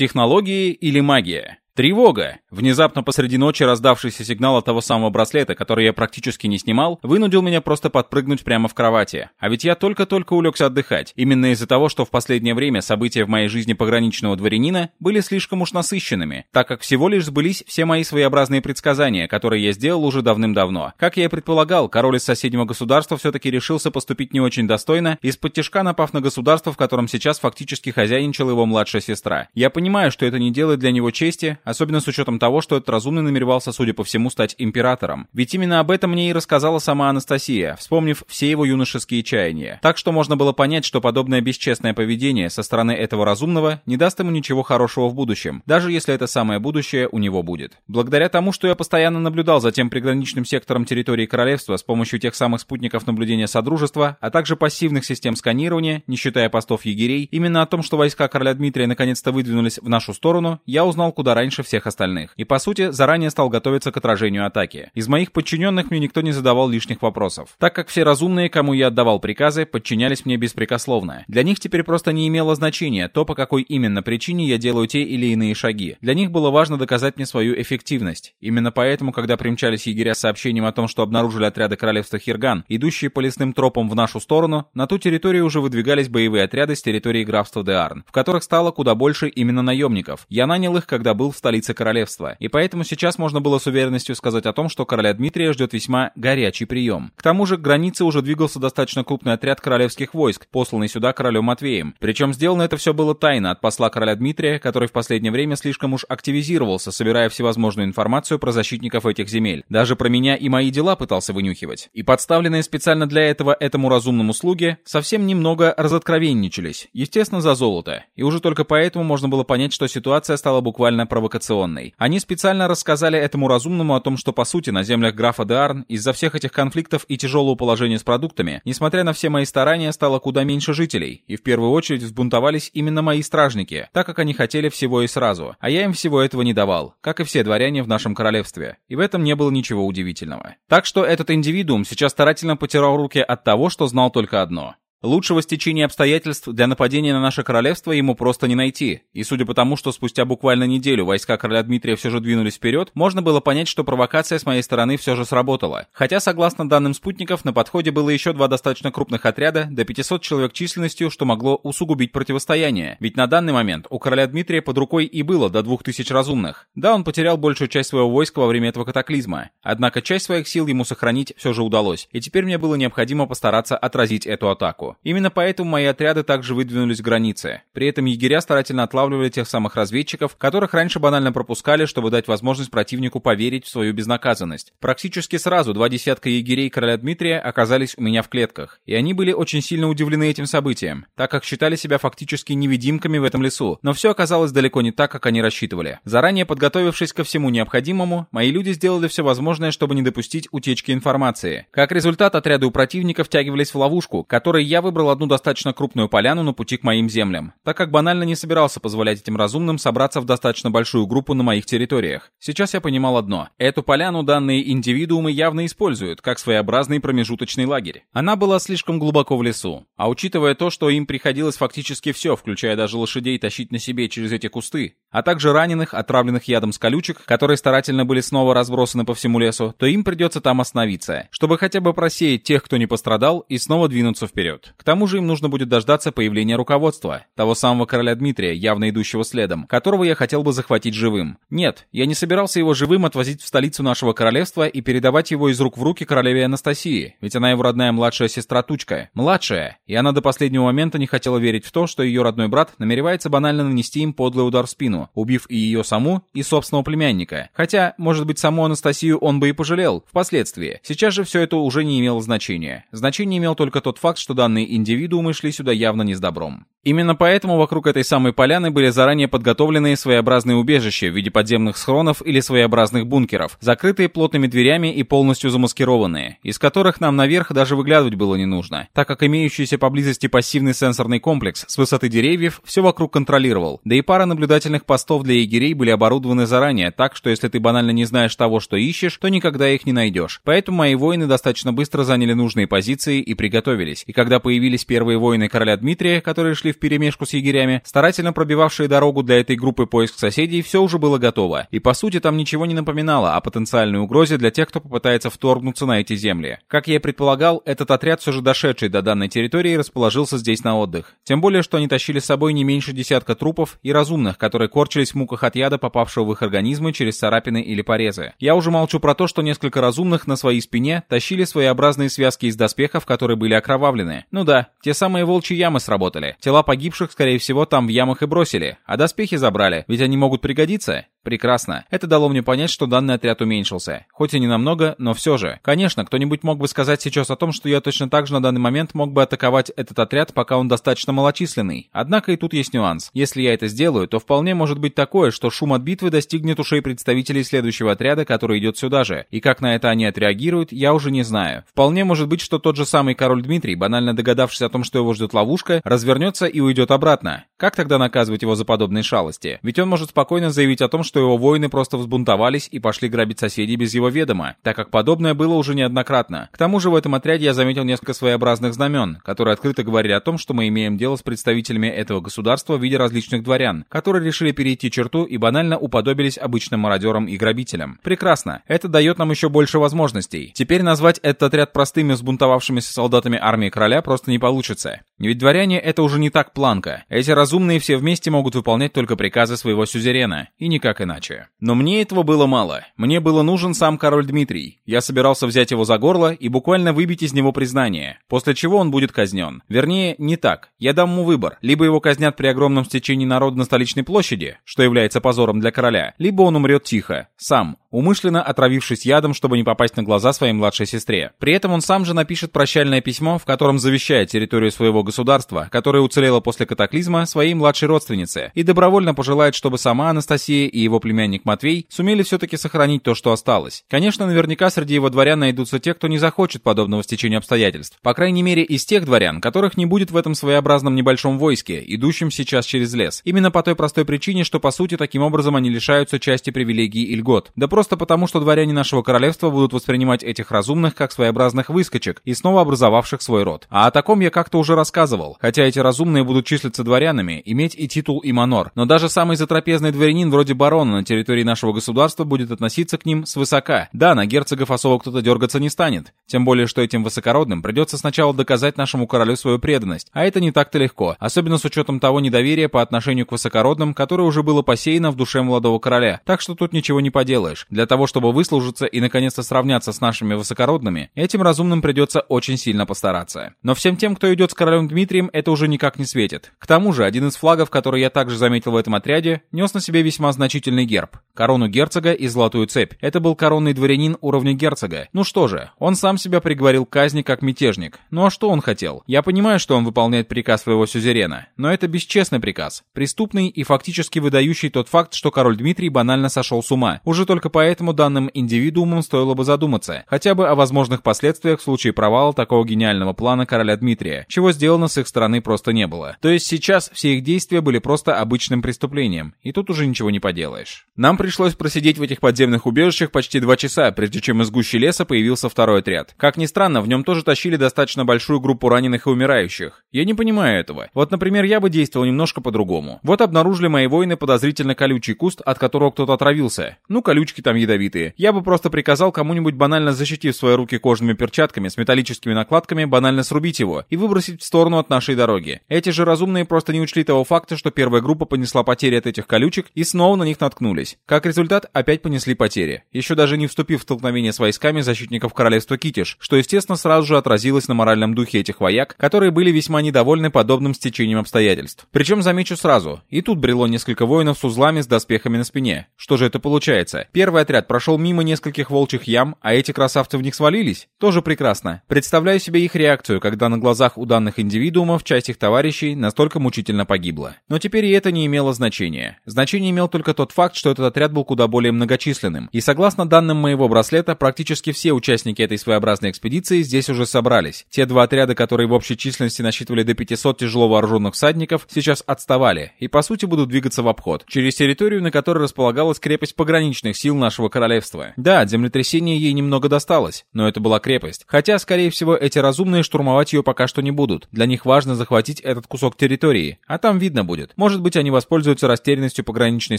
Технологии или магия? Тревога! Внезапно посреди ночи раздавшийся сигнал от того самого браслета, который я практически не снимал, вынудил меня просто подпрыгнуть прямо в кровати. А ведь я только-только улегся отдыхать. Именно из-за того, что в последнее время события в моей жизни пограничного дворянина были слишком уж насыщенными, так как всего лишь сбылись все мои своеобразные предсказания, которые я сделал уже давным-давно. Как я и предполагал, король из соседнего государства все-таки решился поступить не очень достойно, из-под тяжка напав на государство, в котором сейчас фактически хозяйничала его младшая сестра. Я понимаю, что это не делает для него чести, Особенно с учетом того, что этот разумный намеревался, судя по всему, стать императором. Ведь именно об этом мне и рассказала сама Анастасия, вспомнив все его юношеские чаяния. Так что можно было понять, что подобное бесчестное поведение со стороны этого разумного не даст ему ничего хорошего в будущем, даже если это самое будущее у него будет. Благодаря тому, что я постоянно наблюдал за тем приграничным сектором территории королевства с помощью тех самых спутников наблюдения Содружества, а также пассивных систем сканирования, не считая постов егерей, именно о том, что войска короля Дмитрия наконец-то выдвинулись в нашу сторону, я узнал куда раньше, раньше всех остальных. И, по сути, заранее стал готовиться к отражению атаки. Из моих подчиненных мне никто не задавал лишних вопросов. Так как все разумные, кому я отдавал приказы, подчинялись мне беспрекословно. Для них теперь просто не имело значения то, по какой именно причине я делаю те или иные шаги. Для них было важно доказать мне свою эффективность. Именно поэтому, когда примчались егеря с сообщением о том, что обнаружили отряды королевства Хирган, идущие по лесным тропам в нашу сторону, на ту территорию уже выдвигались боевые отряды с территории графства Деарн, в которых стало куда больше именно наемников. Я нанял их, когда был в столицы королевства. И поэтому сейчас можно было с уверенностью сказать о том, что короля Дмитрия ждет весьма горячий прием. К тому же к границе уже двигался достаточно крупный отряд королевских войск, посланный сюда королем Матвеем. Причем сделано это все было тайно от посла короля Дмитрия, который в последнее время слишком уж активизировался, собирая всевозможную информацию про защитников этих земель. Даже про меня и мои дела пытался вынюхивать. И подставленные специально для этого этому разумному слуге совсем немного разоткровенничались. Естественно, за золото. И уже только поэтому можно было понять, что ситуация стала буквально провокационной провокационной. Они специально рассказали этому разумному о том, что по сути на землях графа Дарн из-за всех этих конфликтов и тяжелого положения с продуктами, несмотря на все мои старания, стало куда меньше жителей, и в первую очередь взбунтовались именно мои стражники, так как они хотели всего и сразу, а я им всего этого не давал, как и все дворяне в нашем королевстве, и в этом не было ничего удивительного. Так что этот индивидуум сейчас старательно потирал руки от того, что знал только одно. Лучшего стечения обстоятельств для нападения на наше королевство ему просто не найти. И судя по тому, что спустя буквально неделю войска короля Дмитрия все же двинулись вперед, можно было понять, что провокация с моей стороны все же сработала. Хотя, согласно данным спутников, на подходе было еще два достаточно крупных отряда, до 500 человек численностью, что могло усугубить противостояние. Ведь на данный момент у короля Дмитрия под рукой и было до 2000 разумных. Да, он потерял большую часть своего войска во время этого катаклизма. Однако часть своих сил ему сохранить все же удалось, и теперь мне было необходимо постараться отразить эту атаку. Именно поэтому мои отряды также выдвинулись к границе. При этом егеря старательно отлавливали тех самых разведчиков, которых раньше банально пропускали, чтобы дать возможность противнику поверить в свою безнаказанность. Практически сразу два десятка егерей короля Дмитрия оказались у меня в клетках, и они были очень сильно удивлены этим событием, так как считали себя фактически невидимками в этом лесу, но все оказалось далеко не так, как они рассчитывали. Заранее подготовившись ко всему необходимому, мои люди сделали все возможное, чтобы не допустить утечки информации. Как результат, отряды у противника втягивались в ловушку, которой я выбрал одну достаточно крупную поляну на пути к моим землям, так как банально не собирался позволять этим разумным собраться в достаточно большую группу на моих территориях. Сейчас я понимал одно. Эту поляну данные индивидуумы явно используют, как своеобразный промежуточный лагерь. Она была слишком глубоко в лесу. А учитывая то, что им приходилось фактически все, включая даже лошадей, тащить на себе через эти кусты, а также раненых, отравленных ядом с колючек, которые старательно были снова разбросаны по всему лесу, то им придется там остановиться, чтобы хотя бы просеять тех, кто не пострадал, и снова двинуться вперед. К тому же им нужно будет дождаться появления руководства, того самого короля Дмитрия, явно идущего следом, которого я хотел бы захватить живым. Нет, я не собирался его живым отвозить в столицу нашего королевства и передавать его из рук в руки королеве Анастасии, ведь она его родная младшая сестра Тучка. Младшая, и она до последнего момента не хотела верить в то, что ее родной брат намеревается банально нанести им подлый удар в спину, измену, убив и ее саму, и собственного племянника. Хотя, может быть, саму Анастасию он бы и пожалел впоследствии. Сейчас же все это уже не имело значения. Значение имел только тот факт, что данные индивидуумы шли сюда явно не с добром. Именно поэтому вокруг этой самой поляны были заранее подготовленные своеобразные убежища в виде подземных схронов или своеобразных бункеров, закрытые плотными дверями и полностью замаскированные, из которых нам наверх даже выглядывать было не нужно, так как имеющийся поблизости пассивный сенсорный комплекс с высоты деревьев все вокруг контролировал, да и пара наблюдательных постов для егерей были оборудованы заранее, так что если ты банально не знаешь того, что ищешь, то никогда их не найдешь. Поэтому мои воины достаточно быстро заняли нужные позиции и приготовились, и когда появились первые воины короля Дмитрия, которые шли в перемешку с егерями, старательно пробивавшие дорогу для этой группы поиск соседей, все уже было готово, и по сути там ничего не напоминало о потенциальной угрозе для тех, кто попытается вторгнуться на эти земли. Как я и предполагал, этот отряд, все же дошедший до данной территории, расположился здесь на отдых. Тем более, что они тащили с собой не меньше десятка трупов и разумных, которые корчились в муках от яда, попавшего в их организмы через царапины или порезы. Я уже молчу про то, что несколько разумных на своей спине тащили своеобразные связки из доспехов, которые были окровавлены. Ну да, те самые волчьи ямы сработали. Тела тела погибших, скорее всего, там в ямах и бросили, а доспехи забрали, ведь они могут пригодиться. Прекрасно. Это дало мне понять, что данный отряд уменьшился. Хоть и не намного, но все же. Конечно, кто-нибудь мог бы сказать сейчас о том, что я точно так же на данный момент мог бы атаковать этот отряд, пока он достаточно малочисленный. Однако и тут есть нюанс. Если я это сделаю, то вполне может быть такое, что шум от битвы достигнет ушей представителей следующего отряда, который идет сюда же. И как на это они отреагируют, я уже не знаю. Вполне может быть, что тот же самый король Дмитрий, банально догадавшись о том, что его ждет ловушка, развернется и уйдет обратно. Как тогда наказывать его за подобные шалости? Ведь он может спокойно заявить о том, что что его воины просто взбунтовались и пошли грабить соседей без его ведома, так как подобное было уже неоднократно. К тому же в этом отряде я заметил несколько своеобразных знамен, которые открыто говорили о том, что мы имеем дело с представителями этого государства в виде различных дворян, которые решили перейти черту и банально уподобились обычным мародерам и грабителям. Прекрасно. Это дает нам еще больше возможностей. Теперь назвать этот отряд простыми взбунтовавшимися солдатами армии короля просто не получится. Ведь дворяне это уже не так планка. Эти разумные все вместе могут выполнять только приказы своего сюзерена, и никак иначе. Но мне этого было мало. Мне было нужен сам король Дмитрий. Я собирался взять его за горло и буквально выбить из него признание, после чего он будет казнен. Вернее, не так. Я дам ему выбор. Либо его казнят при огромном стечении народа на столичной площади, что является позором для короля, либо он умрет тихо, сам, умышленно отравившись ядом, чтобы не попасть на глаза своей младшей сестре. При этом он сам же напишет прощальное письмо, в котором завещает территорию своего государства, которое уцелело после катаклизма, своей младшей родственнице, и добровольно пожелает, чтобы сама Анастасия и его племянник Матвей, сумели все-таки сохранить то, что осталось. Конечно, наверняка среди его дворян найдутся те, кто не захочет подобного стечения обстоятельств. По крайней мере, из тех дворян, которых не будет в этом своеобразном небольшом войске, идущем сейчас через лес. Именно по той простой причине, что по сути таким образом они лишаются части привилегий и льгот. Да просто потому, что дворяне нашего королевства будут воспринимать этих разумных как своеобразных выскочек и снова образовавших свой род. А о таком я как-то уже рассказывал. Хотя эти разумные будут числиться дворянами, иметь и титул, и манор. Но даже самый затрапезный дворянин вроде барона обороны на территории нашего государства будет относиться к ним свысока. Да, на герцогов особо кто-то дергаться не станет. Тем более, что этим высокородным придется сначала доказать нашему королю свою преданность. А это не так-то легко. Особенно с учетом того недоверия по отношению к высокородным, которое уже было посеяно в душе молодого короля. Так что тут ничего не поделаешь. Для того, чтобы выслужиться и наконец-то сравняться с нашими высокородными, этим разумным придется очень сильно постараться. Но всем тем, кто идет с королем Дмитрием, это уже никак не светит. К тому же, один из флагов, который я также заметил в этом отряде, нес на себе весьма значительный дополнительный герб – корону герцога и золотую цепь. Это был коронный дворянин уровня герцога. Ну что же, он сам себя приговорил к казни как мятежник. Ну а что он хотел? Я понимаю, что он выполняет приказ своего сюзерена, но это бесчестный приказ, преступный и фактически выдающий тот факт, что король Дмитрий банально сошел с ума. Уже только поэтому данным индивидуумам стоило бы задуматься, хотя бы о возможных последствиях в случае провала такого гениального плана короля Дмитрия, чего сделано с их стороны просто не было. То есть сейчас все их действия были просто обычным преступлением, и тут уже ничего не поделаешь делаешь? Нам пришлось просидеть в этих подземных убежищах почти два часа, прежде чем из гуще леса появился второй отряд. Как ни странно, в нем тоже тащили достаточно большую группу раненых и умирающих. Я не понимаю этого. Вот, например, я бы действовал немножко по-другому. Вот обнаружили мои воины подозрительно колючий куст, от которого кто-то отравился. Ну, колючки там ядовитые. Я бы просто приказал кому-нибудь банально защитив свои руки кожаными перчатками с металлическими накладками, банально срубить его и выбросить в сторону от нашей дороги. Эти же разумные просто не учли того факта, что первая группа понесла потери от этих колючек и снова на них наткнулись. Как результат, опять понесли потери. Еще даже не вступив в столкновение с войсками защитников королевства Китиш, что, естественно, сразу же отразилось на моральном духе этих вояк, которые были весьма недовольны подобным стечением обстоятельств. Причем, замечу сразу, и тут брело несколько воинов с узлами с доспехами на спине. Что же это получается? Первый отряд прошел мимо нескольких волчьих ям, а эти красавцы в них свалились? Тоже прекрасно. Представляю себе их реакцию, когда на глазах у данных индивидуумов часть их товарищей настолько мучительно погибла. Но теперь и это не имело значения. Значение имел только тот тот факт, что этот отряд был куда более многочисленным. И согласно данным моего браслета, практически все участники этой своеобразной экспедиции здесь уже собрались. Те два отряда, которые в общей численности насчитывали до 500 тяжело вооруженных всадников, сейчас отставали и, по сути, будут двигаться в обход, через территорию, на которой располагалась крепость пограничных сил нашего королевства. Да, землетрясение ей немного досталось, но это была крепость. Хотя, скорее всего, эти разумные штурмовать ее пока что не будут. Для них важно захватить этот кусок территории, а там видно будет. Может быть, они воспользуются растерянностью пограничной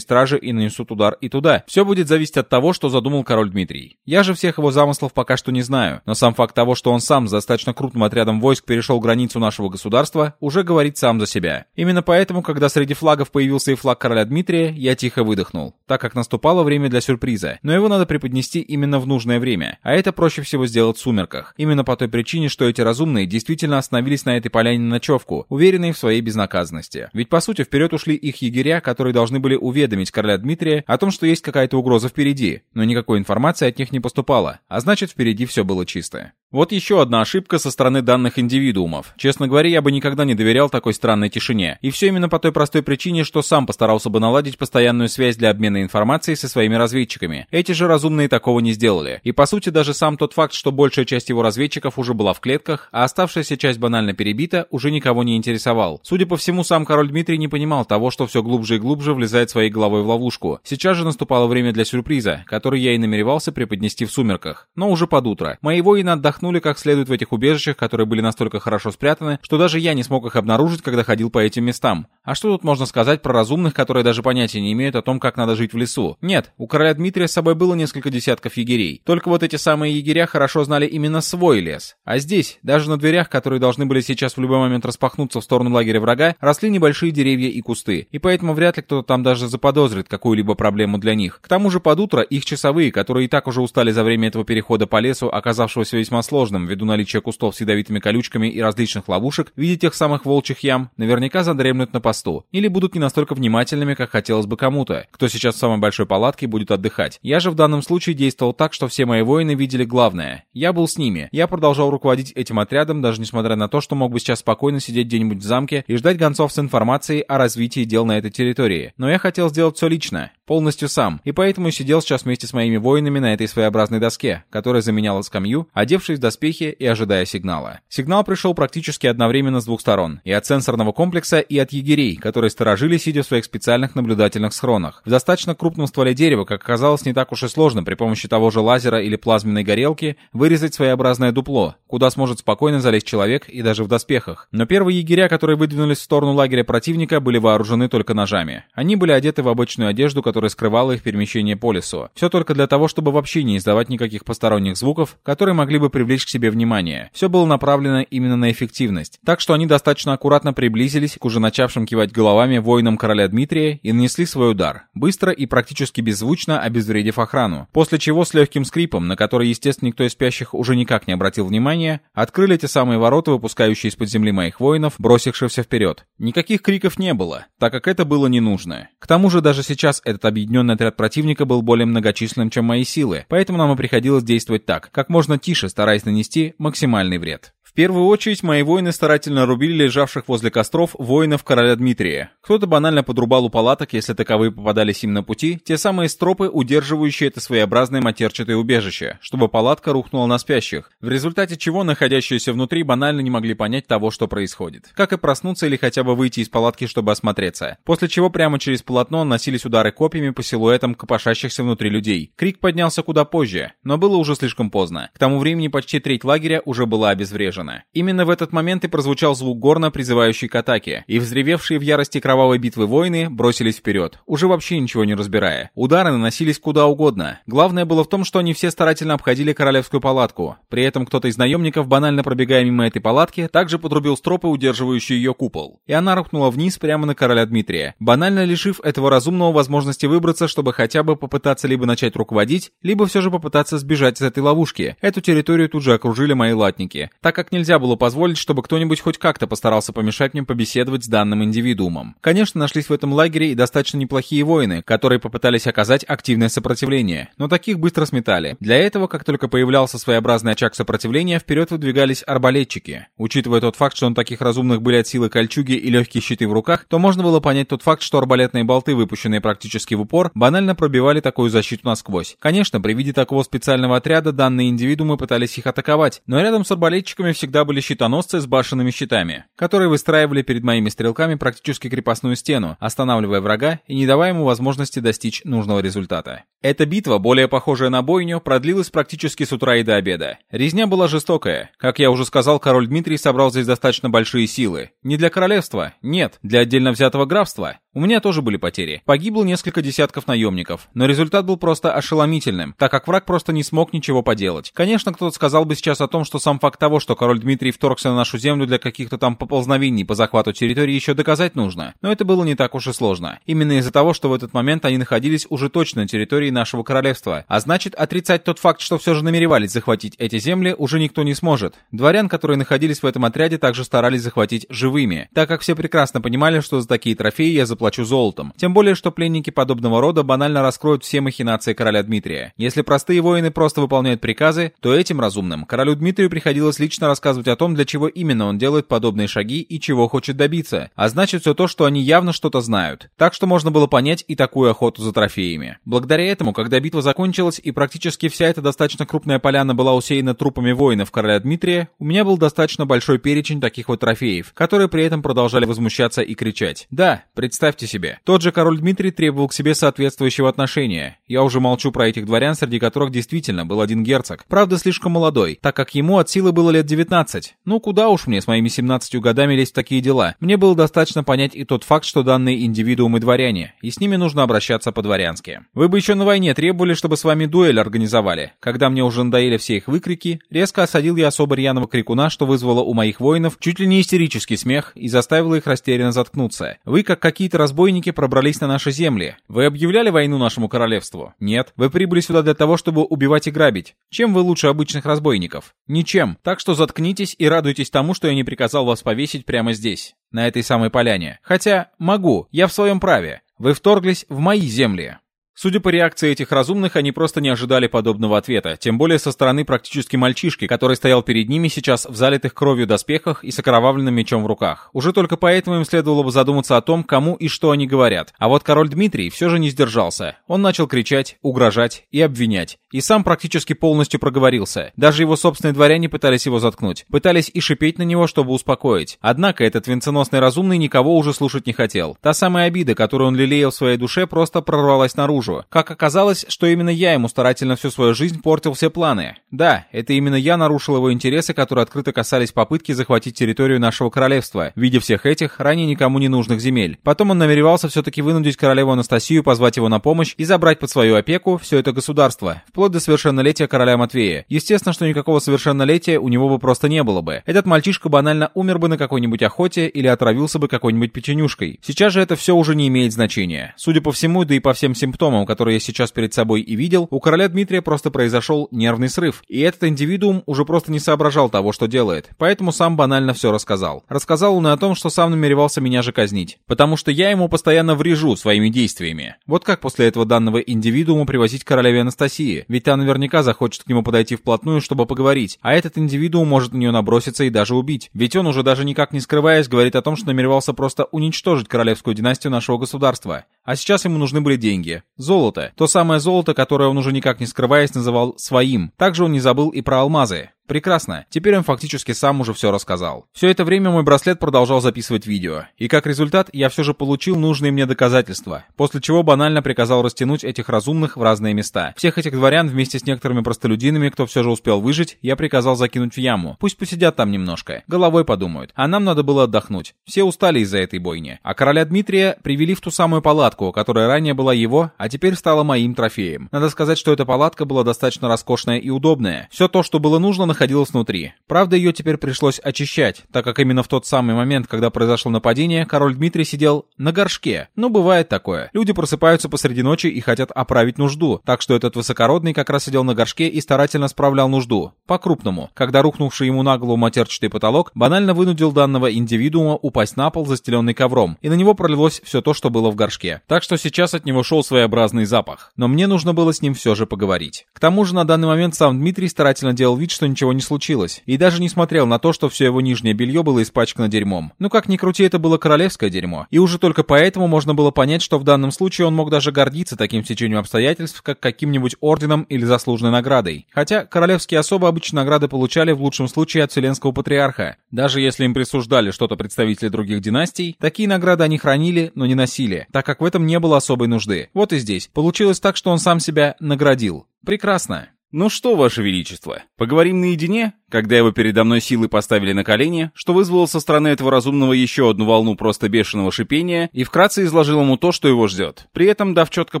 стражи и нанесут удар и туда. Все будет зависеть от того, что задумал король Дмитрий. Я же всех его замыслов пока что не знаю, но сам факт того, что он сам с достаточно крупным отрядом войск перешел границу нашего государства, уже говорит сам за себя. Именно поэтому, когда среди флагов появился и флаг короля Дмитрия, я тихо выдохнул, так как наступало время для сюрприза, но его надо преподнести именно в нужное время, а это проще всего сделать в сумерках. Именно по той причине, что эти разумные действительно остановились на этой поляне ночевку, уверенные в своей безнаказанности. Ведь по сути вперед ушли их егеря, которые должны были уведомить короля сказали о Дмитрии о том, что есть какая-то угроза впереди, но никакой информации от них не поступало, а значит впереди все было чистое. Вот еще одна ошибка со стороны данных индивидуумов. Честно говоря, я бы никогда не доверял такой странной тишине. И все именно по той простой причине, что сам постарался бы наладить постоянную связь для обмена информацией со своими разведчиками. Эти же разумные такого не сделали. И по сути, даже сам тот факт, что большая часть его разведчиков уже была в клетках, а оставшаяся часть банально перебита, уже никого не интересовал. Судя по всему, сам король Дмитрий не понимал того, что все глубже и глубже влезает своей головой в ловушку. Сейчас же наступало время для сюрприза, который я и намеревался преподнести в сумерках. Но уже под утро. Моего и отдохнуть вздохнули, как следует в этих убежищах, которые были настолько хорошо спрятаны, что даже я не смог их обнаружить, когда ходил по этим местам. А что тут можно сказать про разумных, которые даже понятия не имеют о том, как надо жить в лесу? Нет, у короля Дмитрия с собой было несколько десятков егерей. Только вот эти самые егеря хорошо знали именно свой лес. А здесь, даже на дверях, которые должны были сейчас в любой момент распахнуться в сторону лагеря врага, росли небольшие деревья и кусты. И поэтому вряд ли кто-то там даже заподозрит какую-либо проблему для них. К тому же под утро их часовые, которые и так уже устали за время этого перехода по лесу, оказавшегося весьма сложным, ввиду наличия кустов с ядовитыми колючками и различных ловушек в виде тех самых волчьих ям, наверняка задремнут на посту или будут не настолько внимательными, как хотелось бы кому-то, кто сейчас в самой большой палатке будет отдыхать. Я же в данном случае действовал так, что все мои воины видели главное. Я был с ними. Я продолжал руководить этим отрядом, даже несмотря на то, что мог бы сейчас спокойно сидеть где-нибудь в замке и ждать гонцов с информацией о развитии дел на этой территории. Но я хотел сделать все лично полностью сам, и поэтому сидел сейчас вместе с моими воинами на этой своеобразной доске, которая заменяла скамью, одевшись в доспехи и ожидая сигнала. Сигнал пришел практически одновременно с двух сторон, и от сенсорного комплекса, и от егерей, которые сторожили, сидя в своих специальных наблюдательных схронах. В достаточно крупном стволе дерева, как оказалось, не так уж и сложно при помощи того же лазера или плазменной горелки вырезать своеобразное дупло, куда сможет спокойно залезть человек и даже в доспехах. Но первые егеря, которые выдвинулись в сторону лагеря противника, были вооружены только ножами. Они были одеты в обычную одежду, которая который скрывал их перемещение по лесу. Все только для того, чтобы вообще не издавать никаких посторонних звуков, которые могли бы привлечь к себе внимание. Все было направлено именно на эффективность. Так что они достаточно аккуратно приблизились к уже начавшим кивать головами воинам короля Дмитрия и нанесли свой удар, быстро и практически беззвучно обезвредив охрану. После чего с легким скрипом, на который, естественно, никто из спящих уже никак не обратил внимания, открыли те самые ворота, выпускающие из-под земли моих воинов, бросившихся вперед. Никаких криков не было, так как это было не нужно. К тому же даже сейчас этот этот объединенный отряд противника был более многочисленным, чем мои силы, поэтому нам и приходилось действовать так, как можно тише, стараясь нанести максимальный вред. В первую очередь мои воины старательно рубили лежавших возле костров воинов короля Дмитрия. Кто-то банально подрубал у палаток, если таковые попадались им на пути, те самые стропы, удерживающие это своеобразное матерчатое убежище, чтобы палатка рухнула на спящих, в результате чего находящиеся внутри банально не могли понять того, что происходит. Как и проснуться или хотя бы выйти из палатки, чтобы осмотреться. После чего прямо через полотно носились удары копьями по силуэтам копошащихся внутри людей. Крик поднялся куда позже, но было уже слишком поздно. К тому времени почти треть лагеря уже была обезврежена повержены. Именно в этот момент и прозвучал звук горна, призывающий к атаке, и взревевшие в ярости кровавой битвы воины бросились вперед, уже вообще ничего не разбирая. Удары наносились куда угодно. Главное было в том, что они все старательно обходили королевскую палатку. При этом кто-то из наемников, банально пробегая мимо этой палатки, также подрубил стропы, удерживающие ее купол. И она рухнула вниз прямо на короля Дмитрия, банально лишив этого разумного возможности выбраться, чтобы хотя бы попытаться либо начать руководить, либо все же попытаться сбежать из этой ловушки. Эту территорию тут же окружили мои латники, так как нельзя было позволить, чтобы кто-нибудь хоть как-то постарался помешать мне побеседовать с данным индивидуумом. Конечно, нашлись в этом лагере и достаточно неплохие воины, которые попытались оказать активное сопротивление, но таких быстро сметали. Для этого, как только появлялся своеобразный очаг сопротивления, вперед выдвигались арбалетчики. Учитывая тот факт, что у таких разумных были от силы кольчуги и легкие щиты в руках, то можно было понять тот факт, что арбалетные болты, выпущенные практически в упор, банально пробивали такую защиту насквозь. Конечно, при виде такого специального отряда данные индивидуумы пытались их атаковать, но рядом с арбалетчиками все всегда были щитоносцы с башенными щитами, которые выстраивали перед моими стрелками практически крепостную стену, останавливая врага и не давая ему возможности достичь нужного результата. Эта битва, более похожая на бойню, продлилась практически с утра и до обеда. Резня была жестокая. Как я уже сказал, король Дмитрий собрал здесь достаточно большие силы. Не для королевства, нет, для отдельно взятого графства. У меня тоже были потери. Погибло несколько десятков наемников, но результат был просто ошеломительным, так как враг просто не смог ничего поделать. Конечно, кто-то сказал бы сейчас о том, что сам факт того, что король Дмитрий вторгся на нашу землю для каких-то там поползновений по захвату территории еще доказать нужно, но это было не так уж и сложно. Именно из-за того, что в этот момент они находились уже точно на территории нашего королевства, а значит отрицать тот факт, что все же намеревались захватить эти земли, уже никто не сможет. Дворян, которые находились в этом отряде, также старались захватить живыми, так как все прекрасно понимали, что за такие трофеи я заплатил плачу золотом. Тем более, что пленники подобного рода банально раскроют все махинации короля Дмитрия. Если простые воины просто выполняют приказы, то этим разумным королю Дмитрию приходилось лично рассказывать о том, для чего именно он делает подобные шаги и чего хочет добиться, а значит все то, что они явно что-то знают. Так что можно было понять и такую охоту за трофеями. Благодаря этому, когда битва закончилась и практически вся эта достаточно крупная поляна была усеяна трупами воинов короля Дмитрия, у меня был достаточно большой перечень таких вот трофеев, которые при этом продолжали возмущаться и кричать. Да, представь представьте себе. Тот же король Дмитрий требовал к себе соответствующего отношения. Я уже молчу про этих дворян, среди которых действительно был один герцог. Правда, слишком молодой, так как ему от силы было лет 19. Ну куда уж мне с моими 17 годами лезть в такие дела. Мне было достаточно понять и тот факт, что данные индивидуумы дворяне, и с ними нужно обращаться по-дворянски. Вы бы еще на войне требовали, чтобы с вами дуэль организовали. Когда мне уже надоели все их выкрики, резко осадил я особо рьяного крикуна, что вызвало у моих воинов чуть ли не истерический смех и заставило их растерянно заткнуться. Вы, как какие-то разбойники пробрались на наши земли. Вы объявляли войну нашему королевству? Нет. Вы прибыли сюда для того, чтобы убивать и грабить. Чем вы лучше обычных разбойников? Ничем. Так что заткнитесь и радуйтесь тому, что я не приказал вас повесить прямо здесь, на этой самой поляне. Хотя могу, я в своем праве. Вы вторглись в мои земли. Судя по реакции этих разумных, они просто не ожидали подобного ответа, тем более со стороны практически мальчишки, который стоял перед ними сейчас в залитых кровью доспехах и с окровавленным мечом в руках. Уже только поэтому им следовало бы задуматься о том, кому и что они говорят. А вот король Дмитрий все же не сдержался. Он начал кричать, угрожать и обвинять. И сам практически полностью проговорился. Даже его собственные дворяне пытались его заткнуть. Пытались и шипеть на него, чтобы успокоить. Однако этот венценосный разумный никого уже слушать не хотел. Та самая обида, которую он лелеял в своей душе, просто прорвалась наружу наружу. Как оказалось, что именно я ему старательно всю свою жизнь портил все планы. Да, это именно я нарушил его интересы, которые открыто касались попытки захватить территорию нашего королевства, видя всех этих, ранее никому не нужных земель. Потом он намеревался все-таки вынудить королеву Анастасию позвать его на помощь и забрать под свою опеку все это государство, вплоть до совершеннолетия короля Матвея. Естественно, что никакого совершеннолетия у него бы просто не было бы. Этот мальчишка банально умер бы на какой-нибудь охоте или отравился бы какой-нибудь печенюшкой. Сейчас же это все уже не имеет значения. Судя по всему, да и по всем симптомам, симптомам, который я сейчас перед собой и видел, у короля Дмитрия просто произошел нервный срыв, и этот индивидуум уже просто не соображал того, что делает, поэтому сам банально все рассказал. Рассказал он и о том, что сам намеревался меня же казнить, потому что я ему постоянно врежу своими действиями. Вот как после этого данного индивидуума привозить королеве Анастасии, ведь та наверняка захочет к нему подойти вплотную, чтобы поговорить, а этот индивидуум может на нее наброситься и даже убить, ведь он уже даже никак не скрываясь говорит о том, что намеревался просто уничтожить королевскую династию нашего государства. А сейчас ему нужны были деньги золото, то самое золото, которое он уже никак не скрываясь называл своим. Также он не забыл и про алмазы. Прекрасно. Теперь он фактически сам уже все рассказал. Все это время мой браслет продолжал записывать видео. И как результат, я все же получил нужные мне доказательства. После чего банально приказал растянуть этих разумных в разные места. Всех этих дворян вместе с некоторыми простолюдинами, кто все же успел выжить, я приказал закинуть в яму. Пусть посидят там немножко. Головой подумают. А нам надо было отдохнуть. Все устали из-за этой бойни. А короля Дмитрия привели в ту самую палатку, которая ранее была его, а теперь стала моим трофеем. Надо сказать, что эта палатка была достаточно роскошная и удобная. Все то, что было нужно, находилась внутри. Правда, ее теперь пришлось очищать, так как именно в тот самый момент, когда произошло нападение, король Дмитрий сидел на горшке. Но бывает такое. Люди просыпаются посреди ночи и хотят оправить нужду, так что этот высокородный как раз сидел на горшке и старательно справлял нужду. По-крупному. Когда рухнувший ему на голову матерчатый потолок банально вынудил данного индивидуума упасть на пол, застеленный ковром, и на него пролилось все то, что было в горшке. Так что сейчас от него шел своеобразный запах. Но мне нужно было с ним все же поговорить. К тому же на данный момент сам Дмитрий старательно делал вид, что ничего ничего не случилось, и даже не смотрел на то, что все его нижнее белье было испачкано дерьмом. Ну как ни крути, это было королевское дерьмо, и уже только поэтому можно было понять, что в данном случае он мог даже гордиться таким течением обстоятельств, как каким-нибудь орденом или заслуженной наградой. Хотя королевские особо обычно награды получали в лучшем случае от Вселенского Патриарха. Даже если им присуждали что-то представители других династий, такие награды они хранили, но не носили, так как в этом не было особой нужды. Вот и здесь. Получилось так, что он сам себя наградил. Прекрасно. «Ну что, Ваше Величество, поговорим наедине?» Когда его передо мной силы поставили на колени, что вызвало со стороны этого разумного еще одну волну просто бешеного шипения, и вкратце изложил ему то, что его ждет. При этом дав четко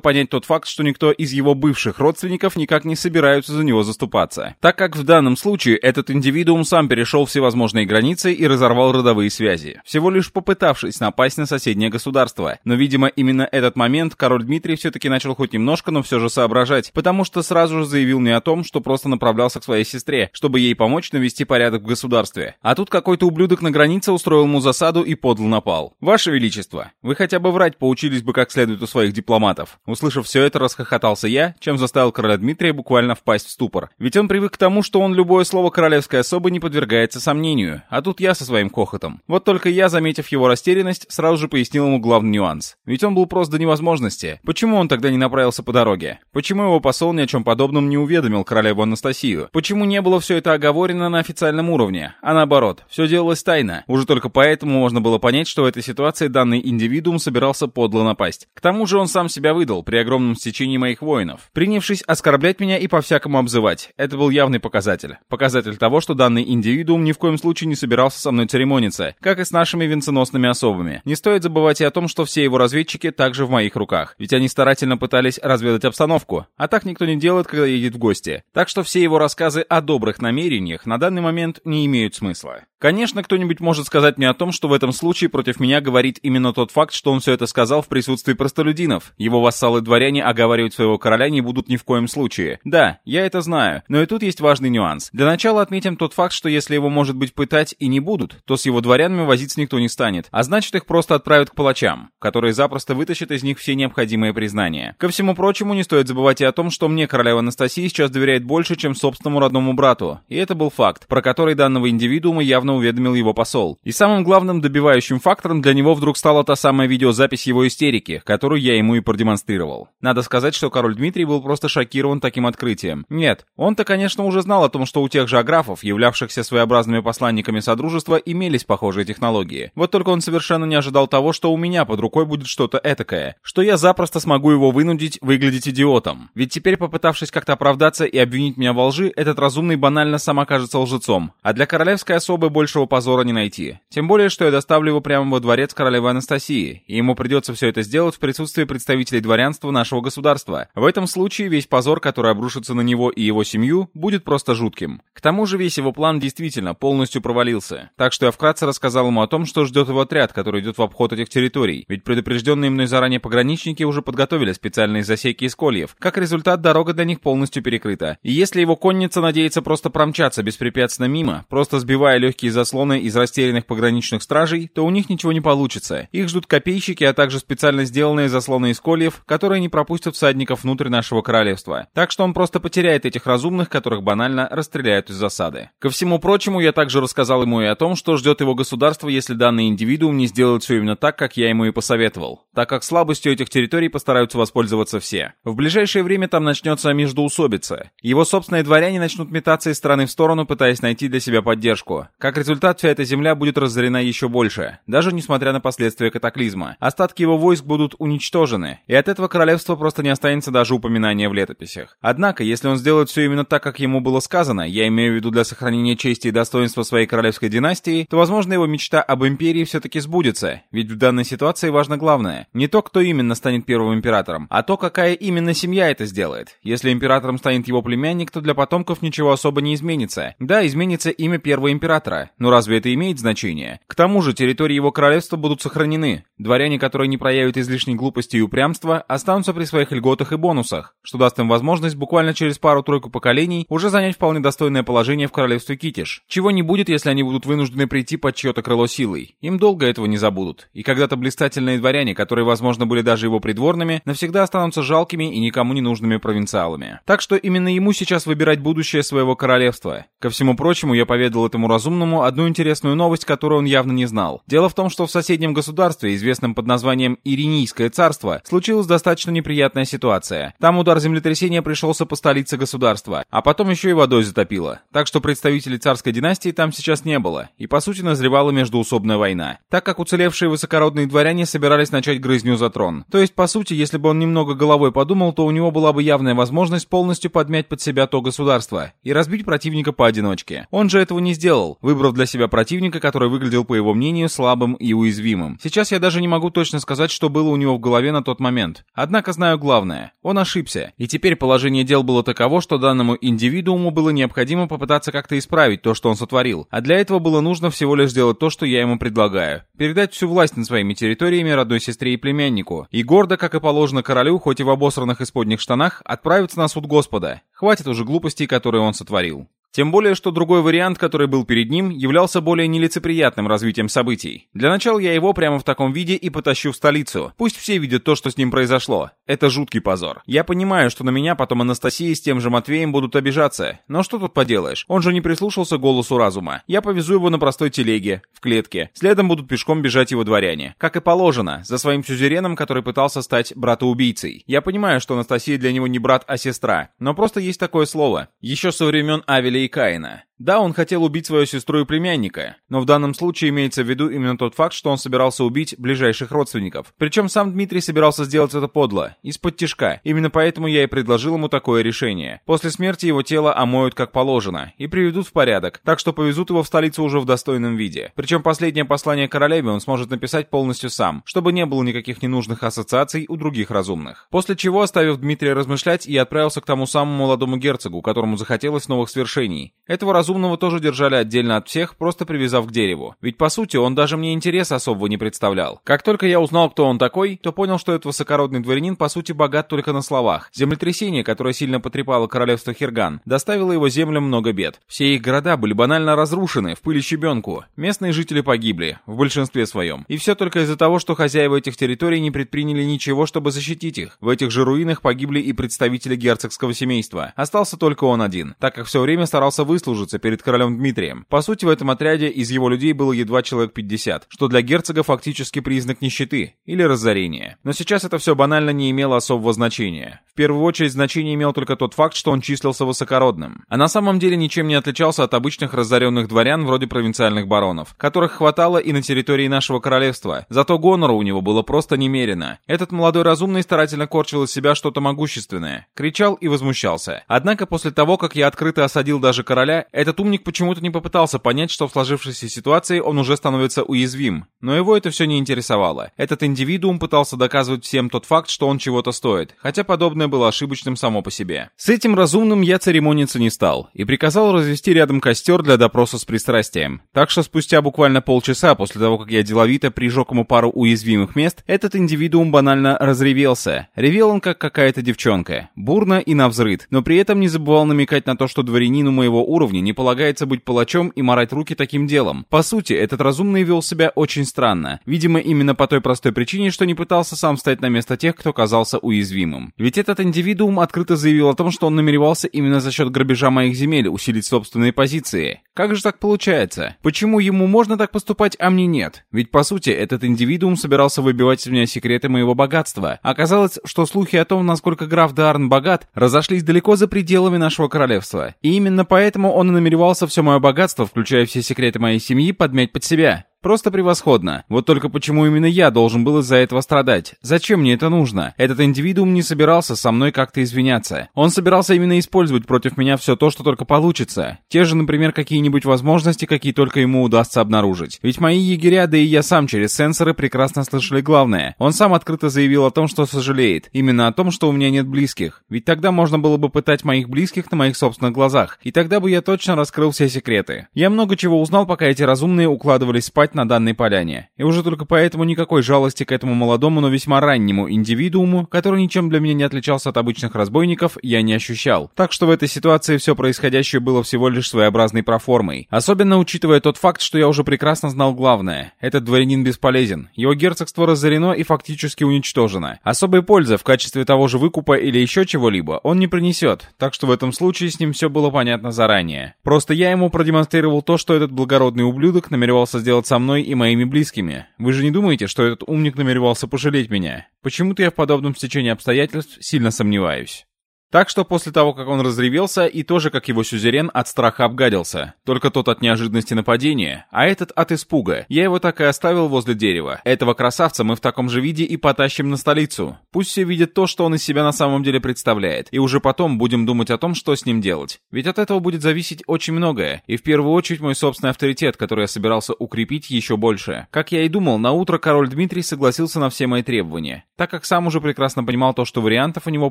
понять тот факт, что никто из его бывших родственников никак не собираются за него заступаться. Так как в данном случае этот индивидуум сам перешел всевозможные границы и разорвал родовые связи, всего лишь попытавшись напасть на соседнее государство. Но, видимо, именно этот момент король Дмитрий все-таки начал хоть немножко, но все же соображать, потому что сразу же заявил мне о том, что просто направлялся к своей сестре, чтобы ей помочь помочь навести порядок в государстве. А тут какой-то ублюдок на границе устроил ему засаду и подл напал. Ваше Величество, вы хотя бы врать поучились бы как следует у своих дипломатов. Услышав все это, расхохотался я, чем заставил короля Дмитрия буквально впасть в ступор. Ведь он привык к тому, что он любое слово королевской особы не подвергается сомнению. А тут я со своим кохотом. Вот только я, заметив его растерянность, сразу же пояснил ему главный нюанс. Ведь он был просто до невозможности. Почему он тогда не направился по дороге? Почему его посол ни о чем подобном не уведомил королеву Анастасию? Почему не было все это оговорено на официальном уровне, а наоборот, все делалось тайно. Уже только поэтому можно было понять, что в этой ситуации данный индивидуум собирался подло напасть. К тому же он сам себя выдал при огромном стечении моих воинов, принявшись оскорблять меня и по-всякому обзывать. Это был явный показатель. Показатель того, что данный индивидуум ни в коем случае не собирался со мной церемониться, как и с нашими венценосными особами. Не стоит забывать и о том, что все его разведчики также в моих руках, ведь они старательно пытались разведать обстановку, а так никто не делает, когда едет в гости. Так что все его рассказы о добрых намерениях рынках на данный момент не имеют смысла. Конечно, кто-нибудь может сказать мне о том, что в этом случае против меня говорит именно тот факт, что он все это сказал в присутствии простолюдинов. Его вассалы-дворяне оговаривать своего короля не будут ни в коем случае. Да, я это знаю, но и тут есть важный нюанс. Для начала отметим тот факт, что если его, может быть, пытать и не будут, то с его дворянами возиться никто не станет, а значит их просто отправят к палачам, которые запросто вытащат из них все необходимые признания. Ко всему прочему, не стоит забывать и о том, что мне королева Анастасия сейчас доверяет больше, чем собственному родному брату, и это был факт, про который данного индивидуума явно уведомил его посол. И самым главным добивающим фактором для него вдруг стала та самая видеозапись его истерики, которую я ему и продемонстрировал. Надо сказать, что король Дмитрий был просто шокирован таким открытием. Нет, он-то, конечно, уже знал о том, что у тех же аграфов, являвшихся своеобразными посланниками Содружества, имелись похожие технологии. Вот только он совершенно не ожидал того, что у меня под рукой будет что-то этакое, что я запросто смогу его вынудить выглядеть идиотом. Ведь теперь, попытавшись как-то оправдаться и обвинить меня во лжи, этот разумный банально самокат окажется лжецом, а для королевской особы большего позора не найти. Тем более, что я доставлю его прямо во дворец королевы Анастасии, и ему придется все это сделать в присутствии представителей дворянства нашего государства. В этом случае весь позор, который обрушится на него и его семью, будет просто жутким. К тому же весь его план действительно полностью провалился. Так что я вкратце рассказал ему о том, что ждет его отряд, который идет в обход этих территорий, ведь предупрежденные мной заранее пограничники уже подготовили специальные засеки из кольев. Как результат, дорога для них полностью перекрыта. И если его конница надеется просто промчаться движется беспрепятственно мимо, просто сбивая легкие заслоны из растерянных пограничных стражей, то у них ничего не получится. Их ждут копейщики, а также специально сделанные заслоны из кольев, которые не пропустят всадников внутрь нашего королевства. Так что он просто потеряет этих разумных, которых банально расстреляют из засады. Ко всему прочему, я также рассказал ему и о том, что ждет его государство, если данный индивидуум не сделает все именно так, как я ему и посоветовал, так как слабостью этих территорий постараются воспользоваться все. В ближайшее время там начнется междуусобица. Его собственные дворяне начнут метаться из стороны в сторону оборону, пытаясь найти для себя поддержку. Как результат, вся эта земля будет разорена еще больше, даже несмотря на последствия катаклизма. Остатки его войск будут уничтожены, и от этого королевства просто не останется даже упоминания в летописях. Однако, если он сделает все именно так, как ему было сказано, я имею в виду для сохранения чести и достоинства своей королевской династии, то, возможно, его мечта об империи все-таки сбудется, ведь в данной ситуации важно главное – не то, кто именно станет первым императором, а то, какая именно семья это сделает. Если императором станет его племянник, то для потомков ничего особо не изменится, императрицы. Да, изменится имя первого императора, но разве это имеет значение? К тому же территории его королевства будут сохранены. Дворяне, которые не проявят излишней глупости и упрямства, останутся при своих льготах и бонусах, что даст им возможность буквально через пару-тройку поколений уже занять вполне достойное положение в королевстве Китиш. Чего не будет, если они будут вынуждены прийти под чье-то крыло силой. Им долго этого не забудут. И когда-то блистательные дворяне, которые, возможно, были даже его придворными, навсегда останутся жалкими и никому не нужными провинциалами. Так что именно ему сейчас выбирать будущее своего королевства. Ко всему прочему, я поведал этому разумному одну интересную новость, которую он явно не знал. Дело в том, что в соседнем государстве, известном под названием Иринийское царство, случилась достаточно неприятная ситуация. Там удар землетрясения пришелся по столице государства, а потом еще и водой затопило. Так что представителей царской династии там сейчас не было, и по сути назревала междуусобная война, так как уцелевшие высокородные дворяне собирались начать грызню за трон. То есть, по сути, если бы он немного головой подумал, то у него была бы явная возможность полностью подмять под себя то государство и разбить противника по поодиночке. Он же этого не сделал, выбрав для себя противника, который выглядел, по его мнению, слабым и уязвимым. Сейчас я даже не могу точно сказать, что было у него в голове на тот момент. Однако знаю главное. Он ошибся. И теперь положение дел было таково, что данному индивидууму было необходимо попытаться как-то исправить то, что он сотворил. А для этого было нужно всего лишь сделать то, что я ему предлагаю. Передать всю власть над своими территориями родной сестре и племяннику. И гордо, как и положено королю, хоть и в обосранных исподних штанах, отправиться на суд Господа. Хватит уже глупостей, которые он сотворил. Тем более, что другой вариант, который был перед ним, являлся более нелицеприятным развитием событий. Для начала я его прямо в таком виде и потащу в столицу. Пусть все видят то, что с ним произошло. Это жуткий позор. Я понимаю, что на меня потом Анастасия с тем же Матвеем будут обижаться. Но что тут поделаешь? Он же не прислушался голосу разума. Я повезу его на простой телеге, в клетке. Следом будут пешком бежать его дворяне. Как и положено, за своим сюзереном, который пытался стать братоубийцей. Я понимаю, что Анастасия для него не брат, а сестра. Но просто есть такое слово. Еще со времен Авеля и Каина. Да, он хотел убить свою сестру и племянника, но в данном случае имеется в виду именно тот факт, что он собирался убить ближайших родственников. Причем сам Дмитрий собирался сделать это подло, из-под тяжка. Именно поэтому я и предложил ему такое решение. После смерти его тело омоют как положено и приведут в порядок, так что повезут его в столицу уже в достойном виде. Причем последнее послание королеве он сможет написать полностью сам, чтобы не было никаких ненужных ассоциаций у других разумных. После чего, оставив Дмитрия размышлять, я отправился к тому самому молодому герцогу, которому захотелось новых свершений. Этого разума разумного тоже держали отдельно от всех, просто привязав к дереву. Ведь, по сути, он даже мне интерес особого не представлял. Как только я узнал, кто он такой, то понял, что этот высокородный дворянин, по сути, богат только на словах. Землетрясение, которое сильно потрепало королевство Хирган, доставило его землям много бед. Все их города были банально разрушены, в пыли щебенку. Местные жители погибли, в большинстве своем. И все только из-за того, что хозяева этих территорий не предприняли ничего, чтобы защитить их. В этих же руинах погибли и представители герцогского семейства. Остался только он один, так как все время старался выслужиться, перед королем Дмитрием. По сути, в этом отряде из его людей было едва человек 50, что для герцога фактически признак нищеты или разорения. Но сейчас это все банально не имело особого значения. В первую очередь значение имел только тот факт, что он числился высокородным. А на самом деле ничем не отличался от обычных разоренных дворян вроде провинциальных баронов, которых хватало и на территории нашего королевства. Зато гонора у него было просто немерено. Этот молодой разумный старательно корчил из себя что-то могущественное, кричал и возмущался. Однако после того, как я открыто осадил даже короля, этот умник почему-то не попытался понять, что в сложившейся ситуации он уже становится уязвим. Но его это все не интересовало. Этот индивидуум пытался доказывать всем тот факт, что он чего-то стоит, хотя подобное было ошибочным само по себе. С этим разумным я церемониться не стал и приказал развести рядом костер для допроса с пристрастием. Так что спустя буквально полчаса после того, как я деловито прижег ему пару уязвимых мест, этот индивидуум банально разревелся. Ревел он как какая-то девчонка, бурно и навзрыд, но при этом не забывал намекать на то, что дворянину моего уровня не не полагается быть палачом и морать руки таким делом. По сути, этот разумный вел себя очень странно. Видимо, именно по той простой причине, что не пытался сам встать на место тех, кто казался уязвимым. Ведь этот индивидуум открыто заявил о том, что он намеревался именно за счет грабежа моих земель усилить собственные позиции. Как же так получается? Почему ему можно так поступать, а мне нет? Ведь по сути, этот индивидуум собирался выбивать из меня секреты моего богатства. Оказалось, что слухи о том, насколько граф Дарн богат, разошлись далеко за пределами нашего королевства. И именно поэтому он и намеревался все мое богатство, включая все секреты моей семьи, подмять под себя. Просто превосходно. Вот только почему именно я должен был из-за этого страдать? Зачем мне это нужно? Этот индивидуум не собирался со мной как-то извиняться. Он собирался именно использовать против меня все то, что только получится. Те же, например, какие-нибудь возможности, какие только ему удастся обнаружить. Ведь мои егеря, да и я сам через сенсоры прекрасно слышали главное. Он сам открыто заявил о том, что сожалеет. Именно о том, что у меня нет близких. Ведь тогда можно было бы пытать моих близких на моих собственных глазах. И тогда бы я точно раскрыл все секреты. Я много чего узнал, пока эти разумные укладывались спать поступать на данной поляне. И уже только поэтому никакой жалости к этому молодому, но весьма раннему индивидууму, который ничем для меня не отличался от обычных разбойников, я не ощущал. Так что в этой ситуации все происходящее было всего лишь своеобразной проформой. Особенно учитывая тот факт, что я уже прекрасно знал главное. Этот дворянин бесполезен. Его герцогство разорено и фактически уничтожено. Особой пользы в качестве того же выкупа или еще чего-либо он не принесет. Так что в этом случае с ним все было понятно заранее. Просто я ему продемонстрировал то, что этот благородный ублюдок намеревался сделать со мной и моими близкими. Вы же не думаете, что этот умник намеревался пожалеть меня? Почему-то я в подобном стечении обстоятельств сильно сомневаюсь. Так что после того, как он разревелся, и тоже, как его сюзерен, от страха обгадился. Только тот от неожиданности нападения, а этот от испуга. Я его так и оставил возле дерева. Этого красавца мы в таком же виде и потащим на столицу. Пусть все видят то, что он из себя на самом деле представляет. И уже потом будем думать о том, что с ним делать. Ведь от этого будет зависеть очень многое. И в первую очередь мой собственный авторитет, который я собирался укрепить еще больше. Как я и думал, на утро король Дмитрий согласился на все мои требования. Так как сам уже прекрасно понимал то, что вариантов у него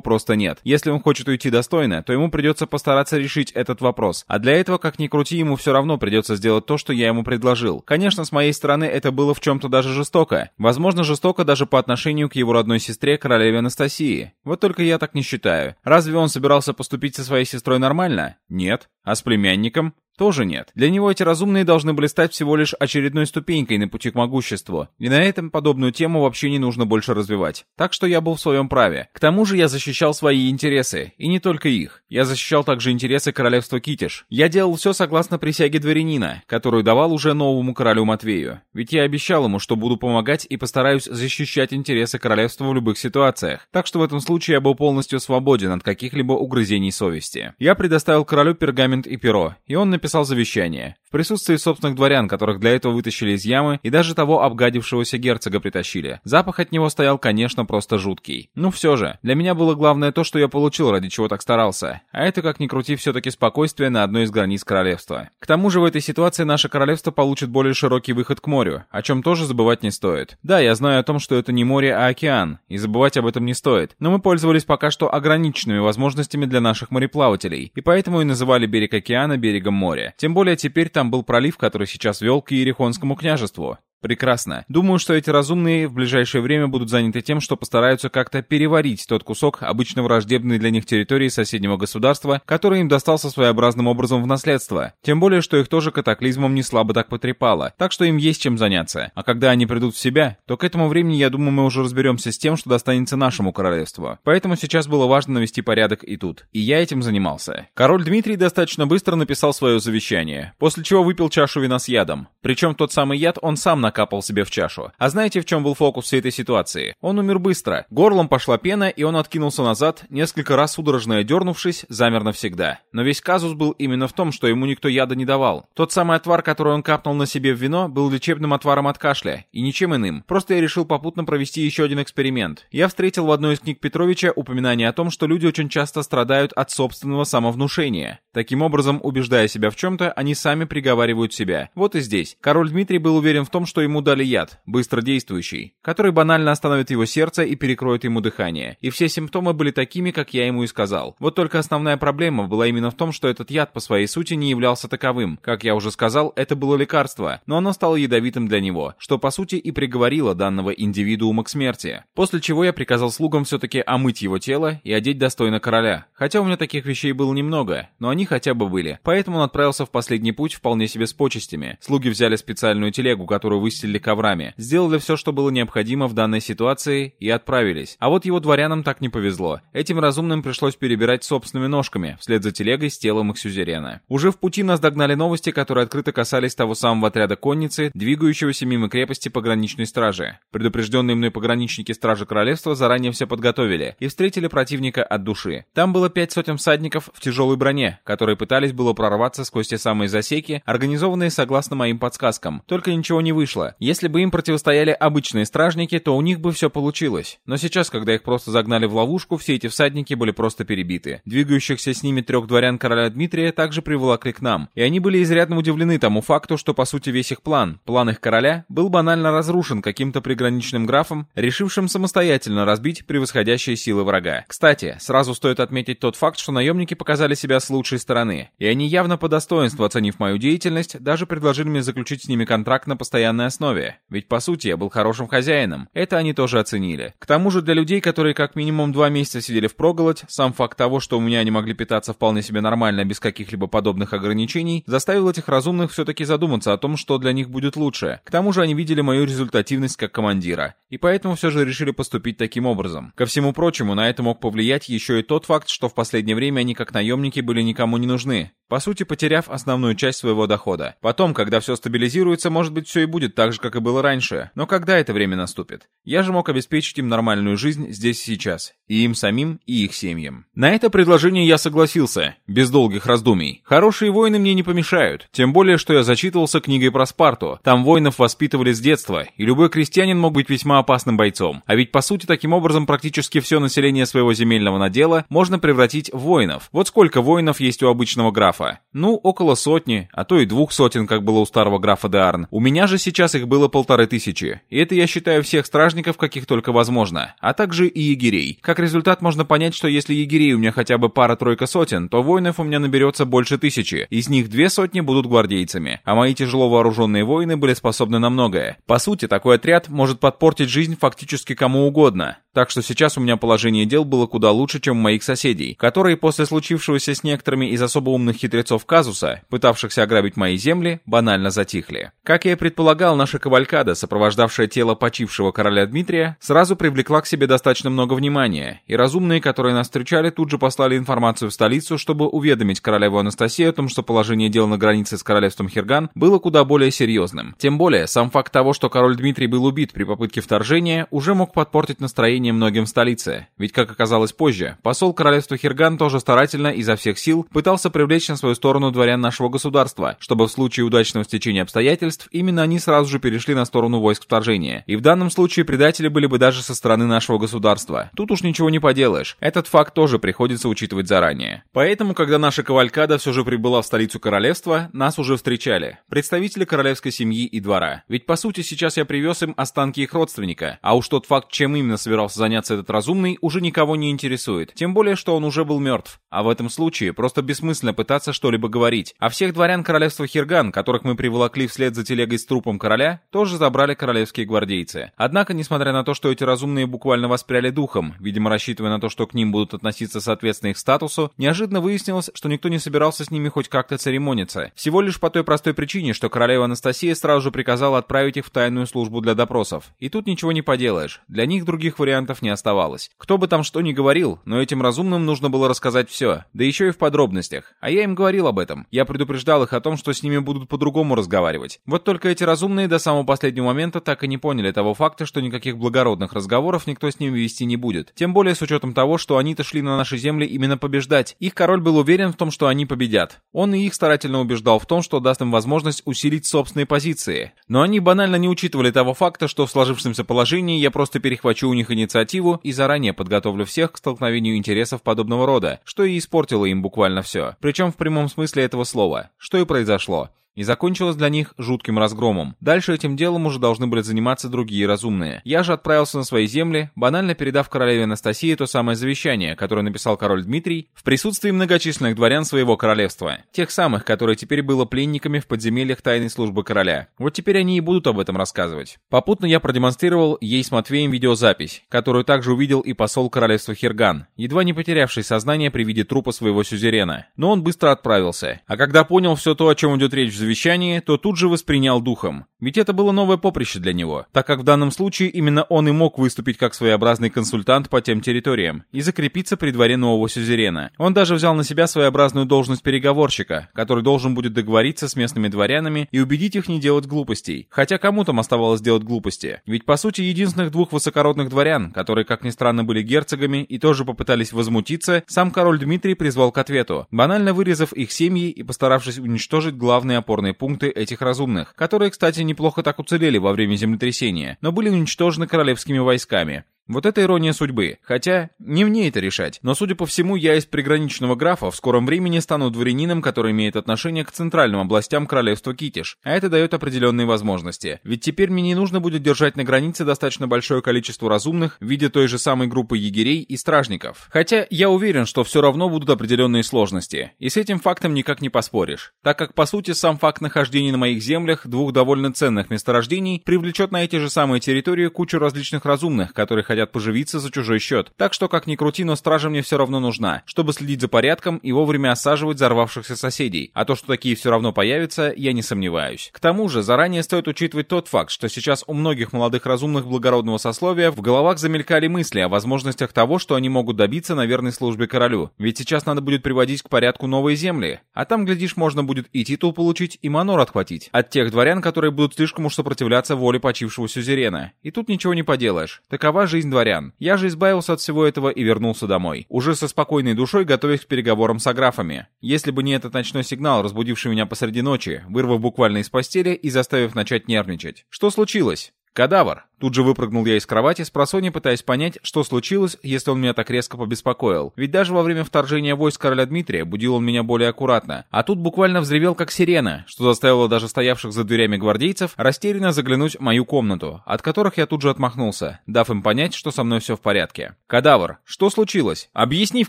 просто нет. Если он хочет хочет уйти достойно, то ему придется постараться решить этот вопрос. А для этого, как ни крути, ему все равно придется сделать то, что я ему предложил. Конечно, с моей стороны это было в чем-то даже жестоко. Возможно, жестоко даже по отношению к его родной сестре, королеве Анастасии. Вот только я так не считаю. Разве он собирался поступить со своей сестрой нормально? Нет. А с племянником? тоже нет. Для него эти разумные должны были стать всего лишь очередной ступенькой на пути к могуществу. И на этом подобную тему вообще не нужно больше развивать. Так что я был в своем праве. К тому же я защищал свои интересы. И не только их. Я защищал также интересы королевства Китиш. Я делал все согласно присяге дворянина, которую давал уже новому королю Матвею. Ведь я обещал ему, что буду помогать и постараюсь защищать интересы королевства в любых ситуациях. Так что в этом случае я был полностью свободен от каких-либо угрызений совести. Я предоставил королю пергамент и перо, и он написал Писал завещание присутствии собственных дворян, которых для этого вытащили из ямы, и даже того обгадившегося герцога притащили. Запах от него стоял, конечно, просто жуткий. Ну все же, для меня было главное то, что я получил, ради чего так старался. А это, как ни крути, все-таки спокойствие на одной из границ королевства. К тому же в этой ситуации наше королевство получит более широкий выход к морю, о чем тоже забывать не стоит. Да, я знаю о том, что это не море, а океан, и забывать об этом не стоит, но мы пользовались пока что ограниченными возможностями для наших мореплавателей, и поэтому и называли берег океана берегом моря. Тем более теперь там там был пролив, который сейчас вел к Иерихонскому княжеству. Прекрасно. Думаю, что эти разумные в ближайшее время будут заняты тем, что постараются как-то переварить тот кусок обычно враждебной для них территории соседнего государства, который им достался своеобразным образом в наследство. Тем более, что их тоже катаклизмом не слабо так потрепало, так что им есть чем заняться. А когда они придут в себя, то к этому времени, я думаю, мы уже разберемся с тем, что достанется нашему королевству. Поэтому сейчас было важно навести порядок и тут. И я этим занимался. Король Дмитрий достаточно быстро написал свое завещание, после чего выпил чашу вина с ядом. Причем тот самый яд он сам на накапал себе в чашу. А знаете, в чем был фокус всей этой ситуации? Он умер быстро. Горлом пошла пена, и он откинулся назад, несколько раз судорожно дернувшись, замер навсегда. Но весь казус был именно в том, что ему никто яда не давал. Тот самый отвар, который он капнул на себе в вино, был лечебным отваром от кашля, и ничем иным. Просто я решил попутно провести еще один эксперимент. Я встретил в одной из книг Петровича упоминание о том, что люди очень часто страдают от собственного самовнушения. Таким образом, убеждая себя в чем-то, они сами приговаривают себя. Вот и здесь. Король Дмитрий был уверен в том, что ему дали яд, быстродействующий, который банально остановит его сердце и перекроет ему дыхание. И все симптомы были такими, как я ему и сказал. Вот только основная проблема была именно в том, что этот яд по своей сути не являлся таковым. Как я уже сказал, это было лекарство, но оно стало ядовитым для него, что по сути и приговорило данного индивидуума к смерти. После чего я приказал слугам все-таки омыть его тело и одеть достойно короля. Хотя у меня таких вещей было немного, но они хотя бы были. Поэтому он отправился в последний путь вполне себе с почестями. Слуги взяли специальную телегу, которую вы выпустили коврами, сделали все, что было необходимо в данной ситуации и отправились. А вот его дворянам так не повезло. Этим разумным пришлось перебирать собственными ножками, вслед за телегой с телом их сюзерена. Уже в пути нас догнали новости, которые открыто касались того самого отряда конницы, двигающегося мимо крепости пограничной стражи. Предупрежденные мной пограничники стражи королевства заранее все подготовили и встретили противника от души. Там было пять сотен всадников в тяжелой броне, которые пытались было прорваться сквозь те самые засеки, организованные согласно моим подсказкам. Только ничего не вышло, смысла. Если бы им противостояли обычные стражники, то у них бы все получилось. Но сейчас, когда их просто загнали в ловушку, все эти всадники были просто перебиты. Двигающихся с ними трех дворян короля Дмитрия также приволокли к нам, и они были изрядно удивлены тому факту, что по сути весь их план, план их короля, был банально разрушен каким-то приграничным графом, решившим самостоятельно разбить превосходящие силы врага. Кстати, сразу стоит отметить тот факт, что наемники показали себя с лучшей стороны, и они явно по достоинству, оценив мою деятельность, даже предложили мне заключить с ними контракт на постоянное постоянной основе. Ведь, по сути, я был хорошим хозяином. Это они тоже оценили. К тому же, для людей, которые как минимум два месяца сидели в проголодь, сам факт того, что у меня они могли питаться вполне себе нормально, без каких-либо подобных ограничений, заставил этих разумных все-таки задуматься о том, что для них будет лучше. К тому же, они видели мою результативность как командира. И поэтому все же решили поступить таким образом. Ко всему прочему, на это мог повлиять еще и тот факт, что в последнее время они как наемники были никому не нужны. По сути, потеряв основную часть своего дохода. Потом, когда все стабилизируется, может быть, все и будет так же, как и было раньше. Но когда это время наступит? Я же мог обеспечить им нормальную жизнь здесь и сейчас. И им самим, и их семьям. На это предложение я согласился, без долгих раздумий. Хорошие воины мне не помешают. Тем более, что я зачитывался книгой про Спарту. Там воинов воспитывали с детства, и любой крестьянин мог быть весьма опасным бойцом. А ведь, по сути, таким образом практически все население своего земельного надела можно превратить в воинов. Вот сколько воинов есть у обычного графа графа. Ну, около сотни, а то и двух сотен, как было у старого графа Деарн. У меня же сейчас их было полторы тысячи. И это я считаю всех стражников, каких только возможно, а также и егерей. Как результат, можно понять, что если егерей у меня хотя бы пара-тройка сотен, то воинов у меня наберется больше тысячи. Из них две сотни будут гвардейцами, а мои тяжело вооруженные воины были способны на многое. По сути, такой отряд может подпортить жизнь фактически кому угодно. Так что сейчас у меня положение дел было куда лучше, чем у моих соседей, которые после случившегося с некоторыми из особо умных хитрых мудрецов казуса, пытавшихся ограбить мои земли, банально затихли. Как я и предполагал, наша кавалькада, сопровождавшая тело почившего короля Дмитрия, сразу привлекла к себе достаточно много внимания, и разумные, которые нас встречали, тут же послали информацию в столицу, чтобы уведомить королеву Анастасию о том, что положение дел на границе с королевством Хирган было куда более серьезным. Тем более, сам факт того, что король Дмитрий был убит при попытке вторжения, уже мог подпортить настроение многим в столице. Ведь, как оказалось позже, посол королевства Хирган тоже старательно изо всех сил пытался привлечь на свою сторону дворян нашего государства, чтобы в случае удачного стечения обстоятельств именно они сразу же перешли на сторону войск вторжения. И в данном случае предатели были бы даже со стороны нашего государства. Тут уж ничего не поделаешь. Этот факт тоже приходится учитывать заранее. Поэтому, когда наша кавалькада все же прибыла в столицу королевства, нас уже встречали. Представители королевской семьи и двора. Ведь по сути сейчас я привез им останки их родственника. А уж тот факт, чем именно собирался заняться этот разумный, уже никого не интересует. Тем более, что он уже был мертв. А в этом случае просто бессмысленно пытаться попытаться что-либо говорить. А всех дворян королевства Хирган, которых мы приволокли вслед за телегой с трупом короля, тоже забрали королевские гвардейцы. Однако, несмотря на то, что эти разумные буквально воспряли духом, видимо рассчитывая на то, что к ним будут относиться соответственно их статусу, неожиданно выяснилось, что никто не собирался с ними хоть как-то церемониться. Всего лишь по той простой причине, что королева Анастасия сразу же приказала отправить их в тайную службу для допросов. И тут ничего не поделаешь, для них других вариантов не оставалось. Кто бы там что ни говорил, но этим разумным нужно было рассказать все, да еще и в подробностях. А я им Кэтрин говорил об этом. Я предупреждал их о том, что с ними будут по-другому разговаривать. Вот только эти разумные до самого последнего момента так и не поняли того факта, что никаких благородных разговоров никто с ними вести не будет. Тем более с учетом того, что они-то шли на наши земли именно побеждать. Их король был уверен в том, что они победят. Он и их старательно убеждал в том, что даст им возможность усилить собственные позиции. Но они банально не учитывали того факта, что в сложившемся положении я просто перехвачу у них инициативу и заранее подготовлю всех к столкновению интересов подобного рода, что и испортило им буквально все. Причем в прямом смысле этого слова. Что и произошло и закончилось для них жутким разгромом. Дальше этим делом уже должны были заниматься другие разумные. Я же отправился на свои земли, банально передав королеве Анастасии то самое завещание, которое написал король Дмитрий в присутствии многочисленных дворян своего королевства, тех самых, которые теперь было пленниками в подземельях тайной службы короля. Вот теперь они и будут об этом рассказывать. Попутно я продемонстрировал ей с Матвеем видеозапись, которую также увидел и посол королевства Хирган, едва не потерявший сознание при виде трупа своего сюзерена. Но он быстро отправился. А когда понял все то, о чем идет речь в завещании, то тут же воспринял духом. Ведь это было новое поприще для него, так как в данном случае именно он и мог выступить как своеобразный консультант по тем территориям и закрепиться при дворе нового сюзерена. Он даже взял на себя своеобразную должность переговорщика, который должен будет договориться с местными дворянами и убедить их не делать глупостей. Хотя кому там оставалось делать глупости? Ведь по сути единственных двух высокородных дворян, которые как ни странно были герцогами и тоже попытались возмутиться, сам король Дмитрий призвал к ответу, банально вырезав их семьи и постаравшись уничтожить главные опоры опорные пункты этих разумных, которые, кстати, неплохо так уцелели во время землетрясения, но были уничтожены королевскими войсками. Вот это ирония судьбы. Хотя, не мне это решать. Но, судя по всему, я из приграничного графа в скором времени стану дворянином, который имеет отношение к центральным областям королевства Китиш. А это дает определенные возможности. Ведь теперь мне не нужно будет держать на границе достаточно большое количество разумных в виде той же самой группы егерей и стражников. Хотя, я уверен, что все равно будут определенные сложности. И с этим фактом никак не поспоришь. Так как, по сути, сам факт нахождения на моих землях двух довольно ценных месторождений привлечет на эти же самые территории кучу различных разумных, которые хотят поживиться за чужой счет. Так что, как ни крути, но стража мне все равно нужна, чтобы следить за порядком и вовремя осаживать взорвавшихся соседей. А то, что такие все равно появятся, я не сомневаюсь. К тому же, заранее стоит учитывать тот факт, что сейчас у многих молодых разумных благородного сословия в головах замелькали мысли о возможностях того, что они могут добиться на верной службе королю. Ведь сейчас надо будет приводить к порядку новые земли. А там, глядишь, можно будет и титул получить, и манор отхватить. От тех дворян, которые будут слишком уж сопротивляться воле почившего сюзерена. И тут ничего не поделаешь. Такова жизнь жизнь дворян. Я же избавился от всего этого и вернулся домой, уже со спокойной душой готовясь к переговорам с аграфами. Если бы не этот ночной сигнал, разбудивший меня посреди ночи, вырвав буквально из постели и заставив начать нервничать. Что случилось? «Кадавр!» Тут же выпрыгнул я из кровати, спросонья пытаясь понять, что случилось, если он меня так резко побеспокоил. Ведь даже во время вторжения войск короля Дмитрия будил он меня более аккуратно. А тут буквально взревел как сирена, что заставило даже стоявших за дверями гвардейцев растерянно заглянуть в мою комнату, от которых я тут же отмахнулся, дав им понять, что со мной все в порядке. «Кадавр, что случилось? Объясни в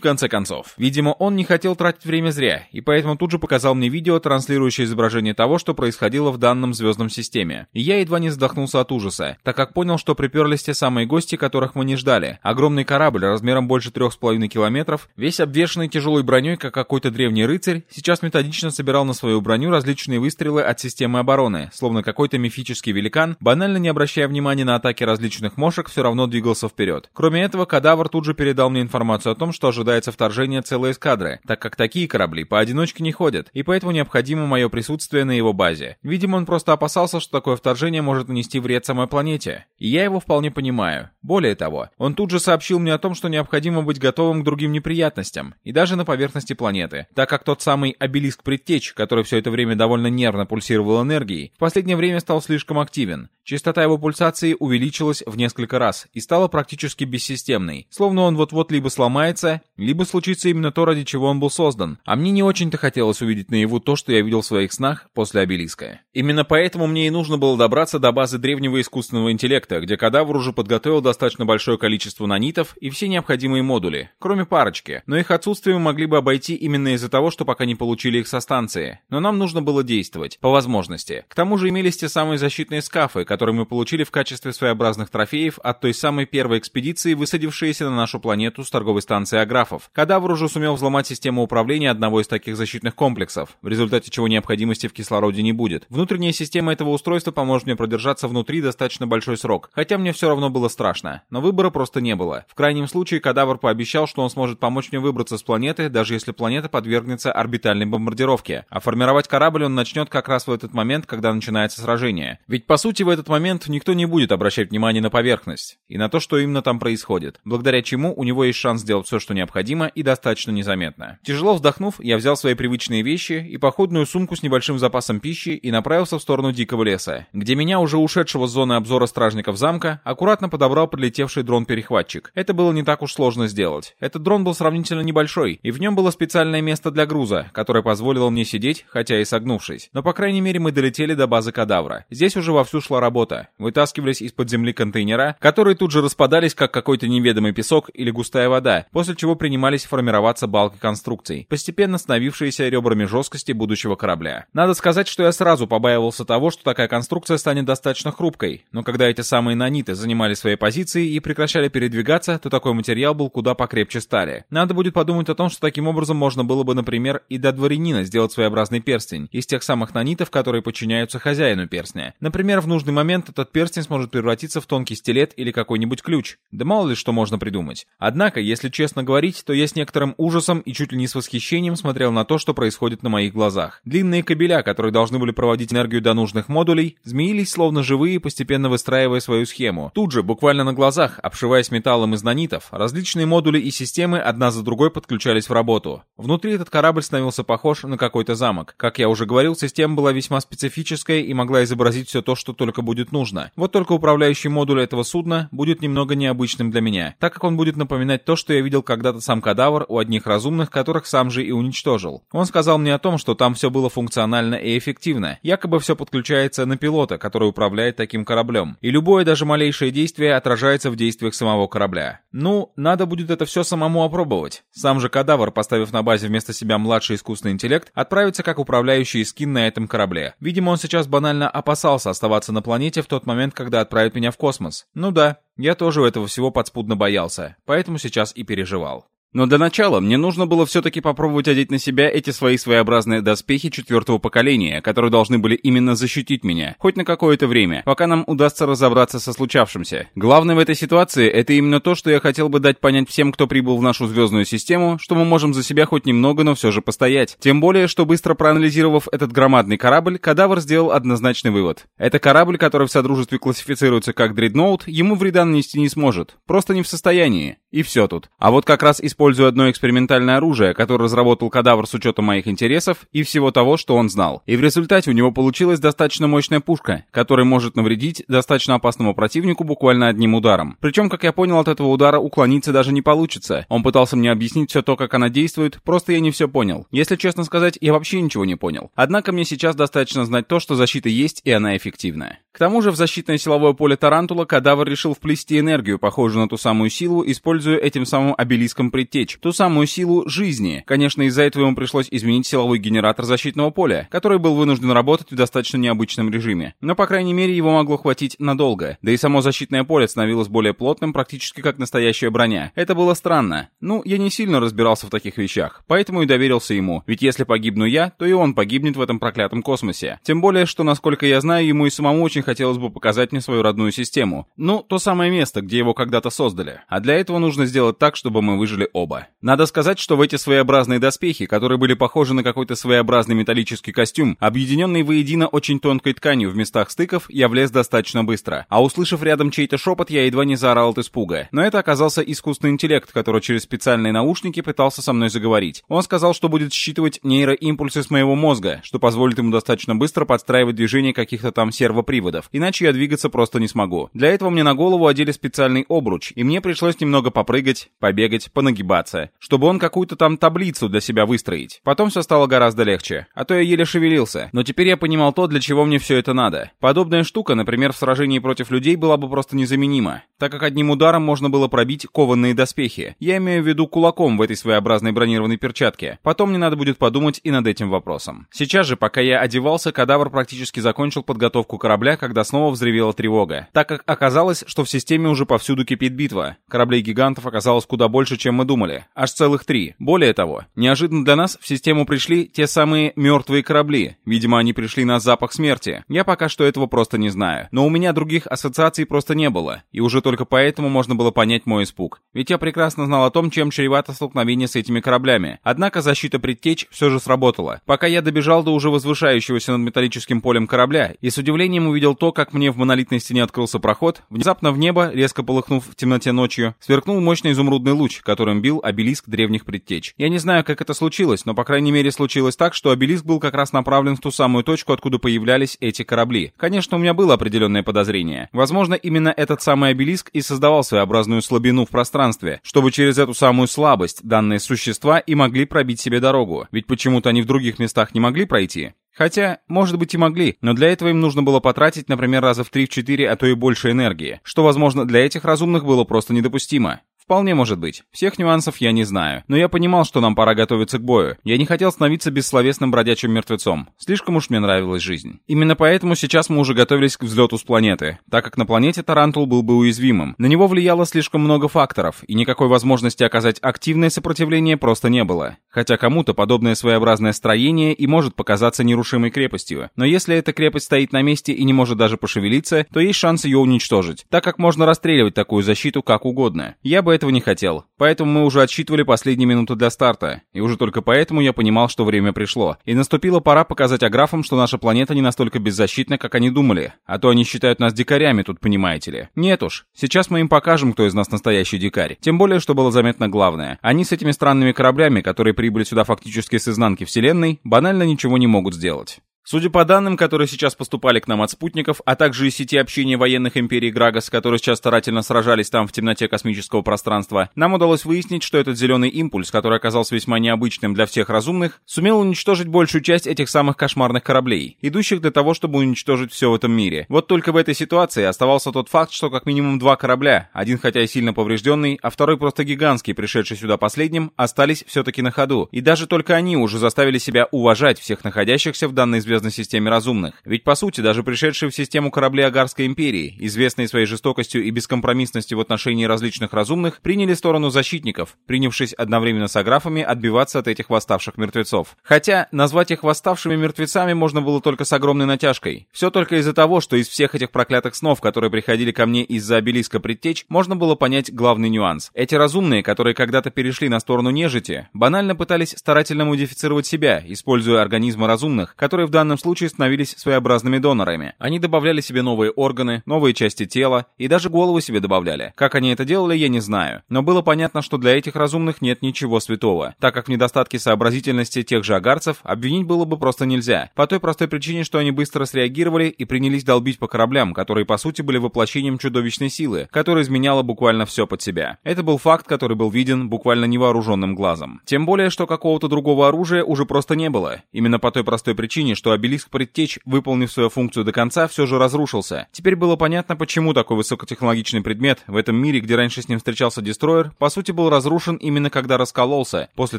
конце концов». Видимо, он не хотел тратить время зря, и поэтому тут же показал мне видео, транслирующее изображение того, что происходило в данном звездном системе. И я едва не задохнулся от ужаса курса, так как понял, что приперлись те самые гости, которых мы не ждали. Огромный корабль размером больше трех с половиной километров, весь обвешанный тяжелой броней, как какой-то древний рыцарь, сейчас методично собирал на свою броню различные выстрелы от системы обороны, словно какой-то мифический великан, банально не обращая внимания на атаки различных мошек, все равно двигался вперед. Кроме этого, кадавр тут же передал мне информацию о том, что ожидается вторжение целой эскадры, так как такие корабли поодиночке не ходят, и поэтому необходимо мое присутствие на его базе. Видимо, он просто опасался, что такое вторжение может нанести вред самой самой планете. И я его вполне понимаю. Более того, он тут же сообщил мне о том, что необходимо быть готовым к другим неприятностям, и даже на поверхности планеты, так как тот самый обелиск предтеч, который все это время довольно нервно пульсировал энергией, в последнее время стал слишком активен. Частота его пульсации увеличилась в несколько раз и стала практически бессистемной, словно он вот-вот либо сломается, либо случится именно то, ради чего он был создан. А мне не очень-то хотелось увидеть наяву то, что я видел в своих снах после обелиска. Именно поэтому мне и нужно было добраться до базы древнего искусства искусственного интеллекта, где Кадавр уже подготовил достаточно большое количество нанитов и все необходимые модули, кроме парочки, но их отсутствие мы могли бы обойти именно из-за того, что пока не получили их со станции. Но нам нужно было действовать, по возможности. К тому же имелись те самые защитные скафы, которые мы получили в качестве своеобразных трофеев от той самой первой экспедиции, высадившейся на нашу планету с торговой станции Аграфов. Кадавр уже сумел взломать систему управления одного из таких защитных комплексов, в результате чего необходимости в кислороде не будет. Внутренняя система этого устройства поможет мне продержаться внутри достаточно достаточно большой срок, хотя мне все равно было страшно, но выбора просто не было. В крайнем случае, кадавр пообещал, что он сможет помочь мне выбраться с планеты, даже если планета подвергнется орбитальной бомбардировке, а формировать корабль он начнет как раз в этот момент, когда начинается сражение. Ведь по сути в этот момент никто не будет обращать внимания на поверхность и на то, что именно там происходит, благодаря чему у него есть шанс сделать все, что необходимо и достаточно незаметно. Тяжело вздохнув, я взял свои привычные вещи и походную сумку с небольшим запасом пищи и направился в сторону дикого леса, где меня уже ушедшего с зоны зона обзора стражников замка, аккуратно подобрал прилетевший дрон-перехватчик. Это было не так уж сложно сделать. Этот дрон был сравнительно небольшой, и в нем было специальное место для груза, которое позволило мне сидеть, хотя и согнувшись. Но, по крайней мере, мы долетели до базы кадавра. Здесь уже вовсю шла работа. Вытаскивались из-под земли контейнера, которые тут же распадались, как какой-то неведомый песок или густая вода, после чего принимались формироваться балки конструкций, постепенно становившиеся ребрами жесткости будущего корабля. Надо сказать, что я сразу побаивался того, что такая конструкция станет достаточно хрупкой, но когда эти самые наниты занимали свои позиции и прекращали передвигаться, то такой материал был куда покрепче стали. Надо будет подумать о том, что таким образом можно было бы, например, и до дворянина сделать своеобразный перстень из тех самых нанитов, которые подчиняются хозяину перстня. Например, в нужный момент этот перстень сможет превратиться в тонкий стилет или какой-нибудь ключ. Да мало ли что можно придумать. Однако, если честно говорить, то я с некоторым ужасом и чуть ли не с восхищением смотрел на то, что происходит на моих глазах. Длинные кабеля, которые должны были проводить энергию до нужных модулей, змеились словно живые, постепенно постепенно выстраивая свою схему. Тут же, буквально на глазах, обшиваясь металлом из нанитов, различные модули и системы одна за другой подключались в работу. Внутри этот корабль становился похож на какой-то замок. Как я уже говорил, система была весьма специфическая и могла изобразить все то, что только будет нужно. Вот только управляющий модуль этого судна будет немного необычным для меня, так как он будет напоминать то, что я видел когда-то сам кадавр у одних разумных, которых сам же и уничтожил. Он сказал мне о том, что там все было функционально и эффективно. Якобы все подключается на пилота, который управляет таким кораблем кораблем. И любое, даже малейшее действие отражается в действиях самого корабля. Ну, надо будет это все самому опробовать. Сам же кадавр, поставив на базе вместо себя младший искусственный интеллект, отправится как управляющий скин на этом корабле. Видимо, он сейчас банально опасался оставаться на планете в тот момент, когда отправит меня в космос. Ну да, я тоже этого всего подспудно боялся, поэтому сейчас и переживал. Но для начала мне нужно было все-таки попробовать одеть на себя эти свои своеобразные доспехи четвертого поколения, которые должны были именно защитить меня, хоть на какое-то время, пока нам удастся разобраться со случавшимся. Главное в этой ситуации — это именно то, что я хотел бы дать понять всем, кто прибыл в нашу звездную систему, что мы можем за себя хоть немного, но все же постоять. Тем более, что быстро проанализировав этот громадный корабль, Кадавр сделал однозначный вывод. Это корабль, который в Содружестве классифицируется как дредноут, ему вреда нанести не сможет, просто не в состоянии. И все тут. А вот как раз использовать пользу одно экспериментальное оружие, которое разработал кадавр с учетом моих интересов и всего того, что он знал. И в результате у него получилась достаточно мощная пушка, которая может навредить достаточно опасному противнику буквально одним ударом. Причем, как я понял, от этого удара уклониться даже не получится. Он пытался мне объяснить все то, как она действует, просто я не все понял. Если честно сказать, я вообще ничего не понял. Однако мне сейчас достаточно знать то, что защита есть и она эффективная. К тому же в защитное силовое поле Тарантула кадавр решил вплести энергию, похожую на ту самую силу, используя этим самым обелиском предтечь предтечь, ту самую силу жизни. Конечно, из-за этого ему пришлось изменить силовой генератор защитного поля, который был вынужден работать в достаточно необычном режиме. Но, по крайней мере, его могло хватить надолго. Да и само защитное поле становилось более плотным, практически как настоящая броня. Это было странно. Ну, я не сильно разбирался в таких вещах, поэтому и доверился ему. Ведь если погибну я, то и он погибнет в этом проклятом космосе. Тем более, что, насколько я знаю, ему и самому очень хотелось бы показать мне свою родную систему. Ну, то самое место, где его когда-то создали. А для этого нужно сделать так, чтобы мы выжили оба оба. Надо сказать, что в эти своеобразные доспехи, которые были похожи на какой-то своеобразный металлический костюм, объединенный воедино очень тонкой тканью в местах стыков, я влез достаточно быстро. А услышав рядом чей-то шепот, я едва не заорал от испуга. Но это оказался искусственный интеллект, который через специальные наушники пытался со мной заговорить. Он сказал, что будет считывать нейроимпульсы с моего мозга, что позволит ему достаточно быстро подстраивать движение каких-то там сервоприводов, иначе я двигаться просто не смогу. Для этого мне на голову одели специальный обруч, и мне пришлось немного попрыгать, побегать, понагибать улыбаться, чтобы он какую-то там таблицу для себя выстроить. Потом все стало гораздо легче, а то я еле шевелился. Но теперь я понимал то, для чего мне все это надо. Подобная штука, например, в сражении против людей была бы просто незаменима, так как одним ударом можно было пробить кованные доспехи. Я имею в виду кулаком в этой своеобразной бронированной перчатке. Потом мне надо будет подумать и над этим вопросом. Сейчас же, пока я одевался, кадавр практически закончил подготовку корабля, когда снова взревела тревога. Так как оказалось, что в системе уже повсюду кипит битва. Кораблей гигантов оказалось куда больше, чем мы думали задумали, аж целых три. Более того, неожиданно для нас в систему пришли те самые мертвые корабли. Видимо, они пришли на запах смерти. Я пока что этого просто не знаю. Но у меня других ассоциаций просто не было. И уже только поэтому можно было понять мой испуг. Ведь я прекрасно знал о том, чем чревато столкновение с этими кораблями. Однако защита предтеч все же сработала. Пока я добежал до уже возвышающегося над металлическим полем корабля и с удивлением увидел то, как мне в монолитной стене открылся проход, внезапно в небо, резко полыхнув в темноте ночью, сверкнул мощный изумрудный луч, которым бомбил обелиск древних предтеч. Я не знаю, как это случилось, но, по крайней мере, случилось так, что обелиск был как раз направлен в ту самую точку, откуда появлялись эти корабли. Конечно, у меня было определенное подозрение. Возможно, именно этот самый обелиск и создавал своеобразную слабину в пространстве, чтобы через эту самую слабость данные существа и могли пробить себе дорогу. Ведь почему-то они в других местах не могли пройти. Хотя, может быть и могли, но для этого им нужно было потратить, например, раза в 3-4, а то и больше энергии, что, возможно, для этих разумных было просто недопустимо. Вполне может быть. Всех нюансов я не знаю. Но я понимал, что нам пора готовиться к бою. Я не хотел становиться бессловесным бродячим мертвецом. Слишком уж мне нравилась жизнь. Именно поэтому сейчас мы уже готовились к взлету с планеты. Так как на планете Тарантул был бы уязвимым. На него влияло слишком много факторов, и никакой возможности оказать активное сопротивление просто не было. Хотя кому-то подобное своеобразное строение и может показаться нерушимой крепостью. Но если эта крепость стоит на месте и не может даже пошевелиться, то есть шанс ее уничтожить, так как можно расстреливать такую защиту как угодно. Я бы этого не хотел. Поэтому мы уже отсчитывали последние минуты для старта. И уже только поэтому я понимал, что время пришло. И наступила пора показать аграфам, что наша планета не настолько беззащитна, как они думали. А то они считают нас дикарями тут, понимаете ли. Нет уж. Сейчас мы им покажем, кто из нас настоящий дикарь. Тем более, что было заметно главное. Они с этими странными кораблями, которые прибыли сюда фактически с изнанки Вселенной, банально ничего не могут сделать. Судя по данным, которые сейчас поступали к нам от спутников, а также из сети общения военных империй Грагас, которые сейчас старательно сражались там в темноте космического пространства, нам удалось выяснить, что этот зеленый импульс, который оказался весьма необычным для всех разумных, сумел уничтожить большую часть этих самых кошмарных кораблей, идущих для того, чтобы уничтожить все в этом мире. Вот только в этой ситуации оставался тот факт, что как минимум два корабля, один хотя и сильно поврежденный, а второй просто гигантский, пришедший сюда последним, остались все-таки на ходу. И даже только они уже заставили себя уважать всех находящихся в данной звезде звездно-системе разумных. Ведь, по сути, даже пришедшие в систему корабли Агарской империи, известные своей жестокостью и бескомпромиссностью в отношении различных разумных, приняли сторону защитников, принявшись одновременно с аграфами отбиваться от этих восставших мертвецов. Хотя, назвать их восставшими мертвецами можно было только с огромной натяжкой. Все только из-за того, что из всех этих проклятых снов, которые приходили ко мне из-за обелиска предтеч, можно было понять главный нюанс. Эти разумные, которые когда-то перешли на сторону нежити, банально пытались старательно модифицировать себя, используя организмы разумных, которые в данном данном случае становились своеобразными донорами. Они добавляли себе новые органы, новые части тела и даже голову себе добавляли. Как они это делали, я не знаю. Но было понятно, что для этих разумных нет ничего святого, так как в недостатке сообразительности тех же агарцев обвинить было бы просто нельзя, по той простой причине, что они быстро среагировали и принялись долбить по кораблям, которые по сути были воплощением чудовищной силы, которая изменяла буквально все под себя. Это был факт, который был виден буквально невооруженным глазом. Тем более, что какого-то другого оружия уже просто не было. Именно по той простой причине, что обелиск предтеч, выполнив свою функцию до конца, все же разрушился. Теперь было понятно, почему такой высокотехнологичный предмет в этом мире, где раньше с ним встречался дестройер, по сути был разрушен именно когда раскололся, после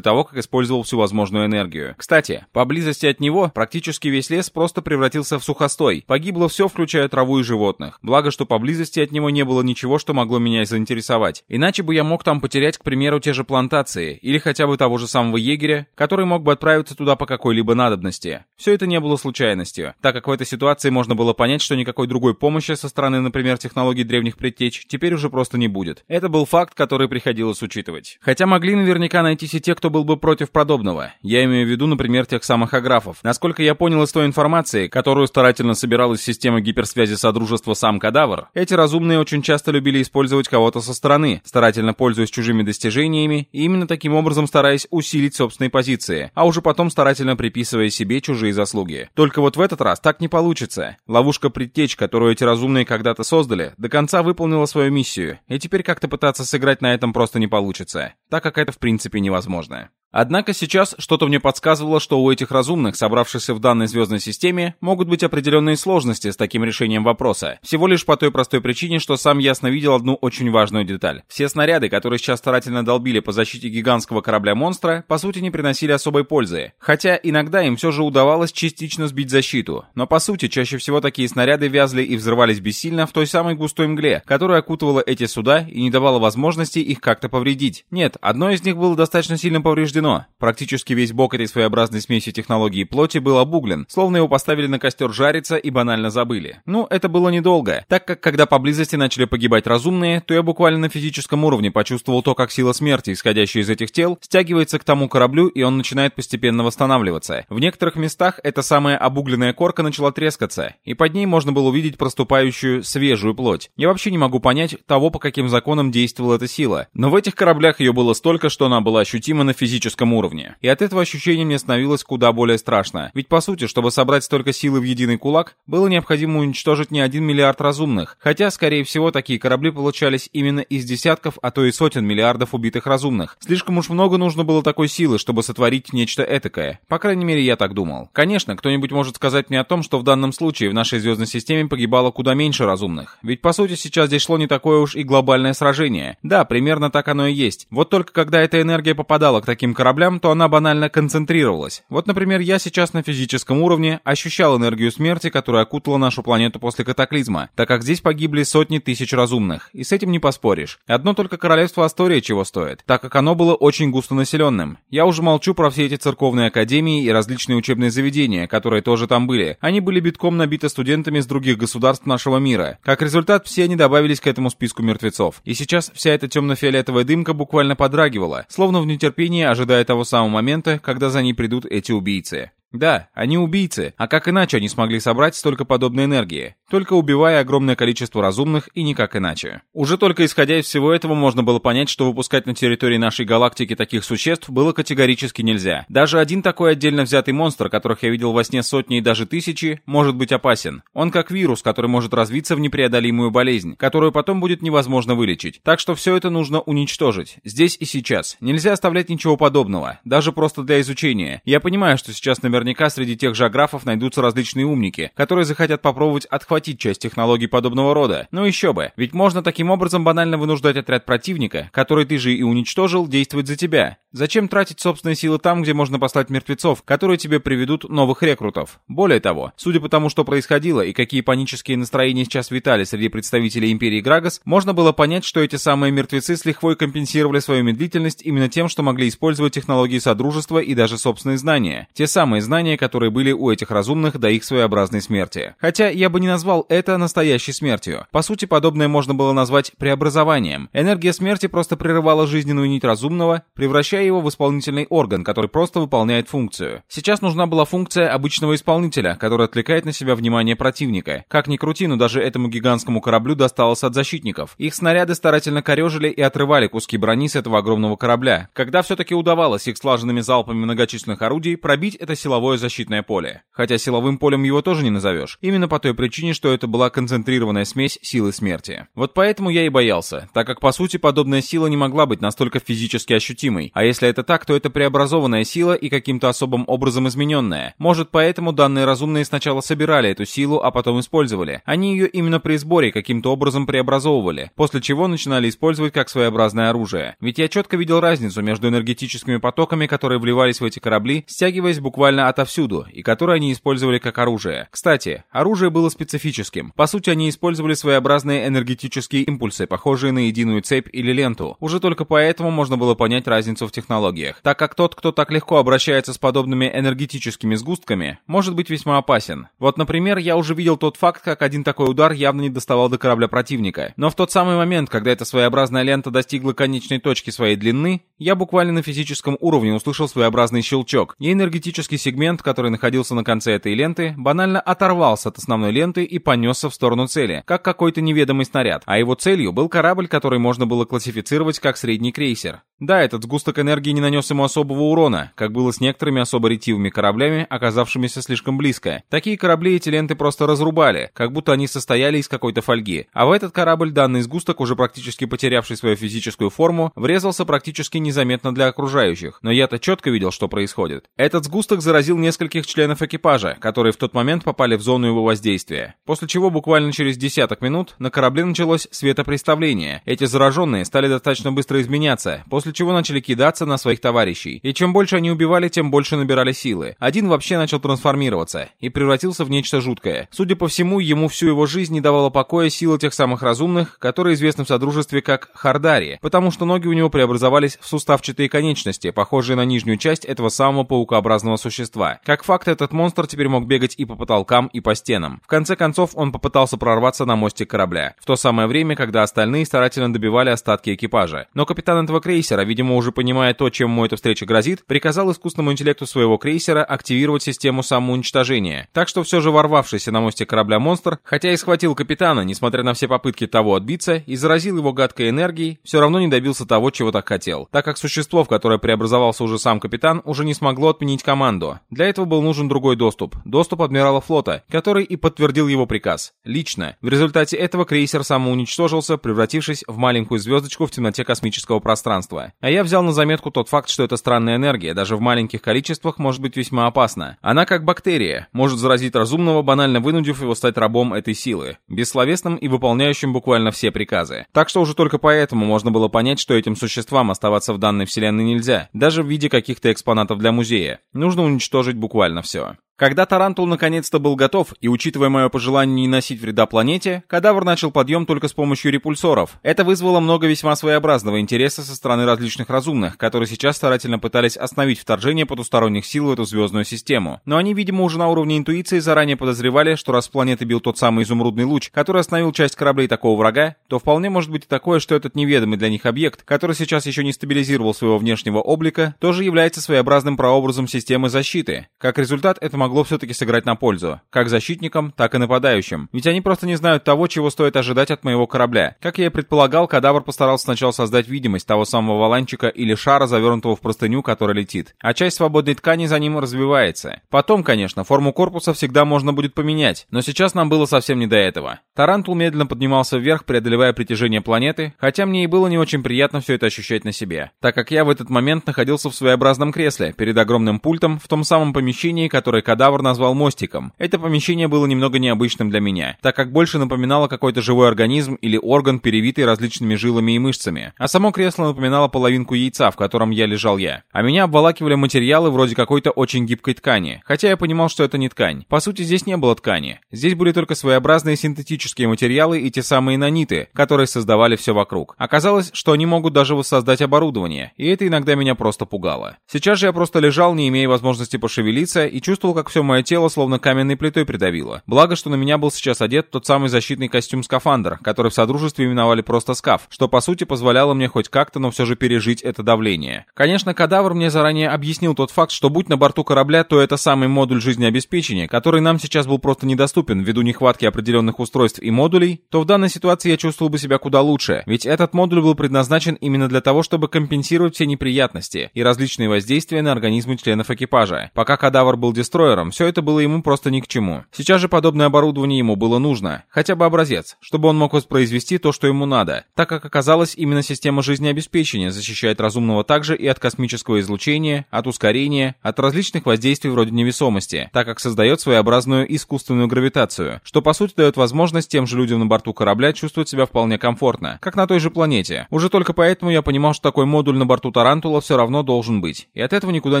того, как использовал всю возможную энергию. Кстати, поблизости от него практически весь лес просто превратился в сухостой. Погибло все, включая траву и животных. Благо, что поблизости от него не было ничего, что могло меня заинтересовать. Иначе бы я мог там потерять, к примеру, те же плантации, или хотя бы того же самого егеря, который мог бы отправиться туда по какой-либо надобности. Все это не было было случайностью, так как в этой ситуации можно было понять, что никакой другой помощи со стороны, например, технологий древних предтеч теперь уже просто не будет. Это был факт, который приходилось учитывать. Хотя могли наверняка найтись и те, кто был бы против подобного. Я имею в виду, например, тех самых аграфов. Насколько я понял из той информации, которую старательно собиралась система гиперсвязи Содружества сам кадавр, эти разумные очень часто любили использовать кого-то со стороны, старательно пользуясь чужими достижениями и именно таким образом стараясь усилить собственные позиции, а уже потом старательно приписывая себе чужие заслуги деньги. Только вот в этот раз так не получится. Ловушка предтеч, которую эти разумные когда-то создали, до конца выполнила свою миссию, и теперь как-то пытаться сыграть на этом просто не получится, так как это в принципе невозможно. Однако сейчас что-то мне подсказывало, что у этих разумных, собравшихся в данной звездной системе, могут быть определенные сложности с таким решением вопроса. Всего лишь по той простой причине, что сам ясно видел одну очень важную деталь. Все снаряды, которые сейчас старательно долбили по защите гигантского корабля-монстра, по сути не приносили особой пользы. Хотя иногда им все же удавалось частично сбить защиту. Но по сути, чаще всего такие снаряды вязли и взрывались бессильно в той самой густой мгле, которая окутывала эти суда и не давала возможности их как-то повредить. Нет, одно из них было достаточно сильно повреждено кино. Практически весь бок этой своеобразной смеси технологии и плоти был обуглен, словно его поставили на костер жариться и банально забыли. Ну, это было недолго, так как когда поблизости начали погибать разумные, то я буквально на физическом уровне почувствовал то, как сила смерти, исходящая из этих тел, стягивается к тому кораблю, и он начинает постепенно восстанавливаться. В некоторых местах эта самая обугленная корка начала трескаться, и под ней можно было увидеть проступающую свежую плоть. Я вообще не могу понять того, по каким законам действовала эта сила, но в этих кораблях ее было столько, что она была ощутима на физическом политическом уровне. И от этого ощущение мне становилось куда более страшно. Ведь по сути, чтобы собрать столько силы в единый кулак, было необходимо уничтожить не один миллиард разумных. Хотя, скорее всего, такие корабли получались именно из десятков, а то и сотен миллиардов убитых разумных. Слишком уж много нужно было такой силы, чтобы сотворить нечто этакое. По крайней мере, я так думал. Конечно, кто-нибудь может сказать мне о том, что в данном случае в нашей звездной системе погибало куда меньше разумных. Ведь по сути сейчас здесь шло не такое уж и глобальное сражение. Да, примерно так оно и есть. Вот только когда эта энергия попадала к таким кораблям, то она банально концентрировалась. Вот, например, я сейчас на физическом уровне ощущал энергию смерти, которая окутала нашу планету после катаклизма, так как здесь погибли сотни тысяч разумных, и с этим не поспоришь. Одно только королевство Астория чего стоит, так как оно было очень густонаселенным. Я уже молчу про все эти церковные академии и различные учебные заведения, которые тоже там были. Они были битком набиты студентами из других государств нашего мира. Как результат, все они добавились к этому списку мертвецов. И сейчас вся эта темно-фиолетовая дымка буквально подрагивала, словно в нетерпении ожидая ожидает того самого момента, когда за ней придут эти убийцы. Да, они убийцы, а как иначе они смогли собрать столько подобной энергии? Только убивая огромное количество разумных и никак иначе. Уже только исходя из всего этого можно было понять, что выпускать на территории нашей галактики таких существ было категорически нельзя. Даже один такой отдельно взятый монстр, которых я видел во сне сотни и даже тысячи, может быть опасен. Он как вирус, который может развиться в непреодолимую болезнь, которую потом будет невозможно вылечить. Так что все это нужно уничтожить. Здесь и сейчас. Нельзя оставлять ничего подобного. Даже просто для изучения. Я понимаю, что сейчас наверное наверняка среди тех же аграфов найдутся различные умники, которые захотят попробовать отхватить часть технологий подобного рода. Ну еще бы, ведь можно таким образом банально вынуждать отряд противника, который ты же и уничтожил, действовать за тебя. Зачем тратить собственные силы там, где можно послать мертвецов, которые тебе приведут новых рекрутов? Более того, судя по тому, что происходило и какие панические настроения сейчас витали среди представителей Империи Грагас, можно было понять, что эти самые мертвецы с лихвой компенсировали свою медлительность именно тем, что могли использовать технологии Содружества и даже собственные знания. Те самые знания, которые были у этих разумных до их своеобразной смерти. Хотя я бы не назвал это настоящей смертью. По сути, подобное можно было назвать преобразованием. Энергия смерти просто прерывала жизненную нить разумного, превращая его в исполнительный орган, который просто выполняет функцию. Сейчас нужна была функция обычного исполнителя, который отвлекает на себя внимание противника. Как ни крути, но даже этому гигантскому кораблю досталось от защитников. Их снаряды старательно корежили и отрывали куски брони с этого огромного корабля. Когда все-таки удавалось их слаженными залпами многочисленных орудий пробить это силовое силовое защитное поле. Хотя силовым полем его тоже не назовешь. Именно по той причине, что это была концентрированная смесь силы смерти. Вот поэтому я и боялся, так как по сути подобная сила не могла быть настолько физически ощутимой. А если это так, то это преобразованная сила и каким-то особым образом измененная. Может поэтому данные разумные сначала собирали эту силу, а потом использовали. Они ее именно при сборе каким-то образом преобразовывали, после чего начинали использовать как своеобразное оружие. Ведь я четко видел разницу между энергетическими потоками, которые вливались в эти корабли, стягиваясь буквально отовсюду и которые они использовали как оружие. Кстати, оружие было специфическим. По сути, они использовали своеобразные энергетические импульсы, похожие на единую цепь или ленту. Уже только поэтому можно было понять разницу в технологиях, так как тот, кто так легко обращается с подобными энергетическими сгустками, может быть весьма опасен. Вот, например, я уже видел тот факт, как один такой удар явно не доставал до корабля противника. Но в тот самый момент, когда эта своеобразная лента достигла конечной точки своей длины, я буквально на физическом уровне услышал своеобразный щелчок и энергетический сигнал сегмент, который находился на конце этой ленты, банально оторвался от основной ленты и понесся в сторону цели, как какой-то неведомый снаряд, а его целью был корабль, который можно было классифицировать как средний крейсер. Да, этот сгусток энергии не нанес ему особого урона, как было с некоторыми особо ретивыми кораблями, оказавшимися слишком близко. Такие корабли эти ленты просто разрубали, как будто они состояли из какой-то фольги. А в этот корабль данный сгусток, уже практически потерявший свою физическую форму, врезался практически незаметно для окружающих. Но я-то четко видел, что происходит. Этот сгусток заразил поразил нескольких членов экипажа, которые в тот момент попали в зону его воздействия. После чего буквально через десяток минут на корабле началось светопреставление. Эти зараженные стали достаточно быстро изменяться, после чего начали кидаться на своих товарищей. И чем больше они убивали, тем больше набирали силы. Один вообще начал трансформироваться и превратился в нечто жуткое. Судя по всему, ему всю его жизнь не давала покоя сила тех самых разумных, которые известны в Содружестве как Хардари, потому что ноги у него преобразовались в суставчатые конечности, похожие на нижнюю часть этого самого паукообразного существа существа. Как факт, этот монстр теперь мог бегать и по потолкам, и по стенам. В конце концов, он попытался прорваться на мостик корабля, в то самое время, когда остальные старательно добивали остатки экипажа. Но капитан этого крейсера, видимо, уже понимая то, чем ему эта встреча грозит, приказал искусственному интеллекту своего крейсера активировать систему самоуничтожения. Так что все же ворвавшийся на мостик корабля монстр, хотя и схватил капитана, несмотря на все попытки того отбиться, и заразил его гадкой энергией, все равно не добился того, чего так хотел, так как существо, в которое преобразовался уже сам капитан, уже не смогло отменить команду. Для этого был нужен другой доступ, доступ адмирала флота, который и подтвердил его приказ, лично. В результате этого крейсер самоуничтожился, превратившись в маленькую звездочку в темноте космического пространства. А я взял на заметку тот факт, что эта странная энергия, даже в маленьких количествах, может быть весьма опасна. Она как бактерия, может заразить разумного, банально вынудив его стать рабом этой силы, бессловесным и выполняющим буквально все приказы. Так что уже только поэтому можно было понять, что этим существам оставаться в данной вселенной нельзя, даже в виде каких-то экспонатов для музея. Нужно уничтожить уничтожить буквально все. Когда Тарантул наконец-то был готов, и учитывая мое пожелание не наносить вреда планете, кадавр начал подъем только с помощью репульсоров. Это вызвало много весьма своеобразного интереса со стороны различных разумных, которые сейчас старательно пытались остановить вторжение потусторонних сил в эту звездную систему. Но они, видимо, уже на уровне интуиции заранее подозревали, что раз с планеты бил тот самый изумрудный луч, который остановил часть кораблей такого врага, то вполне может быть и такое, что этот неведомый для них объект, который сейчас еще не стабилизировал своего внешнего облика, тоже является своеобразным прообразом системы защиты. Как результат, это могло все-таки сыграть на пользу, как защитникам, так и нападающим. Ведь они просто не знают того, чего стоит ожидать от моего корабля. Как я и предполагал, кадавр постарался сначала создать видимость того самого воланчика или шара, завернутого в простыню, который летит. А часть свободной ткани за ним развевается. Потом, конечно, форму корпуса всегда можно будет поменять, но сейчас нам было совсем не до этого. Тарантул медленно поднимался вверх, преодолевая притяжение планеты, хотя мне и было не очень приятно все это ощущать на себе, так как я в этот момент находился в своеобразном кресле перед огромным пультом в том самом помещении, которое кадавр назвал мостиком. Это помещение было немного необычным для меня, так как больше напоминало какой-то живой организм или орган, перевитый различными жилами и мышцами. А само кресло напоминало половинку яйца, в котором я лежал я. А меня обволакивали материалы вроде какой-то очень гибкой ткани, хотя я понимал, что это не ткань. По сути, здесь не было ткани. Здесь были только своеобразные синтетические материалы и те самые наниты, которые создавали все вокруг. Оказалось, что они могут даже воссоздать оборудование, и это иногда меня просто пугало. Сейчас же я просто лежал, не имея возможности пошевелиться, и чувствовал, как как все мое тело словно каменной плитой придавило. Благо, что на меня был сейчас одет тот самый защитный костюм скафандр, который в Содружестве именовали просто скаф, что по сути позволяло мне хоть как-то, но все же пережить это давление. Конечно, кадавр мне заранее объяснил тот факт, что будь на борту корабля, то это самый модуль жизнеобеспечения, который нам сейчас был просто недоступен ввиду нехватки определенных устройств и модулей, то в данной ситуации я чувствовал бы себя куда лучше, ведь этот модуль был предназначен именно для того, чтобы компенсировать все неприятности и различные воздействия на организмы членов экипажа. Пока кадавр был дестроером, все это было ему просто ни к чему. Сейчас же подобное оборудование ему было нужно, хотя бы образец, чтобы он мог воспроизвести то, что ему надо, так как оказалось, именно система жизнеобеспечения защищает разумного также и от космического излучения, от ускорения, от различных воздействий вроде невесомости, так как создает своеобразную искусственную гравитацию, что по сути дает возможность тем же людям на борту корабля чувствовать себя вполне комфортно, как на той же планете. Уже только поэтому я понимал, что такой модуль на борту Тарантула все равно должен быть, и от этого никуда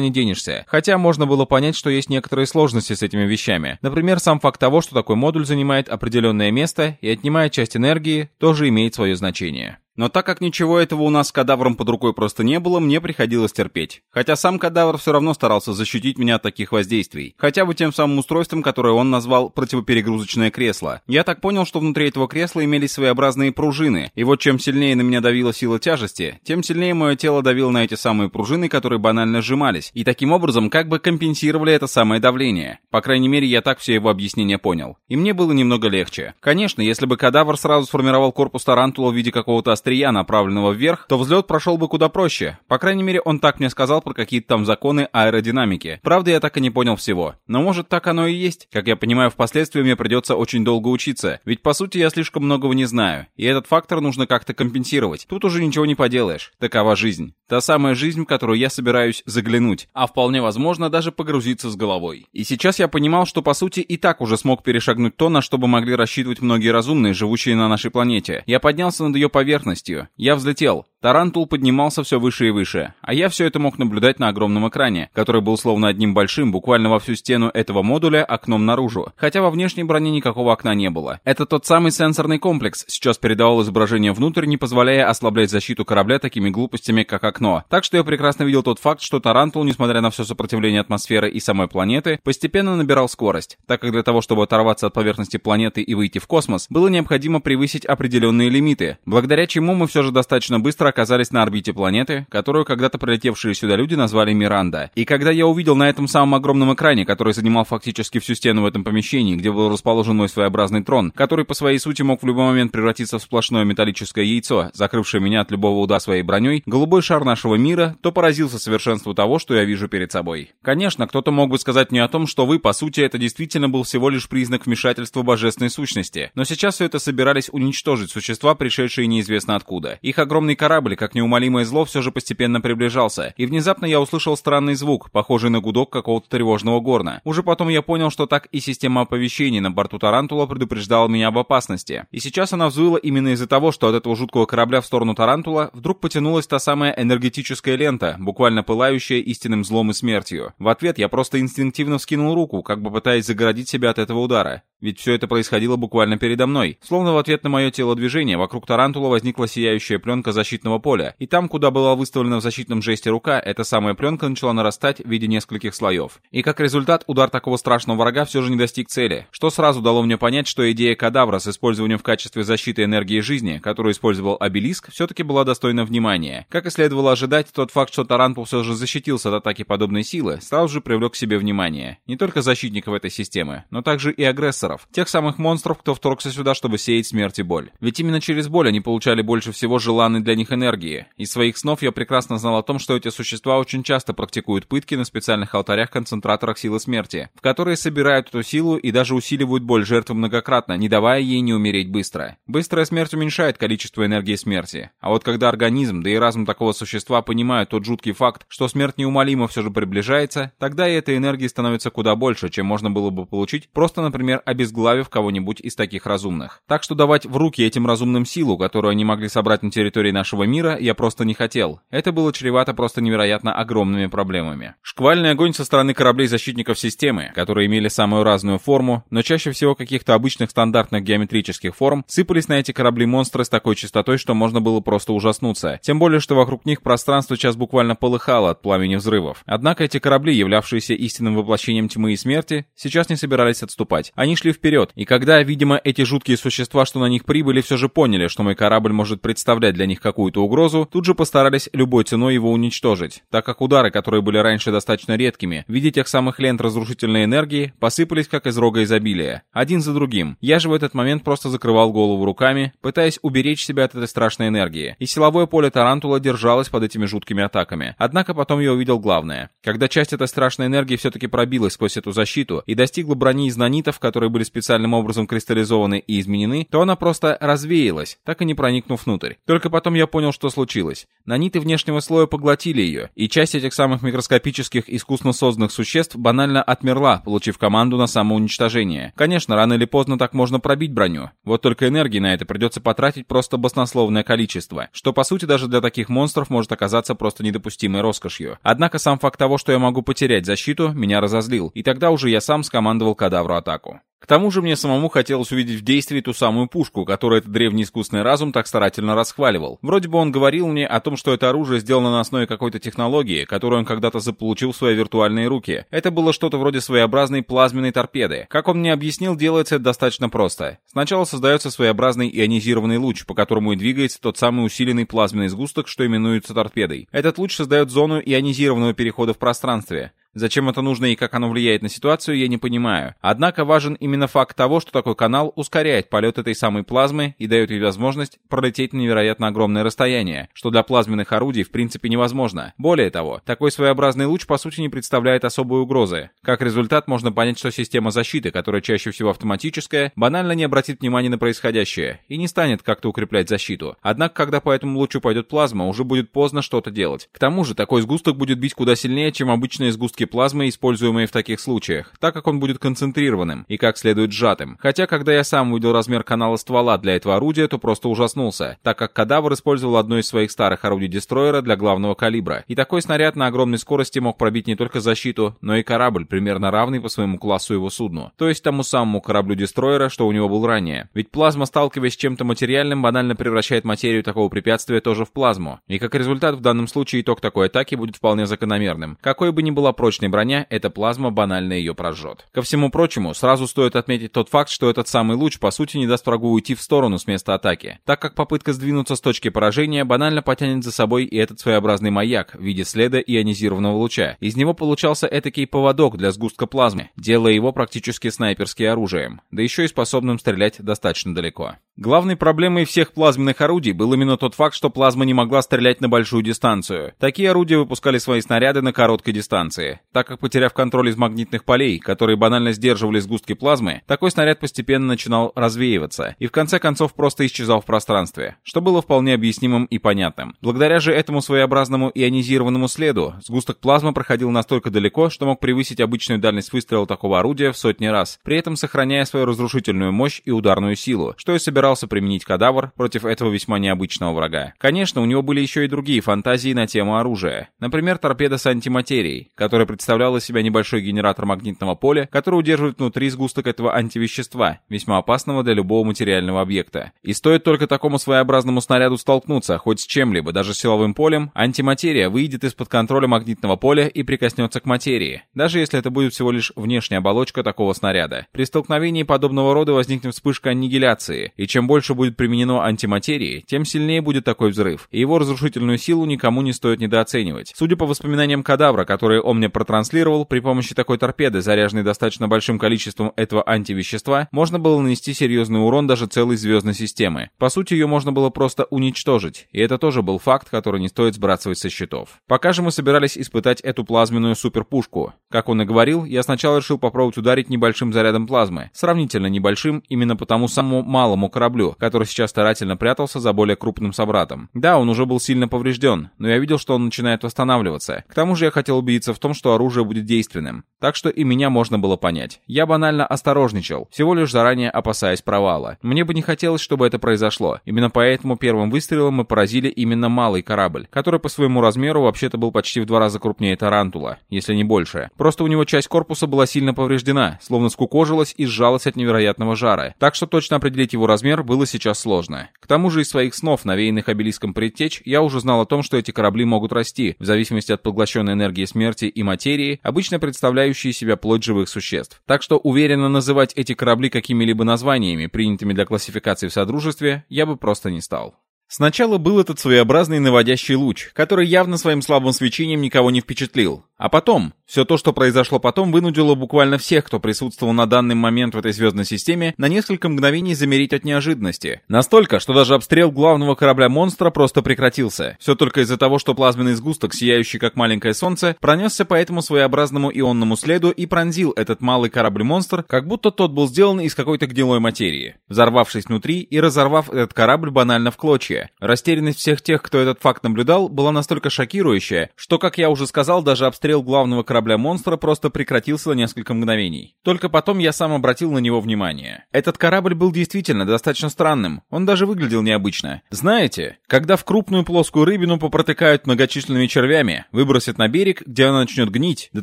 не денешься. Хотя можно было понять, что есть некоторые некоторые сложности с этими вещами. Например, сам факт того, что такой модуль занимает определенное место и отнимает часть энергии, тоже имеет свое значение. Но так как ничего этого у нас с кадавром под рукой просто не было, мне приходилось терпеть. Хотя сам кадавр все равно старался защитить меня от таких воздействий. Хотя бы тем самым устройством, которое он назвал противоперегрузочное кресло. Я так понял, что внутри этого кресла имелись своеобразные пружины. И вот чем сильнее на меня давила сила тяжести, тем сильнее мое тело давило на эти самые пружины, которые банально сжимались. И таким образом как бы компенсировали это самое давление. По крайней мере, я так все его объяснение понял. И мне было немного легче. Конечно, если бы кадавр сразу сформировал корпус тарантула в виде какого-то острия, направленного вверх, то взлет прошел бы куда проще. По крайней мере, он так мне сказал про какие-то там законы аэродинамики. Правда, я так и не понял всего. Но может, так оно и есть. Как я понимаю, впоследствии мне придется очень долго учиться. Ведь, по сути, я слишком многого не знаю. И этот фактор нужно как-то компенсировать. Тут уже ничего не поделаешь. Такова жизнь. Та самая жизнь, в которую я собираюсь заглянуть. А вполне возможно, даже погрузиться с головой. И сейчас я понимал, что, по сути, и так уже смог перешагнуть то, на что бы могли рассчитывать многие разумные, живущие на нашей планете. Я поднялся над ее поверхностью. Я взлетел. Тарантул поднимался все выше и выше, а я все это мог наблюдать на огромном экране, который был словно одним большим, буквально во всю стену этого модуля, окном наружу, хотя во внешней броне никакого окна не было. Это тот самый сенсорный комплекс, сейчас передавал изображение внутрь, не позволяя ослаблять защиту корабля такими глупостями, как окно. Так что я прекрасно видел тот факт, что Тарантул, несмотря на все сопротивление атмосферы и самой планеты, постепенно набирал скорость, так как для того, чтобы оторваться от поверхности планеты и выйти в космос, было необходимо превысить определенные лимиты, благодаря чему мы все же достаточно быстро оказались на орбите планеты, которую когда-то прилетевшие сюда люди назвали Миранда. И когда я увидел на этом самом огромном экране, который занимал фактически всю стену в этом помещении, где был расположен мой своеобразный трон, который по своей сути мог в любой момент превратиться в сплошное металлическое яйцо, закрывшее меня от любого удара своей броней, голубой шар нашего мира, то поразился совершенству того, что я вижу перед собой. Конечно, кто-то мог бы сказать мне о том, что вы, по сути, это действительно был всего лишь признак вмешательства божественной сущности, но сейчас все это собирались уничтожить существа, пришедшие неизвестно неизвестно откуда. Их огромный корабль, как неумолимое зло, все же постепенно приближался, и внезапно я услышал странный звук, похожий на гудок какого-то тревожного горна. Уже потом я понял, что так система оповещений на борту Тарантула предупреждала меня об опасности. И сейчас она взвыла именно из-за того, что от этого жуткого корабля в сторону Тарантула вдруг потянулась та самая энергетическая лента, буквально пылающая истинным злом и смертью. В ответ я просто инстинктивно вскинул руку, как бы пытаясь загородить себя от этого удара. Ведь все это происходило буквально передо мной. Словно в ответ на мое телодвижение, вокруг тарантула возникла сияющая пленка защитного поля, и там, куда была выставлена в защитном жесте рука, эта самая пленка начала нарастать в виде нескольких слоев. И как результат, удар такого страшного врага все же не достиг цели, что сразу дало мне понять, что идея кадавра с использованием в качестве защиты энергии жизни, которую использовал обелиск, все-таки была достойна внимания. Как и следовало ожидать, тот факт, что тарантул все же защитился от атаки подобной силы, сразу же привлек к себе внимание. Не только защитников этой системы, но также и агрессоров монстров. Тех самых монстров, кто вторгся сюда, чтобы сеять смерть и боль. Ведь именно через боль они получали больше всего желанной для них энергии. Из своих снов я прекрасно знал о том, что эти существа очень часто практикуют пытки на специальных алтарях-концентраторах силы смерти, в которые собирают эту силу и даже усиливают боль жертвы многократно, не давая ей не умереть быстро. Быстрая смерть уменьшает количество энергии смерти. А вот когда организм, да и разум такого существа понимают тот жуткий факт, что смерть неумолимо все же приближается, тогда и этой энергии становится куда больше, чем можно было бы получить, просто, например, обезопасить обезглавив кого-нибудь из таких разумных. Так что давать в руки этим разумным силу, которую они могли собрать на территории нашего мира, я просто не хотел. Это было чревато просто невероятно огромными проблемами. Шквальный огонь со стороны кораблей защитников системы, которые имели самую разную форму, но чаще всего каких-то обычных стандартных геометрических форм, сыпались на эти корабли монстры с такой частотой, что можно было просто ужаснуться. Тем более, что вокруг них пространство сейчас буквально полыхало от пламени взрывов. Однако эти корабли, являвшиеся истинным воплощением тьмы и смерти, сейчас не собирались отступать. Они шли шли вперед, и когда, видимо, эти жуткие существа, что на них прибыли, все же поняли, что мой корабль может представлять для них какую-то угрозу, тут же постарались любой ценой его уничтожить, так как удары, которые были раньше достаточно редкими, в виде тех самых лент разрушительной энергии, посыпались как из рога изобилия, один за другим. Я же в этот момент просто закрывал голову руками, пытаясь уберечь себя от этой страшной энергии, и силовое поле Тарантула держалось под этими жуткими атаками. Однако потом я увидел главное. Когда часть этой страшной энергии все-таки пробилась сквозь эту защиту и достигла брони из нанитов, которые были специальным образом кристаллизованы и изменены, то она просто развеялась, так и не проникнув внутрь. Только потом я понял, что случилось. Наниты внешнего слоя поглотили ее, и часть этих самых микроскопических искусно созданных существ банально отмерла, получив команду на самоуничтожение. Конечно, рано или поздно так можно пробить броню. Вот только энергии на это придется потратить просто баснословное количество, что по сути даже для таких монстров может оказаться просто недопустимой роскошью. Однако сам факт того, что я могу потерять защиту, меня разозлил, и тогда уже я сам скомандовал кадавру атаку. К тому же мне самому хотелось увидеть в действии ту самую пушку, которую этот древний искусственный разум так старательно расхваливал. Вроде бы он говорил мне о том, что это оружие сделано на основе какой-то технологии, которую он когда-то заполучил в свои виртуальные руки. Это было что-то вроде своеобразной плазменной торпеды. Как он мне объяснил, делается это достаточно просто. Сначала создается своеобразный ионизированный луч, по которому и двигается тот самый усиленный плазменный сгусток, что именуется торпедой. Этот луч создает зону ионизированного перехода в пространстве. Зачем это нужно и как оно влияет на ситуацию, я не понимаю. Однако важен именно факт того, что такой канал ускоряет полет этой самой плазмы и дает ей возможность пролететь на невероятно огромное расстояние, что для плазменных орудий в принципе невозможно. Более того, такой своеобразный луч по сути не представляет особой угрозы. Как результат, можно понять, что система защиты, которая чаще всего автоматическая, банально не обратит внимания на происходящее и не станет как-то укреплять защиту. Однако, когда по этому лучу пойдет плазма, уже будет поздно что-то делать. К тому же, такой сгусток будет бить куда сильнее, чем обычные сгустки избытке плазмы, используемые в таких случаях, так как он будет концентрированным и как следует сжатым. Хотя, когда я сам увидел размер канала ствола для этого орудия, то просто ужаснулся, так как кадавр использовал одно из своих старых орудий дестроера для главного калибра. И такой снаряд на огромной скорости мог пробить не только защиту, но и корабль, примерно равный по своему классу его судну. То есть тому самому кораблю дестроера, что у него был ранее. Ведь плазма, сталкиваясь с чем-то материальным, банально превращает материю такого препятствия тоже в плазму. И как результат, в данном случае итог такой атаки будет вполне закономерным. Какой бы ни была прочь высокоточной броня, эта плазма банально ее прожжет. Ко всему прочему, сразу стоит отметить тот факт, что этот самый луч по сути не даст врагу уйти в сторону с места атаки, так как попытка сдвинуться с точки поражения банально потянет за собой и этот своеобразный маяк в виде следа ионизированного луча. Из него получался этакий поводок для сгустка плазмы, делая его практически снайперским оружием, да еще и способным стрелять достаточно далеко. Главной проблемой всех плазменных орудий был именно тот факт, что плазма не могла стрелять на большую дистанцию. Такие орудия выпускали свои снаряды на короткой дистанции. Так как потеряв контроль из магнитных полей, которые банально сдерживали сгустки плазмы, такой снаряд постепенно начинал развеиваться и в конце концов просто исчезал в пространстве, что было вполне объяснимым и понятным. Благодаря же этому своеобразному ионизированному следу, сгусток плазмы проходил настолько далеко, что мог превысить обычную дальность выстрела такого орудия в сотни раз, при этом сохраняя свою разрушительную мощь и ударную силу, что и собиралось собирался применить кадавр, против этого весьма необычного врага. Конечно, у него были еще и другие фантазии на тему оружия. Например, торпеда с антиматерией, которая представляла из себя небольшой генератор магнитного поля, который удерживает внутри сгусток этого антивещества, весьма опасного для любого материального объекта. И стоит только такому своеобразному снаряду столкнуться, хоть с чем-либо, даже с силовым полем, антиматерия выйдет из-под контроля магнитного поля и прикоснется к материи, даже если это будет всего лишь внешняя оболочка такого снаряда. При столкновении подобного рода возникнет вспышка аннигиляции, и чем больше будет применено антиматерии, тем сильнее будет такой взрыв, и его разрушительную силу никому не стоит недооценивать. Судя по воспоминаниям кадавра, которые он мне протранслировал, при помощи такой торпеды, заряженной достаточно большим количеством этого антивещества, можно было нанести серьезный урон даже целой звездной системы. По сути, ее можно было просто уничтожить, и это тоже был факт, который не стоит сбрасывать со счетов. Пока же мы собирались испытать эту плазменную суперпушку. Как он и говорил, я сначала решил попробовать ударить небольшим зарядом плазмы, сравнительно небольшим, именно потому самому малому кораблю кораблю, который сейчас старательно прятался за более крупным собратом. Да, он уже был сильно поврежден, но я видел, что он начинает восстанавливаться. К тому же я хотел убедиться в том, что оружие будет действенным. Так что и меня можно было понять. Я банально осторожничал, всего лишь заранее опасаясь провала. Мне бы не хотелось, чтобы это произошло. Именно поэтому первым выстрелом мы поразили именно малый корабль, который по своему размеру вообще-то был почти в два раза крупнее Тарантула, если не больше. Просто у него часть корпуса была сильно повреждена, словно скукожилась и сжалась от невероятного жара. Так что точно определить его размер например, было сейчас сложно. К тому же из своих снов, навеянных обелиском предтеч, я уже знал о том, что эти корабли могут расти, в зависимости от поглощенной энергии смерти и материи, обычно представляющие себя плоть живых существ. Так что уверенно называть эти корабли какими-либо названиями, принятыми для классификации в Содружестве, я бы просто не стал. Сначала был этот своеобразный наводящий луч, который явно своим слабым свечением никого не впечатлил. А потом, все то, что произошло потом, вынудило буквально всех, кто присутствовал на данный момент в этой звездной системе, на несколько мгновений замереть от неожиданности. Настолько, что даже обстрел главного корабля монстра просто прекратился. Все только из-за того, что плазменный сгусток, сияющий как маленькое солнце, пронесся по этому своеобразному ионному следу и пронзил этот малый корабль-монстр, как будто тот был сделан из какой-то гнилой материи, взорвавшись внутри и разорвав этот корабль банально в клочья будущее. Растерянность всех тех, кто этот факт наблюдал, была настолько шокирующая, что, как я уже сказал, даже обстрел главного корабля монстра просто прекратился на несколько мгновений. Только потом я сам обратил на него внимание. Этот корабль был действительно достаточно странным, он даже выглядел необычно. Знаете, когда в крупную плоскую рыбину попротыкают многочисленными червями, выбросят на берег, где она начнет гнить, до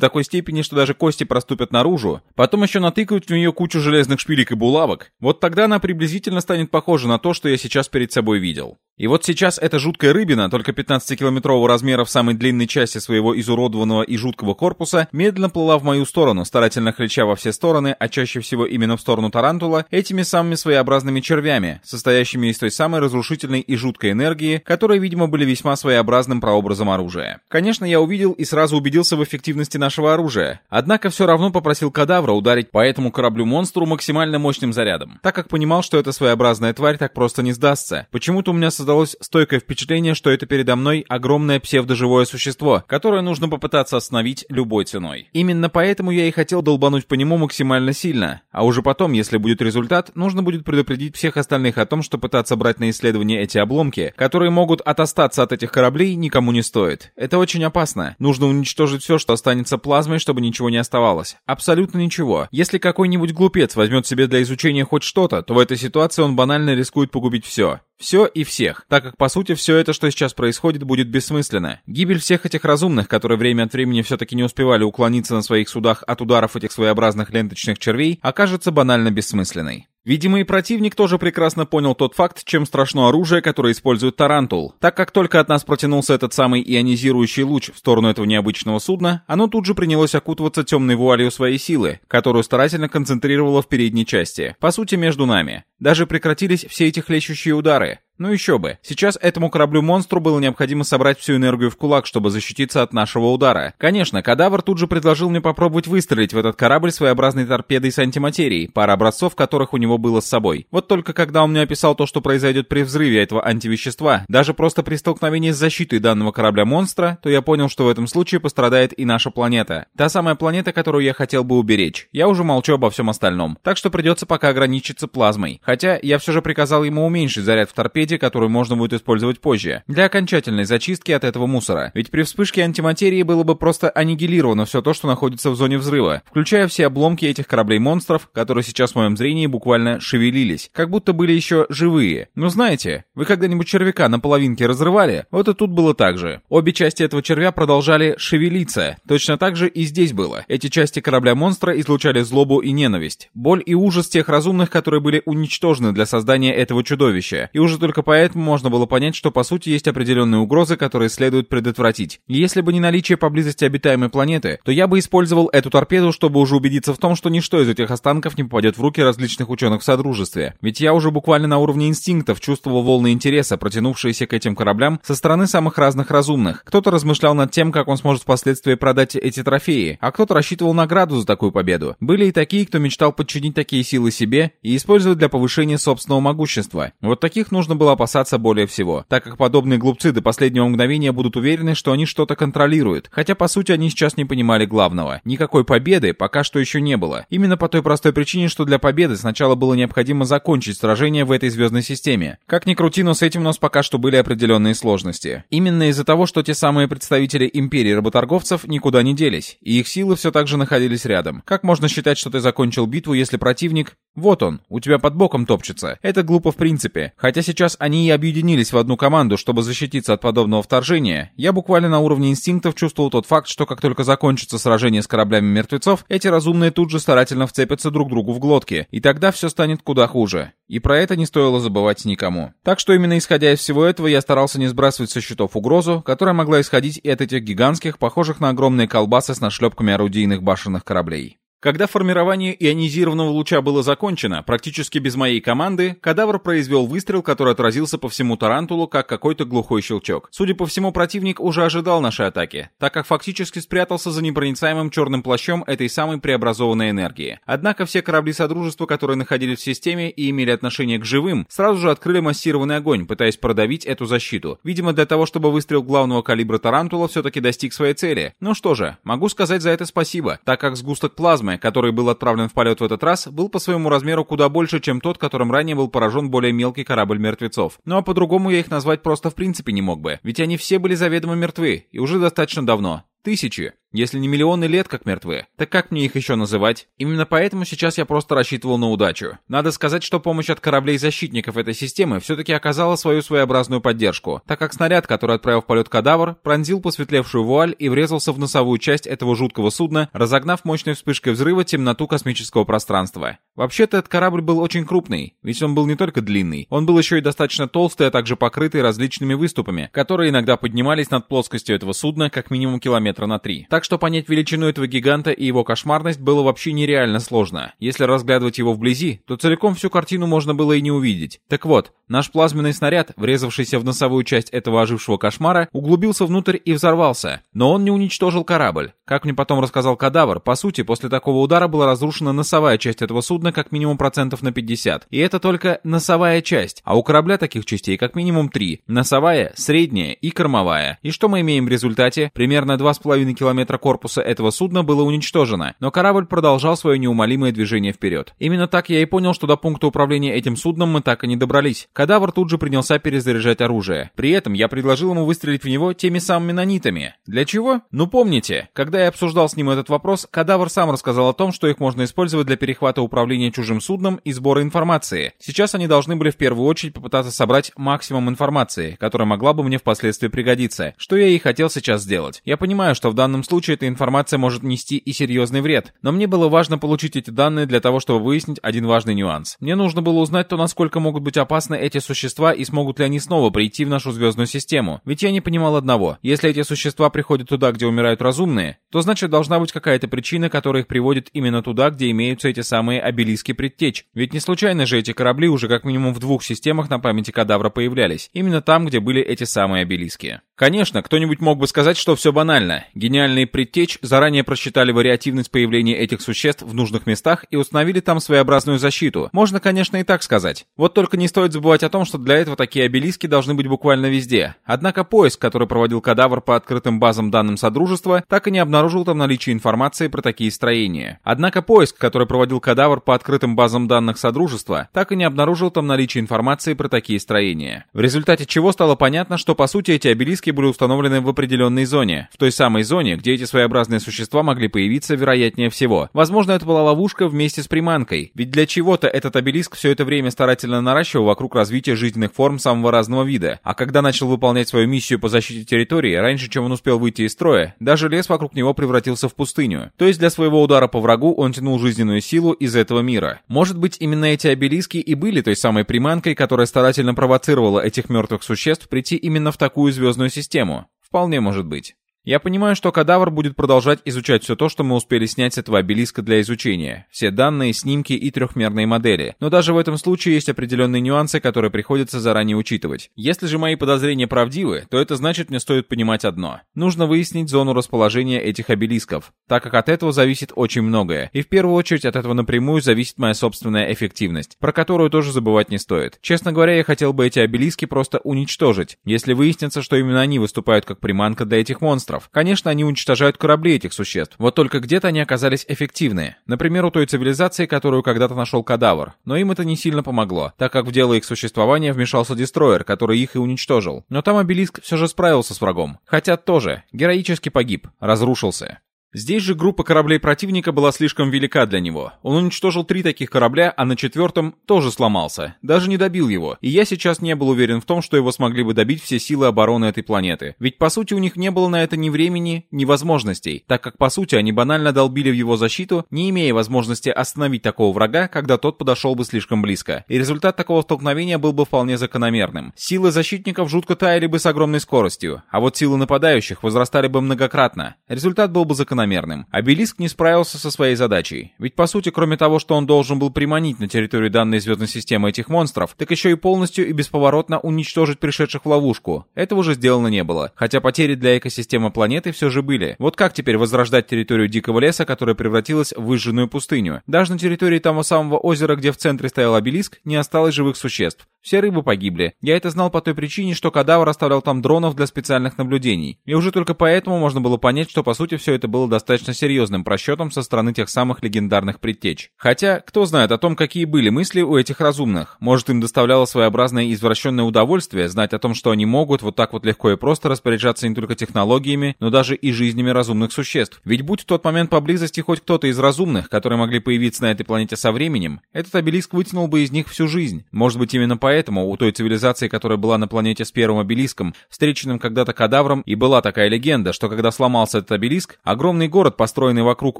такой степени, что даже кости проступят наружу, потом еще натыкают в нее кучу железных шпилек и булавок, вот тогда она приблизительно станет похожа на то, что я сейчас перед собой видел. И вот сейчас эта жуткая рыбина, только 15-километрового размера в самой длинной части своего изуродованного и жуткого корпуса, медленно плыла в мою сторону, старательно хрича во все стороны, а чаще всего именно в сторону тарантула, этими самыми своеобразными червями, состоящими из той самой разрушительной и жуткой энергии, которые, видимо, были весьма своеобразным прообразом оружия. Конечно, я увидел и сразу убедился в эффективности нашего оружия, однако все равно попросил кадавра ударить по этому кораблю-монстру максимально мощным зарядом, так как понимал, что эта своеобразная тварь так просто не сдастся. Почему-то у меня создалось стойкое впечатление, что это передо мной огромное псевдоживое существо, которое нужно попытаться остановить любой ценой. Именно поэтому я и хотел долбануть по нему максимально сильно. А уже потом, если будет результат, нужно будет предупредить всех остальных о том, что пытаться брать на исследование эти обломки, которые могут остаться от этих кораблей, никому не стоит. Это очень опасно. Нужно уничтожить все, что останется плазмой, чтобы ничего не оставалось. Абсолютно ничего. Если какой-нибудь глупец возьмет себе для изучения хоть что-то, то в этой ситуации он банально рискует погубить все. Все и всех всех, так как, по сути, все это, что сейчас происходит, будет бессмысленно. Гибель всех этих разумных, которые время от времени все-таки не успевали уклониться на своих судах от ударов этих своеобразных ленточных червей, окажется банально бессмысленной. Видимо, и противник тоже прекрасно понял тот факт, чем страшно оружие, которое использует Тарантул, так как только от нас протянулся этот самый ионизирующий луч в сторону этого необычного судна, оно тут же принялось окутываться темной вуалью своей силы, которую старательно концентрировало в передней части, по сути, между нами. Даже прекратились все эти хлещущие удары, ну еще бы. Сейчас этому кораблю-монстру было необходимо собрать всю энергию в кулак, чтобы защититься от нашего удара. Конечно, кадавр тут же предложил мне попробовать выстрелить в этот корабль своеобразной торпедой с антиматерией, пара образцов которых у него было с собой. Вот только когда он мне описал то, что произойдет при взрыве этого антивещества, даже просто при столкновении с защитой данного корабля-монстра, то я понял, что в этом случае пострадает и наша планета. Та самая планета, которую я хотел бы уберечь. Я уже молчу обо всем остальном. Так что придется пока ограничиться плазмой. Хотя я все же приказал ему уменьшить заряд в торпеде антиматерии, которую можно будет использовать позже, для окончательной зачистки от этого мусора. Ведь при вспышке антиматерии было бы просто аннигилировано все то, что находится в зоне взрыва, включая все обломки этих кораблей-монстров, которые сейчас в моем зрении буквально шевелились, как будто были еще живые. Но знаете, вы когда-нибудь червяка на половинке разрывали? Вот и тут было так же. Обе части этого червя продолжали шевелиться. Точно так же и здесь было. Эти части корабля-монстра излучали злобу и ненависть, боль и ужас тех разумных, которые были уничтожены для создания этого чудовища. И уже только только поэтому можно было понять, что по сути есть определенные угрозы, которые следует предотвратить. Если бы не наличие поблизости обитаемой планеты, то я бы использовал эту торпеду, чтобы уже убедиться в том, что ничто из этих останков не попадет в руки различных ученых в Содружестве. Ведь я уже буквально на уровне инстинктов чувствовал волны интереса, протянувшиеся к этим кораблям со стороны самых разных разумных. Кто-то размышлял над тем, как он сможет впоследствии продать эти трофеи, а кто-то рассчитывал награду за такую победу. Были и такие, кто мечтал подчинить такие силы себе и использовать для повышения собственного могущества. Вот таких нужно было было опасаться более всего, так как подобные глупцы до последнего мгновения будут уверены, что они что-то контролируют, хотя по сути они сейчас не понимали главного. Никакой победы пока что еще не было. Именно по той простой причине, что для победы сначала было необходимо закончить сражение в этой звездной системе. Как ни крути, но с этим у нас пока что были определенные сложности. Именно из-за того, что те самые представители империи работорговцев никуда не делись, и их силы все так же находились рядом. Как можно считать, что ты закончил битву, если противник... Вот он, у тебя под боком топчется. Это глупо в принципе. Хотя сейчас сейчас они и объединились в одну команду, чтобы защититься от подобного вторжения. Я буквально на уровне инстинктов чувствовал тот факт, что как только закончится сражение с кораблями мертвецов, эти разумные тут же старательно вцепятся друг другу в глотки, и тогда все станет куда хуже. И про это не стоило забывать никому. Так что именно исходя из всего этого, я старался не сбрасывать со счетов угрозу, которая могла исходить и от этих гигантских, похожих на огромные колбасы с нашлепками орудийных башенных кораблей. Когда формирование ионизированного луча было закончено, практически без моей команды, кадавр произвел выстрел, который отразился по всему тарантулу, как какой-то глухой щелчок. Судя по всему, противник уже ожидал нашей атаки, так как фактически спрятался за непроницаемым черным плащом этой самой преобразованной энергии. Однако все корабли Содружества, которые находились в системе и имели отношение к живым, сразу же открыли массированный огонь, пытаясь продавить эту защиту. Видимо, для того, чтобы выстрел главного калибра тарантула все-таки достиг своей цели. Ну что же, могу сказать за это спасибо, так как сгусток плазмы, Ромы, который был отправлен в полет в этот раз, был по своему размеру куда больше, чем тот, которым ранее был поражен более мелкий корабль мертвецов. Ну а по-другому я их назвать просто в принципе не мог бы, ведь они все были заведомо мертвы, и уже достаточно давно. Тысячи, если не миллионы лет как мертвые, так как мне их еще называть? Именно поэтому сейчас я просто рассчитывал на удачу. Надо сказать, что помощь от кораблей-защитников этой системы все-таки оказала свою своеобразную поддержку, так как снаряд, который отправил в полет кадавр, пронзил посветлевшую вуаль и врезался в носовую часть этого жуткого судна, разогнав мощной вспышкой взрыва темноту космического пространства. Вообще-то этот корабль был очень крупный, ведь он был не только длинный, он был еще и достаточно толстый, а также покрытый различными выступами, которые иногда поднимались над плоскостью этого судна как минимум километр метра на 3. Так что понять величину этого гиганта и его кошмарность было вообще нереально сложно. Если разглядывать его вблизи, то целиком всю картину можно было и не увидеть. Так вот, наш плазменный снаряд, врезавшийся в носовую часть этого ожившего кошмара, углубился внутрь и взорвался. Но он не уничтожил корабль. Как мне потом рассказал кадавр, по сути, после такого удара была разрушена носовая часть этого судна как минимум процентов на 50. И это только носовая часть, а у корабля таких частей как минимум три: Носовая, средняя и кормовая. И что мы имеем в результате? Примерно 2,5 2,5 километра корпуса этого судна было уничтожено, но корабль продолжал свое неумолимое движение вперед. Именно так я и понял, что до пункта управления этим судном мы так и не добрались. Кадавр тут же принялся перезаряжать оружие. При этом я предложил ему выстрелить в него теми самыми нанитами. Для чего? Ну помните, когда я обсуждал с ним этот вопрос, Кадавр сам рассказал о том, что их можно использовать для перехвата управления чужим судном и сбора информации. Сейчас они должны были в первую очередь попытаться собрать максимум информации, которая могла бы мне впоследствии пригодиться, что я и хотел сейчас сделать. Я понимаю, понимаю, что в данном случае эта информация может нести и серьезный вред, но мне было важно получить эти данные для того, чтобы выяснить один важный нюанс. Мне нужно было узнать то, насколько могут быть опасны эти существа и смогут ли они снова прийти в нашу звездную систему. Ведь я не понимал одного. Если эти существа приходят туда, где умирают разумные, то значит должна быть какая-то причина, которая их приводит именно туда, где имеются эти самые обелиски предтеч. Ведь не случайно же эти корабли уже как минимум в двух системах на памяти кадавра появлялись. Именно там, где были эти самые обелиски. Конечно, кто-нибудь мог бы сказать, что все банально гениальные предтечь заранее просчитали вариативность появления этих существ в нужных местах и установили там своеобразную защиту. Можно, конечно, и так сказать. Вот только не стоит забывать о том, что для этого такие обелиски должны быть буквально везде. Однако поиск, который проводил кадавр по открытым базам данным Содружества, так и не обнаружил там наличие информации про такие строения. Однако поиск, который проводил кадавр по открытым базам данных Содружества, так и не обнаружил там наличие информации про такие строения. В результате чего стало понятно, что по сути эти обелиски были установлены в определенной зоне, в той самой самой зоне, где эти своеобразные существа могли появиться, вероятнее всего. Возможно, это была ловушка вместе с приманкой. Ведь для чего-то этот обелиск все это время старательно наращивал вокруг развития жизненных форм самого разного вида. А когда начал выполнять свою миссию по защите территории, раньше, чем он успел выйти из строя, даже лес вокруг него превратился в пустыню. То есть для своего удара по врагу он тянул жизненную силу из этого мира. Может быть, именно эти обелиски и были той самой приманкой, которая старательно провоцировала этих мертвых существ прийти именно в такую звездную систему. Вполне может быть. Я понимаю, что кадавр будет продолжать изучать все то, что мы успели снять с этого обелиска для изучения. Все данные, снимки и трехмерные модели. Но даже в этом случае есть определенные нюансы, которые приходится заранее учитывать. Если же мои подозрения правдивы, то это значит мне стоит понимать одно. Нужно выяснить зону расположения этих обелисков, так как от этого зависит очень многое. И в первую очередь от этого напрямую зависит моя собственная эффективность, про которую тоже забывать не стоит. Честно говоря, я хотел бы эти обелиски просто уничтожить, если выяснится, что именно они выступают как приманка для этих монстров монстров. Конечно, они уничтожают корабли этих существ, вот только где-то они оказались эффективны. Например, у той цивилизации, которую когда-то нашел кадавр. Но им это не сильно помогло, так как в дело их существования вмешался дестройер, который их и уничтожил. Но там обелиск все же справился с врагом. Хотя тоже, героически погиб, разрушился. Здесь же группа кораблей противника была слишком велика для него. Он уничтожил три таких корабля, а на четвертом тоже сломался. Даже не добил его. И я сейчас не был уверен в том, что его смогли бы добить все силы обороны этой планеты. Ведь по сути у них не было на это ни времени, ни возможностей, так как по сути они банально долбили в его защиту, не имея возможности остановить такого врага, когда тот подошел бы слишком близко. И результат такого столкновения был бы вполне закономерным. Силы защитников жутко таяли бы с огромной скоростью, а вот силы нападающих возрастали бы многократно. Результат был бы закономерным планомерным. Обелиск не справился со своей задачей. Ведь, по сути, кроме того, что он должен был приманить на территорию данной звездной системы этих монстров, так еще и полностью и бесповоротно уничтожить пришедших в ловушку. Этого уже сделано не было. Хотя потери для экосистемы планеты все же были. Вот как теперь возрождать территорию дикого леса, которая превратилась в выжженную пустыню? Даже на территории того самого озера, где в центре стоял обелиск, не осталось живых существ. Все рыбы погибли. Я это знал по той причине, что кадавр оставлял там дронов для специальных наблюдений. И уже только поэтому можно было понять, что по сути все это было достаточно серьезным просчетом со стороны тех самых легендарных предтеч. Хотя, кто знает о том, какие были мысли у этих разумных. Может, им доставляло своеобразное извращенное удовольствие знать о том, что они могут вот так вот легко и просто распоряжаться не только технологиями, но даже и жизнями разумных существ. Ведь будь в тот момент поблизости хоть кто-то из разумных, которые могли появиться на этой планете со временем, этот обелиск вытянул бы из них всю жизнь. Может быть, именно поэтому у той цивилизации, которая была на планете с первым обелиском, встреченным когда-то кадавром, и была такая легенда, что когда сломался этот обелиск, огромный Огромный город, построенный вокруг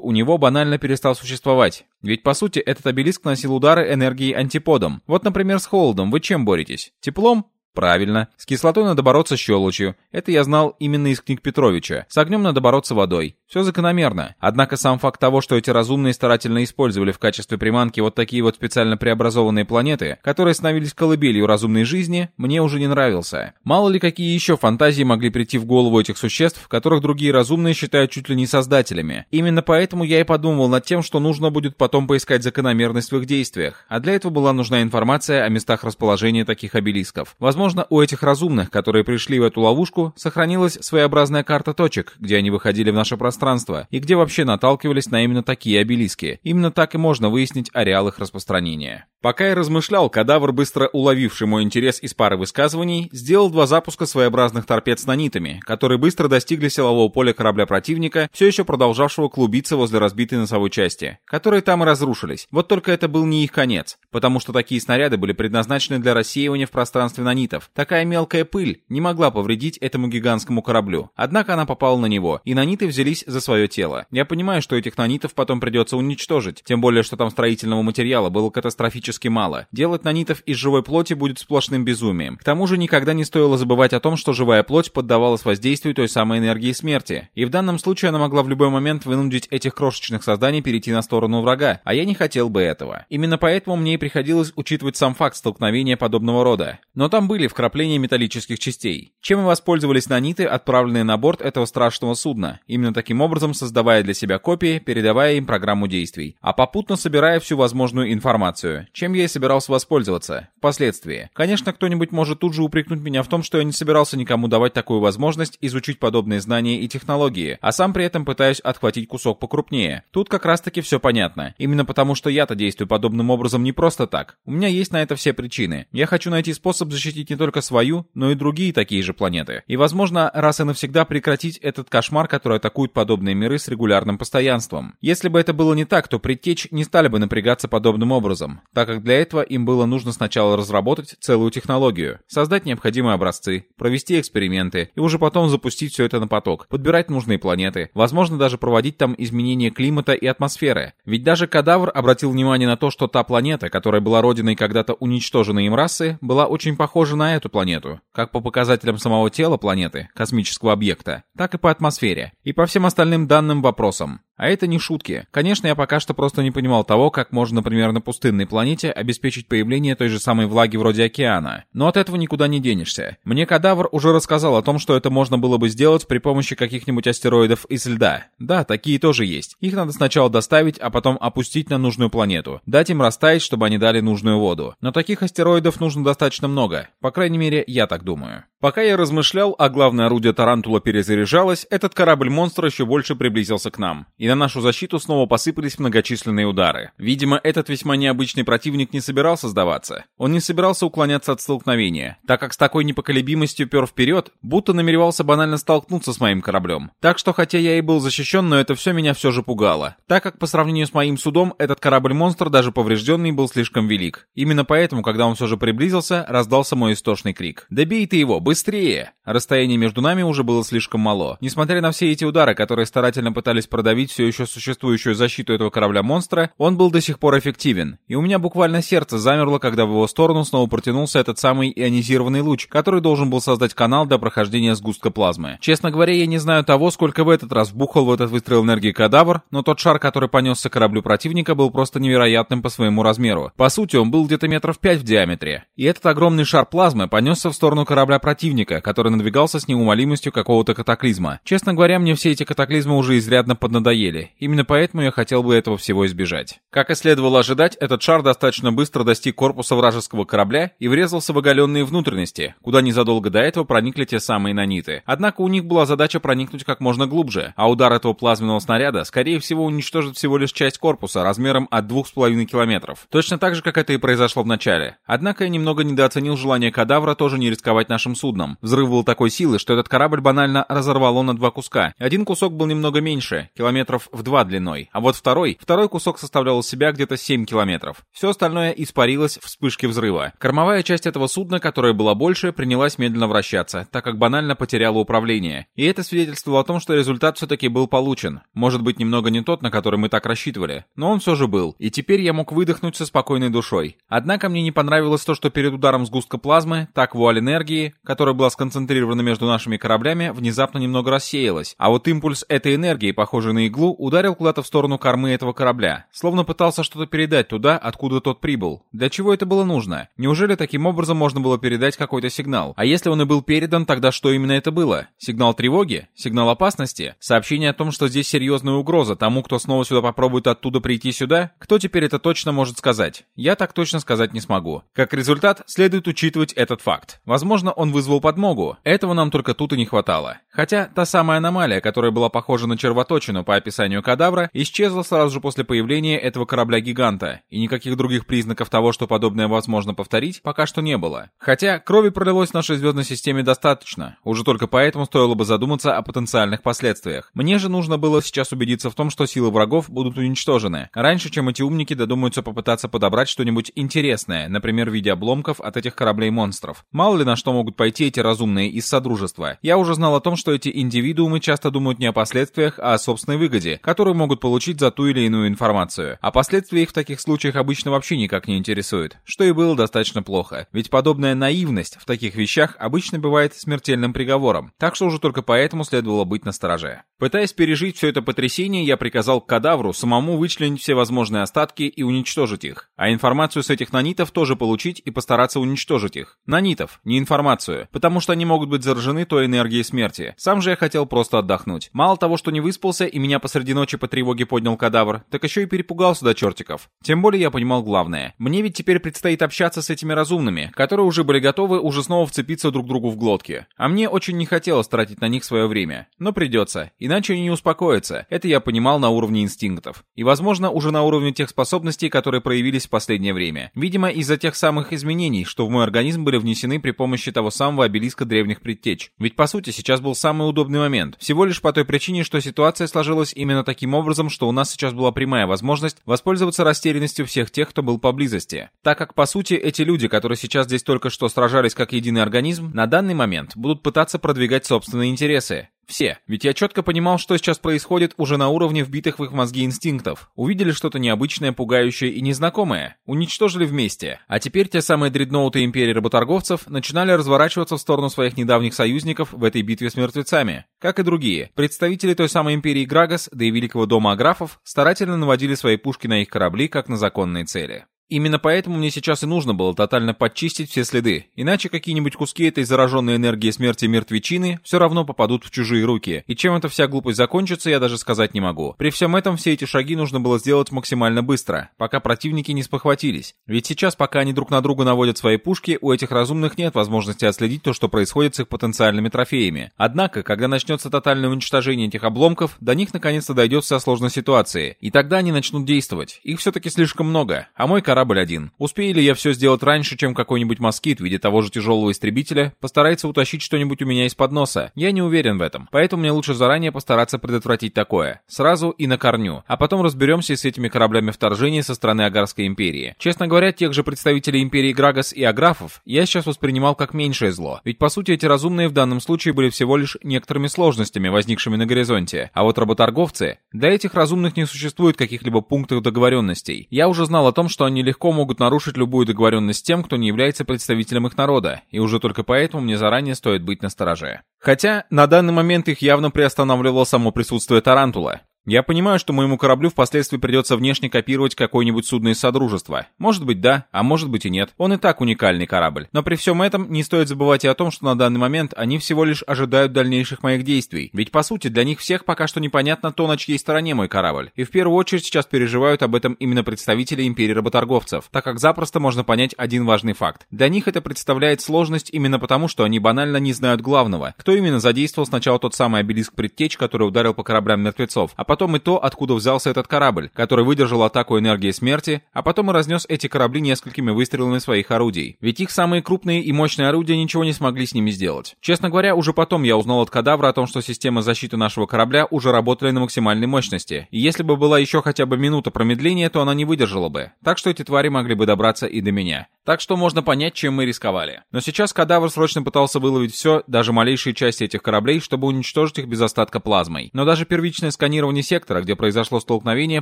у него, банально перестал существовать. Ведь, по сути, этот обелиск носил удары энергии антиподом. Вот, например, с холодом вы чем боретесь? Теплом? Правильно. С кислотой надо бороться щелочью. Это я знал именно из книг Петровича. С огнем надо бороться водой. Все закономерно. Однако сам факт того, что эти разумные старательно использовали в качестве приманки вот такие вот специально преобразованные планеты, которые становились колыбелью разумной жизни, мне уже не нравился. Мало ли какие еще фантазии могли прийти в голову этих существ, которых другие разумные считают чуть ли не создателями. Именно поэтому я и подумал над тем, что нужно будет потом поискать закономерность в их действиях. А для этого была нужна информация о местах расположения таких обелисков. Возможно, Возможно, у этих разумных, которые пришли в эту ловушку, сохранилась своеобразная карта точек, где они выходили в наше пространство и где вообще наталкивались на именно такие обелиски. Именно так и можно выяснить ареал их распространения. Пока я размышлял, кадавр, быстро уловивший мой интерес из пары высказываний, сделал два запуска своеобразных торпед с нанитами, которые быстро достигли силового поля корабля противника, все еще продолжавшего клубиться возле разбитой носовой части, которые там и разрушились. Вот только это был не их конец, потому что такие снаряды были предназначены для рассеивания в пространстве нанита, метров. Такая мелкая пыль не могла повредить этому гигантскому кораблю. Однако она попала на него, и наниты взялись за свое тело. Я понимаю, что этих нанитов потом придется уничтожить, тем более, что там строительного материала было катастрофически мало. Делать нанитов из живой плоти будет сплошным безумием. К тому же никогда не стоило забывать о том, что живая плоть поддавалась воздействию той самой энергии смерти. И в данном случае она могла в любой момент вынудить этих крошечных созданий перейти на сторону врага, а я не хотел бы этого. Именно поэтому мне и приходилось учитывать сам факт столкновения подобного рода. Но там были в краплении металлических частей, чем и воспользовались наниты, отправленные на борт этого страшного судна, именно таким образом создавая для себя копии, передавая им программу действий, а попутно собирая всю возможную информацию, чем я и собирался воспользоваться, впоследствии. Конечно, кто-нибудь может тут же упрекнуть меня в том, что я не собирался никому давать такую возможность изучить подобные знания и технологии, а сам при этом пытаюсь отхватить кусок покрупнее. Тут как раз-таки все понятно. Именно потому, что я-то действую подобным образом не просто так. У меня есть на это все причины. Я хочу найти способ защитить защитить не только свою, но и другие такие же планеты. И, возможно, раз и навсегда прекратить этот кошмар, который атакует подобные миры с регулярным постоянством. Если бы это было не так, то предтечь не стали бы напрягаться подобным образом, так как для этого им было нужно сначала разработать целую технологию, создать необходимые образцы, провести эксперименты и уже потом запустить все это на поток, подбирать нужные планеты, возможно даже проводить там изменения климата и атмосферы. Ведь даже кадавр обратил внимание на то, что та планета, которая была родиной когда-то уничтоженной им расы, была очень похожа похожа на эту планету, как по показателям самого тела планеты, космического объекта, так и по атмосфере, и по всем остальным данным вопросам. А это не шутки. Конечно, я пока что просто не понимал того, как можно, например, на пустынной планете обеспечить появление той же самой влаги вроде океана. Но от этого никуда не денешься. Мне кадавр уже рассказал о том, что это можно было бы сделать при помощи каких-нибудь астероидов из льда. Да, такие тоже есть. Их надо сначала доставить, а потом опустить на нужную планету. Дать им растаять, чтобы они дали нужную воду. Но таких астероидов нужно достаточно много. По крайней мере, я так думаю. Пока я размышлял, а главное орудие Тарантула перезаряжалось, этот корабль монстра еще больше приблизился к нам, и на нашу защиту снова посыпались многочисленные удары. Видимо, этот весьма необычный противник не собирался сдаваться. Он не собирался уклоняться от столкновения, так как с такой непоколебимостью пер вперед, будто намеревался банально столкнуться с моим кораблем. Так что, хотя я и был защищен, но это все меня все же пугало, так как по сравнению с моим судом, этот корабль-монстр, даже поврежденный, был слишком велик. Именно поэтому, когда он все же приблизился, раздался мой истошный крик. «Добей ты его! Быстрее!» Расстояние между нами уже было слишком мало. Несмотря на все эти удары, которые старательно пытались продавить все еще существующую защиту этого корабля-монстра, он был до сих пор эффективен. И у меня буквально сердце замерло, когда в его сторону снова протянулся этот самый ионизированный луч, который должен был создать канал для прохождения сгустка плазмы. Честно говоря, я не знаю того, сколько в этот раз бухал в этот выстрел энергии кадавр, но тот шар, который понесся кораблю противника, был просто невероятным по своему размеру. По сути, он был где-то метров 5 в диаметре. И этот огромный шар плазмы плазмы понесся в сторону корабля противника, который надвигался с неумолимостью какого-то катаклизма. Честно говоря, мне все эти катаклизмы уже изрядно поднадоели. Именно поэтому я хотел бы этого всего избежать. Как и следовало ожидать, этот шар достаточно быстро достиг корпуса вражеского корабля и врезался в оголенные внутренности, куда незадолго до этого проникли те самые наниты. Однако у них была задача проникнуть как можно глубже, а удар этого плазменного снаряда, скорее всего, уничтожит всего лишь часть корпуса размером от 2,5 километров. Точно так же, как это и произошло в начале. Однако я немного недооценил желание кадавра тоже не рисковать нашим судном. Взрыв был такой силы, что этот корабль банально разорвало на два куска. Один кусок был немного меньше, километров в два длиной, а вот второй, второй кусок составлял из себя где-то 7 километров. Все остальное испарилось в вспышке взрыва. Кормовая часть этого судна, которая была больше, принялась медленно вращаться, так как банально потеряла управление. И это свидетельствовало о том, что результат все-таки был получен. Может быть, немного не тот, на который мы так рассчитывали, но он все же был. И теперь я мог выдохнуть со спокойной душой. Однако мне не понравилось то, что перед ударом сгустка плазмы плазмы, так вуаль энергии, которая была сконцентрирована между нашими кораблями, внезапно немного рассеялась, а вот импульс этой энергии, похожий на иглу, ударил куда-то в сторону кормы этого корабля, словно пытался что-то передать туда, откуда тот прибыл. Для чего это было нужно? Неужели таким образом можно было передать какой-то сигнал? А если он и был передан, тогда что именно это было? Сигнал тревоги? Сигнал опасности? Сообщение о том, что здесь серьезная угроза тому, кто снова сюда попробует оттуда прийти сюда? Кто теперь это точно может сказать? Я так точно сказать не смогу. Как результат, следует учитывать этот факт. Возможно, он вызвал подмогу. Этого нам только тут и не хватало. Хотя та самая аномалия, которая была похожа на червоточину по описанию кадавра, исчезла сразу же после появления этого корабля-гиганта, и никаких других признаков того, что подобное возможно повторить, пока что не было. Хотя крови пролилось в нашей звездной системе достаточно, уже только поэтому стоило бы задуматься о потенциальных последствиях. Мне же нужно было сейчас убедиться в том, что силы врагов будут уничтожены, раньше, чем эти умники додумаются попытаться подобрать что-нибудь интересное, например, в виде обломков от этих кораблей-монстров. Мало ли на что могут пойти эти разумные из Содружества. Я уже знал о том, что что эти индивидуумы часто думают не о последствиях, а о собственной выгоде, которую могут получить за ту или иную информацию. А последствия их в таких случаях обычно вообще никак не интересуют, что и было достаточно плохо. Ведь подобная наивность в таких вещах обычно бывает смертельным приговором, так что уже только поэтому следовало быть настороже. Пытаясь пережить все это потрясение, я приказал кадавру самому вычленить все возможные остатки и уничтожить их. А информацию с этих нанитов тоже получить и постараться уничтожить их. Нанитов, не информацию, потому что они могут быть заражены той энергией смерти, сам же я хотел просто отдохнуть. Мало того, что не выспался и меня посреди ночи по тревоге поднял кадавр, так еще и перепугался до чертиков. Тем более я понимал главное. Мне ведь теперь предстоит общаться с этими разумными, которые уже были готовы уже снова вцепиться друг другу в глотки. А мне очень не хотелось тратить на них свое время. Но придется, иначе они не успокоятся. Это я понимал на уровне инстинктов. И, возможно, уже на уровне тех способностей, которые проявились в последнее время. Видимо, из-за тех самых изменений, что в мой организм были внесены при помощи того самого обелиска древних предтеч. Ведь, по сути, сейчас был самый удобный момент. Всего лишь по той причине, что ситуация сложилась именно таким образом, что у нас сейчас была прямая возможность воспользоваться растерянностью всех тех, кто был поблизости. Так как, по сути, эти люди, которые сейчас здесь только что сражались как единый организм, на данный момент будут пытаться продвигать собственные интересы. Все, ведь я четко понимал, что сейчас происходит уже на уровне вбитых в их мозги инстинктов. Увидели что-то необычное, пугающее и незнакомое, уничтожили вместе. А теперь те самые дредноуты империи работорговцев начинали разворачиваться в сторону своих недавних союзников в этой битве с мертвецами. Как и другие, представители той самой империи Грагас, да и Великого дома Аграфов, старательно наводили свои пушки на их корабли как на законные цели. Именно поэтому мне сейчас и нужно было тотально подчистить все следы, иначе какие-нибудь куски этой зараженной энергии смерти мертвечины все равно попадут в чужие руки, и чем эта вся глупость закончится, я даже сказать не могу. При всем этом все эти шаги нужно было сделать максимально быстро, пока противники не спохватились. Ведь сейчас, пока они друг на друга наводят свои пушки, у этих разумных нет возможности отследить то, что происходит с их потенциальными трофеями. Однако, когда начнется тотальное уничтожение этих обломков, до них наконец-то дойдет вся сложная ситуация, и тогда они начнут действовать. Их все-таки слишком много, а мой Корабль один. Успею ли я все сделать раньше, чем какой-нибудь москит в виде того же тяжелого истребителя постарается утащить что-нибудь у меня из-под носа? Я не уверен в этом, поэтому мне лучше заранее постараться предотвратить такое. Сразу и на корню. А потом разберемся с этими кораблями вторжения со стороны Агарской империи. Честно говоря, тех же представителей империи Грагас и Аграфов я сейчас воспринимал как меньшее зло. Ведь по сути эти разумные в данном случае были всего лишь некоторыми сложностями, возникшими на горизонте. А вот работорговцы... Для этих разумных не существует каких-либо пунктов договоренностей. Я уже знал о том, что они легко могут нарушить любую договоренность с тем, кто не является представителем их народа, и уже только поэтому мне заранее стоит быть настороже. Хотя, на данный момент их явно приостанавливало само присутствие Тарантула. Я понимаю, что моему кораблю впоследствии придется внешне копировать какое-нибудь судно из Содружества. Может быть да, а может быть и нет. Он и так уникальный корабль. Но при всем этом не стоит забывать и о том, что на данный момент они всего лишь ожидают дальнейших моих действий. Ведь по сути для них всех пока что непонятно то, на чьей стороне мой корабль. И в первую очередь сейчас переживают об этом именно представители Империи Работорговцев, так как запросто можно понять один важный факт. Для них это представляет сложность именно потому, что они банально не знают главного. Кто именно задействовал сначала тот самый обелиск предтеч, который ударил по кораблям мертвецов, а потом потом и то, откуда взялся этот корабль, который выдержал атаку энергии смерти, а потом и разнес эти корабли несколькими выстрелами своих орудий. Ведь их самые крупные и мощные орудия ничего не смогли с ними сделать. Честно говоря, уже потом я узнал от кадавра о том, что система защиты нашего корабля уже работали на максимальной мощности, и если бы была еще хотя бы минута промедления, то она не выдержала бы. Так что эти твари могли бы добраться и до меня. Так что можно понять, чем мы рисковали. Но сейчас кадавр срочно пытался выловить все, даже малейшие части этих кораблей, чтобы уничтожить их без остатка плазмой. Но даже первичное сканирование сектора, где произошло столкновение,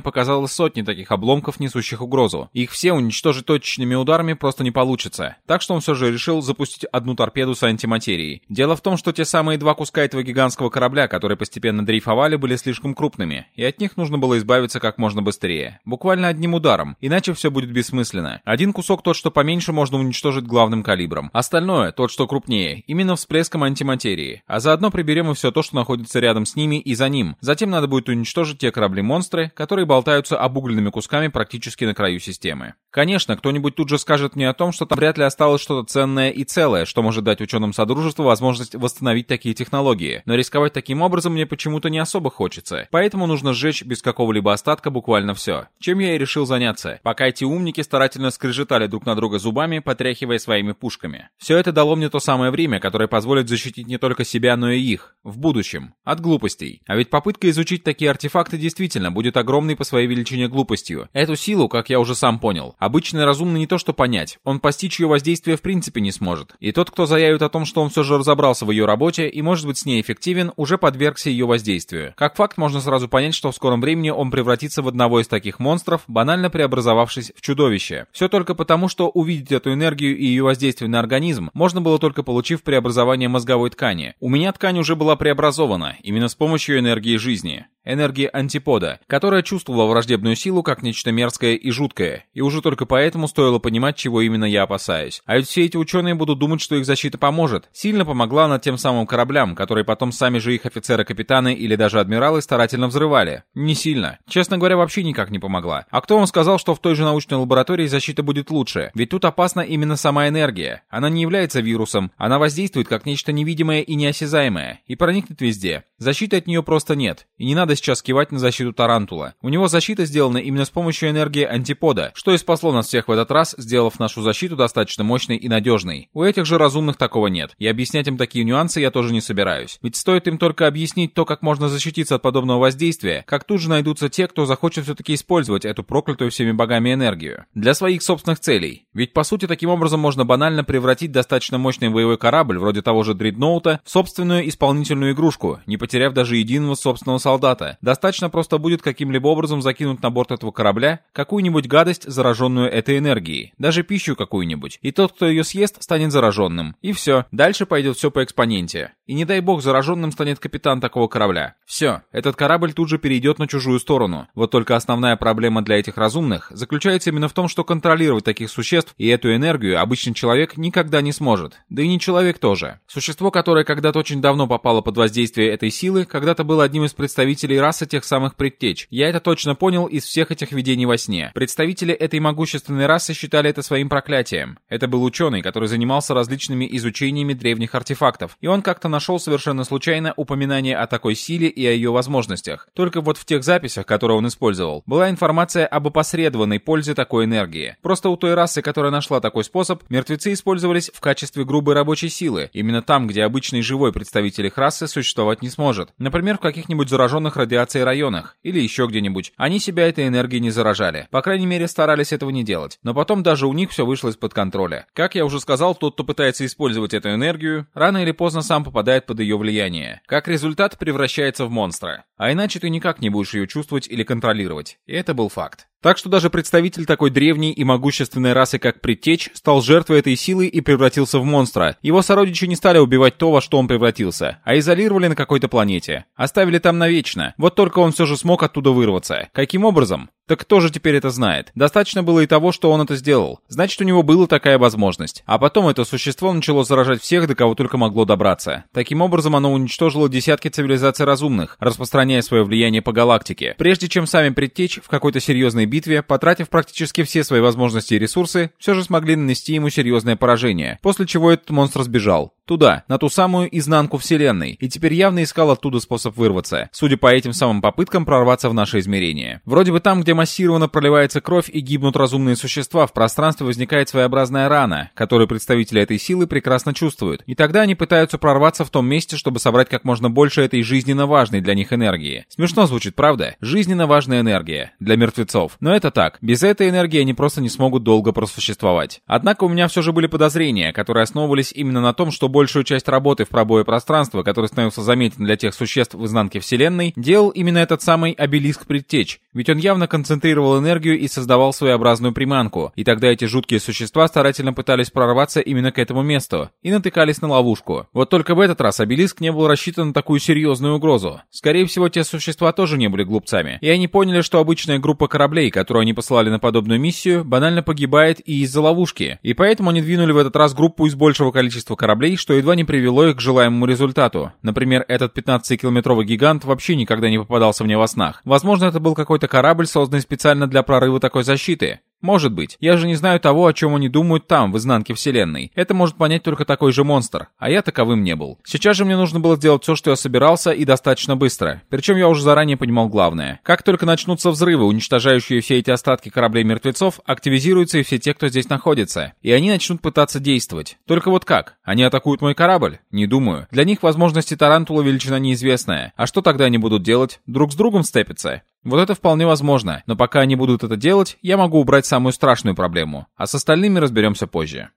показало сотни таких обломков, несущих угрозу. Их все уничтожить точечными ударами просто не получится. Так что он все же решил запустить одну торпеду с антиматерией. Дело в том, что те самые два куска этого гигантского корабля, которые постепенно дрейфовали, были слишком крупными, и от них нужно было избавиться как можно быстрее. Буквально одним ударом, иначе все будет бессмысленно. Один кусок, тот, что поменьше, можно уничтожить главным калибром. Остальное, тот, что крупнее, именно всплеском антиматерии. А заодно приберем и все то, что находится рядом с ними и за ним. Затем надо будет уничтожить уничтожить те корабли-монстры, которые болтаются обугленными кусками практически на краю системы. Конечно, кто-нибудь тут же скажет мне о том, что там вряд ли осталось что-то ценное и целое, что может дать ученым Содружества возможность восстановить такие технологии, но рисковать таким образом мне почему-то не особо хочется, поэтому нужно сжечь без какого-либо остатка буквально все, чем я и решил заняться, пока эти умники старательно скрежетали друг на друга зубами, потряхивая своими пушками. Все это дало мне то самое время, которое позволит защитить не только себя, но и их, в будущем, от глупостей. А ведь попытка изучить такие артефакты Артефакт действительно будет огромной по своей величине глупостью. Эту силу, как я уже сам понял, обычный разумный не то что понять, он постичь ее воздействие в принципе не сможет. И тот, кто заявит о том, что он все же разобрался в ее работе и может быть с ней эффективен, уже подвергся ее воздействию. Как факт, можно сразу понять, что в скором времени он превратится в одного из таких монстров, банально преобразовавшись в чудовище. Все только потому, что увидеть эту энергию и ее воздействие на организм можно было только получив преобразование мозговой ткани. У меня ткань уже была преобразована, именно с помощью энергии жизни. Энергия энергии антипода, которая чувствовала враждебную силу как нечто мерзкое и жуткое. И уже только поэтому стоило понимать, чего именно я опасаюсь. А ведь все эти ученые будут думать, что их защита поможет. Сильно помогла она тем самым кораблям, которые потом сами же их офицеры-капитаны или даже адмиралы старательно взрывали. Не сильно. Честно говоря, вообще никак не помогла. А кто вам сказал, что в той же научной лаборатории защита будет лучше? Ведь тут опасна именно сама энергия. Она не является вирусом, она воздействует как нечто невидимое и неосязаемое, и проникнет везде. Защиты от нее просто нет. И не надо сейчас кивать на защиту Тарантула. У него защита сделана именно с помощью энергии антипода, что и спасло нас всех в этот раз, сделав нашу защиту достаточно мощной и надежной. У этих же разумных такого нет, и объяснять им такие нюансы я тоже не собираюсь. Ведь стоит им только объяснить то, как можно защититься от подобного воздействия, как тут же найдутся те, кто захочет все-таки использовать эту проклятую всеми богами энергию. Для своих собственных целей. Ведь по сути таким образом можно банально превратить достаточно мощный боевой корабль, вроде того же Дредноута в собственную исполнительную игрушку, не потеряв даже единого собственного солдата, Достаточно просто будет каким-либо образом закинуть на борт этого корабля какую-нибудь гадость, зараженную этой энергией, даже пищу какую-нибудь, и тот, кто ее съест, станет зараженным. И все, дальше пойдет все по экспоненте. И не дай бог, зараженным станет капитан такого корабля. Все, этот корабль тут же перейдет на чужую сторону. Вот только основная проблема для этих разумных заключается именно в том, что контролировать таких существ и эту энергию обычный человек никогда не сможет. Да и не человек тоже. Существо, которое когда-то очень давно попало под воздействие этой силы, когда-то было одним из представителей рас масса тех самых предтеч. Я это точно понял из всех этих видений во сне. Представители этой могущественной расы считали это своим проклятием. Это был ученый, который занимался различными изучениями древних артефактов, и он как-то нашел совершенно случайно упоминание о такой силе и о ее возможностях. Только вот в тех записях, которые он использовал, была информация об опосредованной пользе такой энергии. Просто у той расы, которая нашла такой способ, мертвецы использовались в качестве грубой рабочей силы, именно там, где обычный живой представитель их расы существовать не сможет. Например, в каких-нибудь зараженных радиацией агломерации районах или еще где-нибудь. Они себя этой энергией не заражали. По крайней мере, старались этого не делать. Но потом даже у них все вышло из-под контроля. Как я уже сказал, тот, кто пытается использовать эту энергию, рано или поздно сам попадает под ее влияние. Как результат, превращается в монстра. А иначе ты никак не будешь ее чувствовать или контролировать. И это был факт. Так что даже представитель такой древней и могущественной расы, как Предтечь, стал жертвой этой силы и превратился в монстра. Его сородичи не стали убивать то, во что он превратился, а изолировали на какой-то планете. Оставили там навечно. Вот только он все же смог оттуда вырваться. Каким образом? Так кто же теперь это знает? Достаточно было и того, что он это сделал. Значит, у него была такая возможность. А потом это существо начало заражать всех, до кого только могло добраться. Таким образом, оно уничтожило десятки цивилизаций разумных, распространяя свое влияние по галактике. Прежде чем сами предтечь в какой-то серьезной битве, потратив практически все свои возможности и ресурсы, все же смогли нанести ему серьезное поражение, после чего этот монстр сбежал. Туда, на ту самую изнанку Вселенной, и теперь явно искал оттуда способ вырваться, судя по этим самым попыткам прорваться в наше измерение. Вроде бы там, где массированно проливается кровь и гибнут разумные существа, в пространстве возникает своеобразная рана, которую представители этой силы прекрасно чувствуют. И тогда они пытаются прорваться в том месте, чтобы собрать как можно больше этой жизненно важной для них энергии. Смешно звучит, правда? Жизненно важная энергия. Для мертвецов. Но это так. Без этой энергии они просто не смогут долго просуществовать. Однако у меня все же были подозрения, которые основывались именно на том, что большую часть работы в пробое пространства, который становился заметен для тех существ в изнанке Вселенной, делал именно этот самый обелиск предтеч. Ведь он явно контролирует концентрировал энергию и создавал своеобразную приманку. И тогда эти жуткие существа старательно пытались прорваться именно к этому месту и натыкались на ловушку. Вот только в этот раз обелиск не был рассчитан на такую серьезную угрозу. Скорее всего, те существа тоже не были глупцами. И они поняли, что обычная группа кораблей, которую они послали на подобную миссию, банально погибает и из-за ловушки. И поэтому они двинули в этот раз группу из большего количества кораблей, что едва не привело их к желаемому результату. Например, этот 15-километровый гигант вообще никогда не попадался мне во снах. Возможно, это был какой-то корабль, созданный должны специально для прорыва такой защиты. Может быть. Я же не знаю того, о чем они думают там, в изнанке Вселенной. Это может понять только такой же монстр, а я таковым не был. Сейчас же мне нужно было сделать все, что я собирался, и достаточно быстро. Причем я уже заранее понимал главное. Как только начнутся взрывы, уничтожающие все эти остатки кораблей мертвецов, активизируются и все те, кто здесь находится. И они начнут пытаться действовать. Только вот как? Они атакуют мой корабль? Не думаю. Для них возможности Тарантула величина неизвестная. А что тогда они будут делать? Друг с другом сцепятся? Вот это вполне возможно, но пока они будут это делать, я могу убрать самую страшную проблему, а с остальными разберемся позже.